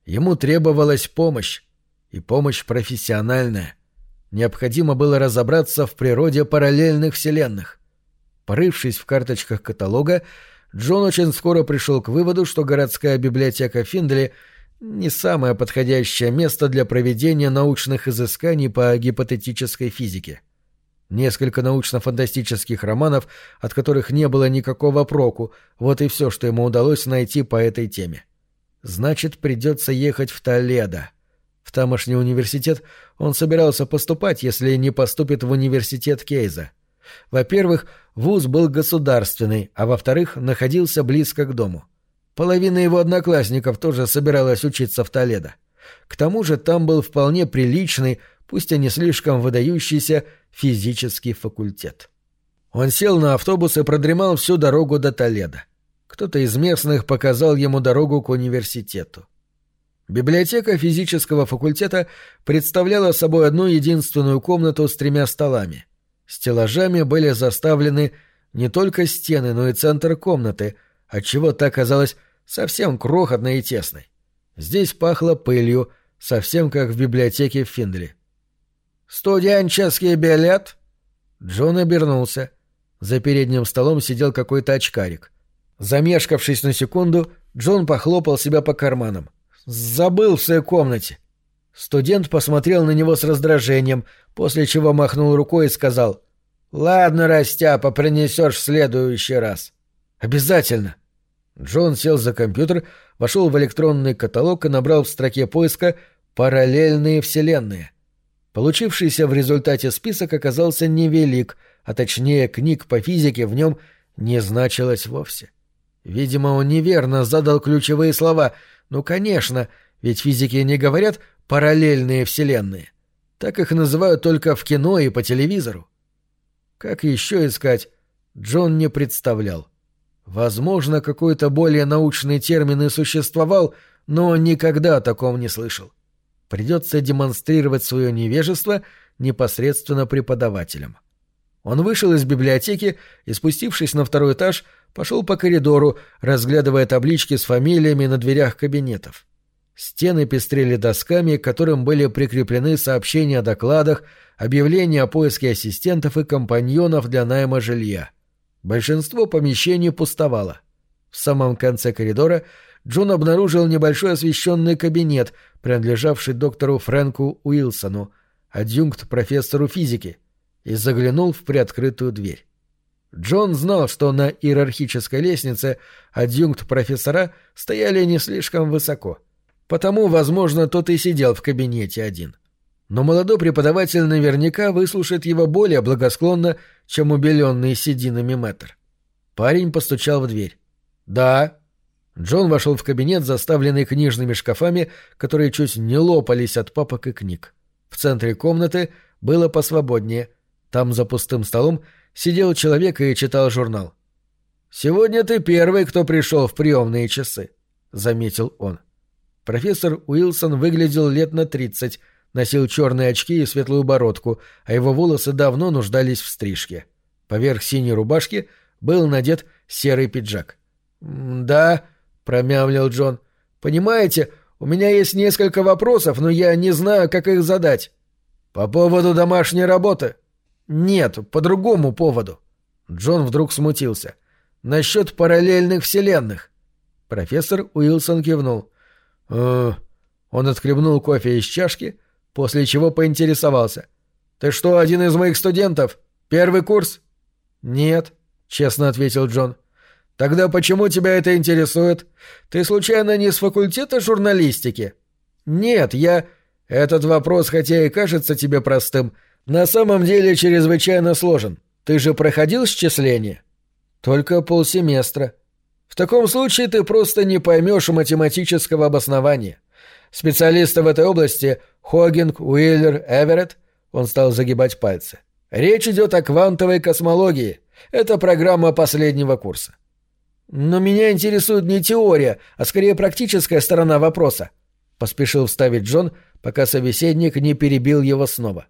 Ему требовалась помощь, и помощь профессиональная. Необходимо было разобраться в природе параллельных вселенных. Порывшись в карточках каталога, Джон очень скоро пришел к выводу, что городская библиотека Финдли не самое подходящее место для проведения научных изысканий по гипотетической физике. Несколько научно-фантастических романов, от которых не было никакого проку, вот и все, что ему удалось найти по этой теме. Значит, придется ехать в Толедо. В тамошний университет он собирался поступать, если не поступит в университет Кейза. Во-первых, вуз был государственный, а во-вторых, находился близко к дому. Половина его одноклассников тоже собиралась учиться в Толедо. К тому же там был вполне приличный, пусть и не слишком выдающийся, физический факультет. Он сел на автобус и продремал всю дорогу до Толедо. Кто-то из местных показал ему дорогу к университету. Библиотека физического факультета представляла собой одну единственную комнату с тремя столами — Стеллажами были заставлены не только стены, но и центр комнаты, отчего та казалась совсем крохотной и тесной. Здесь пахло пылью, совсем как в библиотеке в Финдли. «Студенческий билет?» Джон обернулся. За передним столом сидел какой-то очкарик. Замешкавшись на секунду, Джон похлопал себя по карманам. «Забыл в своей комнате. Студент посмотрел на него с раздражением, после чего махнул рукой и сказал «Ладно, Растяпа, принесешь в следующий раз». «Обязательно». Джон сел за компьютер, вошел в электронный каталог и набрал в строке поиска «Параллельные вселенные». Получившийся в результате список оказался невелик, а точнее книг по физике в нем не значилось вовсе. Видимо, он неверно задал ключевые слова. Ну, конечно, ведь физики не говорят параллельные вселенные. Так их называют только в кино и по телевизору. Как еще искать, Джон не представлял. Возможно, какой-то более научный термин и существовал, но никогда о таком не слышал. Придется демонстрировать свое невежество непосредственно преподавателям. Он вышел из библиотеки и, спустившись на второй этаж, пошел по коридору, разглядывая таблички с фамилиями на дверях кабинетов. Стены пестрели досками, к которым были прикреплены сообщения о докладах, объявления о поиске ассистентов и компаньонов для найма жилья. Большинство помещений пустовало. В самом конце коридора Джон обнаружил небольшой освещенный кабинет, принадлежавший доктору Фрэнку Уилсону, адъюнкт профессору физики, и заглянул в приоткрытую дверь. Джон знал, что на иерархической лестнице адъюнкт профессора стояли не слишком высоко. Потому, возможно, тот и сидел в кабинете один. Но молодой преподаватель наверняка выслушает его более благосклонно, чем убеленный сединами мэтр. Парень постучал в дверь. «Да», Джон вошел в кабинет, заставленный книжными шкафами, которые чуть не лопались от папок и книг. В центре комнаты было посвободнее. Там за пустым столом сидел человек и читал журнал. «Сегодня ты первый, кто пришел в приемные часы», — заметил он. Профессор Уилсон выглядел лет на тридцать, носил черные очки и светлую бородку, а его волосы давно нуждались в стрижке. Поверх синей рубашки был надет серый пиджак. «Да», промямлил Джон. Понимаете, у меня есть несколько вопросов, но я не знаю, как их задать. По поводу домашней работы? Нет, по другому поводу. Джон вдруг смутился. Насчет параллельных вселенных. Профессор Уилсон кивнул. «Э, он отхлебнул кофе из чашки, после чего поинтересовался. «Ты что, один из моих студентов? Первый курс?» «Нет», — честно ответил Джон. Тогда почему тебя это интересует? Ты случайно не с факультета журналистики? Нет, я... Этот вопрос, хотя и кажется тебе простым, на самом деле чрезвычайно сложен. Ты же проходил счисление? Только полсеместра. В таком случае ты просто не поймешь математического обоснования. Специалисты в этой области — Хогинг, Уиллер, Эверетт — он стал загибать пальцы. Речь идет о квантовой космологии. Это программа последнего курса. «Но меня интересует не теория, а скорее практическая сторона вопроса», — поспешил вставить Джон, пока собеседник не перебил его снова.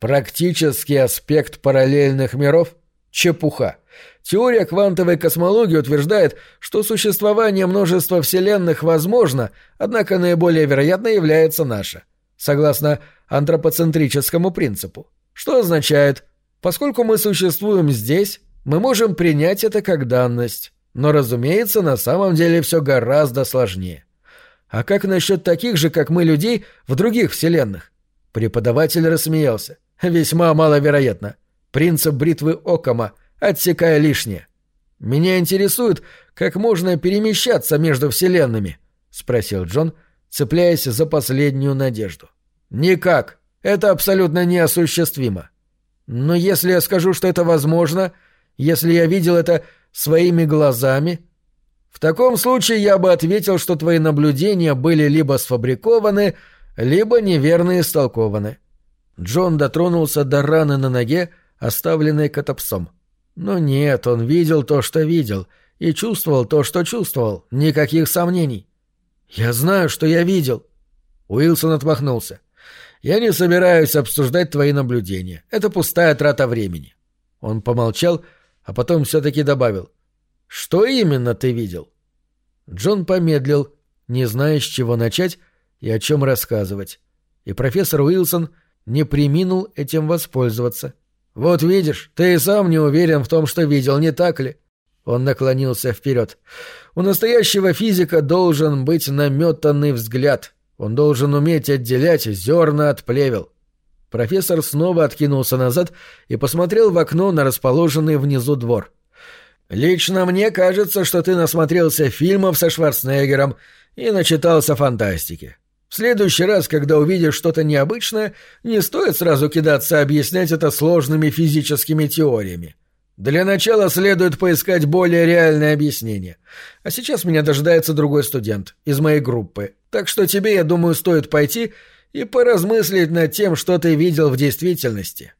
«Практический аспект параллельных миров? Чепуха. Теория квантовой космологии утверждает, что существование множества вселенных возможно, однако наиболее вероятно является наша, согласно антропоцентрическому принципу. Что означает, поскольку мы существуем здесь, мы можем принять это как данность». Но, разумеется, на самом деле все гораздо сложнее. А как насчет таких же, как мы, людей в других вселенных? Преподаватель рассмеялся. Весьма маловероятно. Принцип бритвы Окама, отсекая лишнее. Меня интересует, как можно перемещаться между вселенными, спросил Джон, цепляясь за последнюю надежду. Никак. Это абсолютно неосуществимо. Но если я скажу, что это возможно, если я видел это своими глазами? В таком случае я бы ответил, что твои наблюдения были либо сфабрикованы, либо неверно истолкованы. Джон дотронулся до раны на ноге, оставленной котопсом. Но нет, он видел то, что видел, и чувствовал то, что чувствовал, никаких сомнений. «Я знаю, что я видел». Уилсон отмахнулся. «Я не собираюсь обсуждать твои наблюдения. Это пустая трата времени». Он помолчал, а потом все-таки добавил. «Что именно ты видел?» Джон помедлил, не зная, с чего начать и о чем рассказывать. И профессор Уилсон не приминул этим воспользоваться. «Вот видишь, ты и сам не уверен в том, что видел, не так ли?» Он наклонился вперед. «У настоящего физика должен быть наметанный взгляд. Он должен уметь отделять зерна от плевел. Профессор снова откинулся назад и посмотрел в окно на расположенный внизу двор. «Лично мне кажется, что ты насмотрелся фильмов со Шварценеггером и начитался фантастики. Следующий раз, когда увидишь что-то необычное, не стоит сразу кидаться объяснять это сложными физическими теориями. Для начала следует поискать более реальное объяснение. А сейчас меня дожидается другой студент из моей группы, так что тебе, я думаю, стоит пойти и поразмыслить над тем, что ты видел в действительности.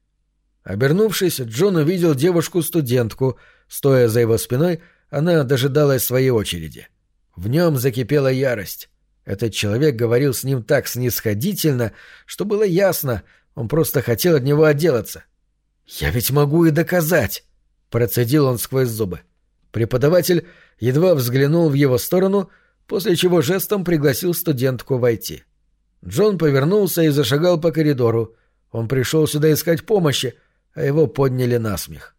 Обернувшись, Джон увидел девушку-студентку. Стоя за его спиной, она дожидалась своей очереди. В нем закипела ярость. Этот человек говорил с ним так снисходительно, что было ясно, он просто хотел от него отделаться. «Я ведь могу и доказать!» — процедил он сквозь зубы. Преподаватель едва взглянул в его сторону, после чего жестом пригласил студентку войти. Джон повернулся и зашагал по коридору. Он пришел сюда искать помощи, а его подняли на смех.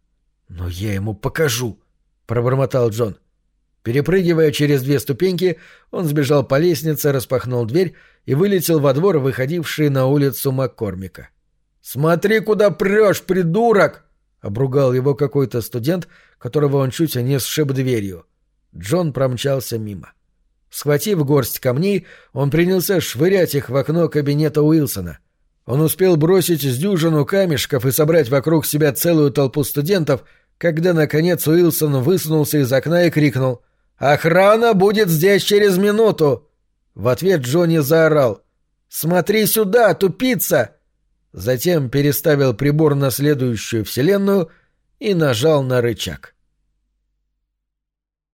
«Но я ему покажу!» — пробормотал Джон. Перепрыгивая через две ступеньки, он сбежал по лестнице, распахнул дверь и вылетел во двор, выходивший на улицу Маккормика. «Смотри, куда прешь, придурок!» — обругал его какой-то студент, которого он чуть не сшиб дверью. Джон промчался мимо. Схватив горсть камней, он принялся швырять их в окно кабинета Уилсона. Он успел бросить с дюжину камешков и собрать вокруг себя целую толпу студентов, когда, наконец, Уилсон высунулся из окна и крикнул «Охрана будет здесь через минуту!» В ответ Джонни заорал «Смотри сюда, тупица!» Затем переставил прибор на следующую вселенную и нажал на рычаг.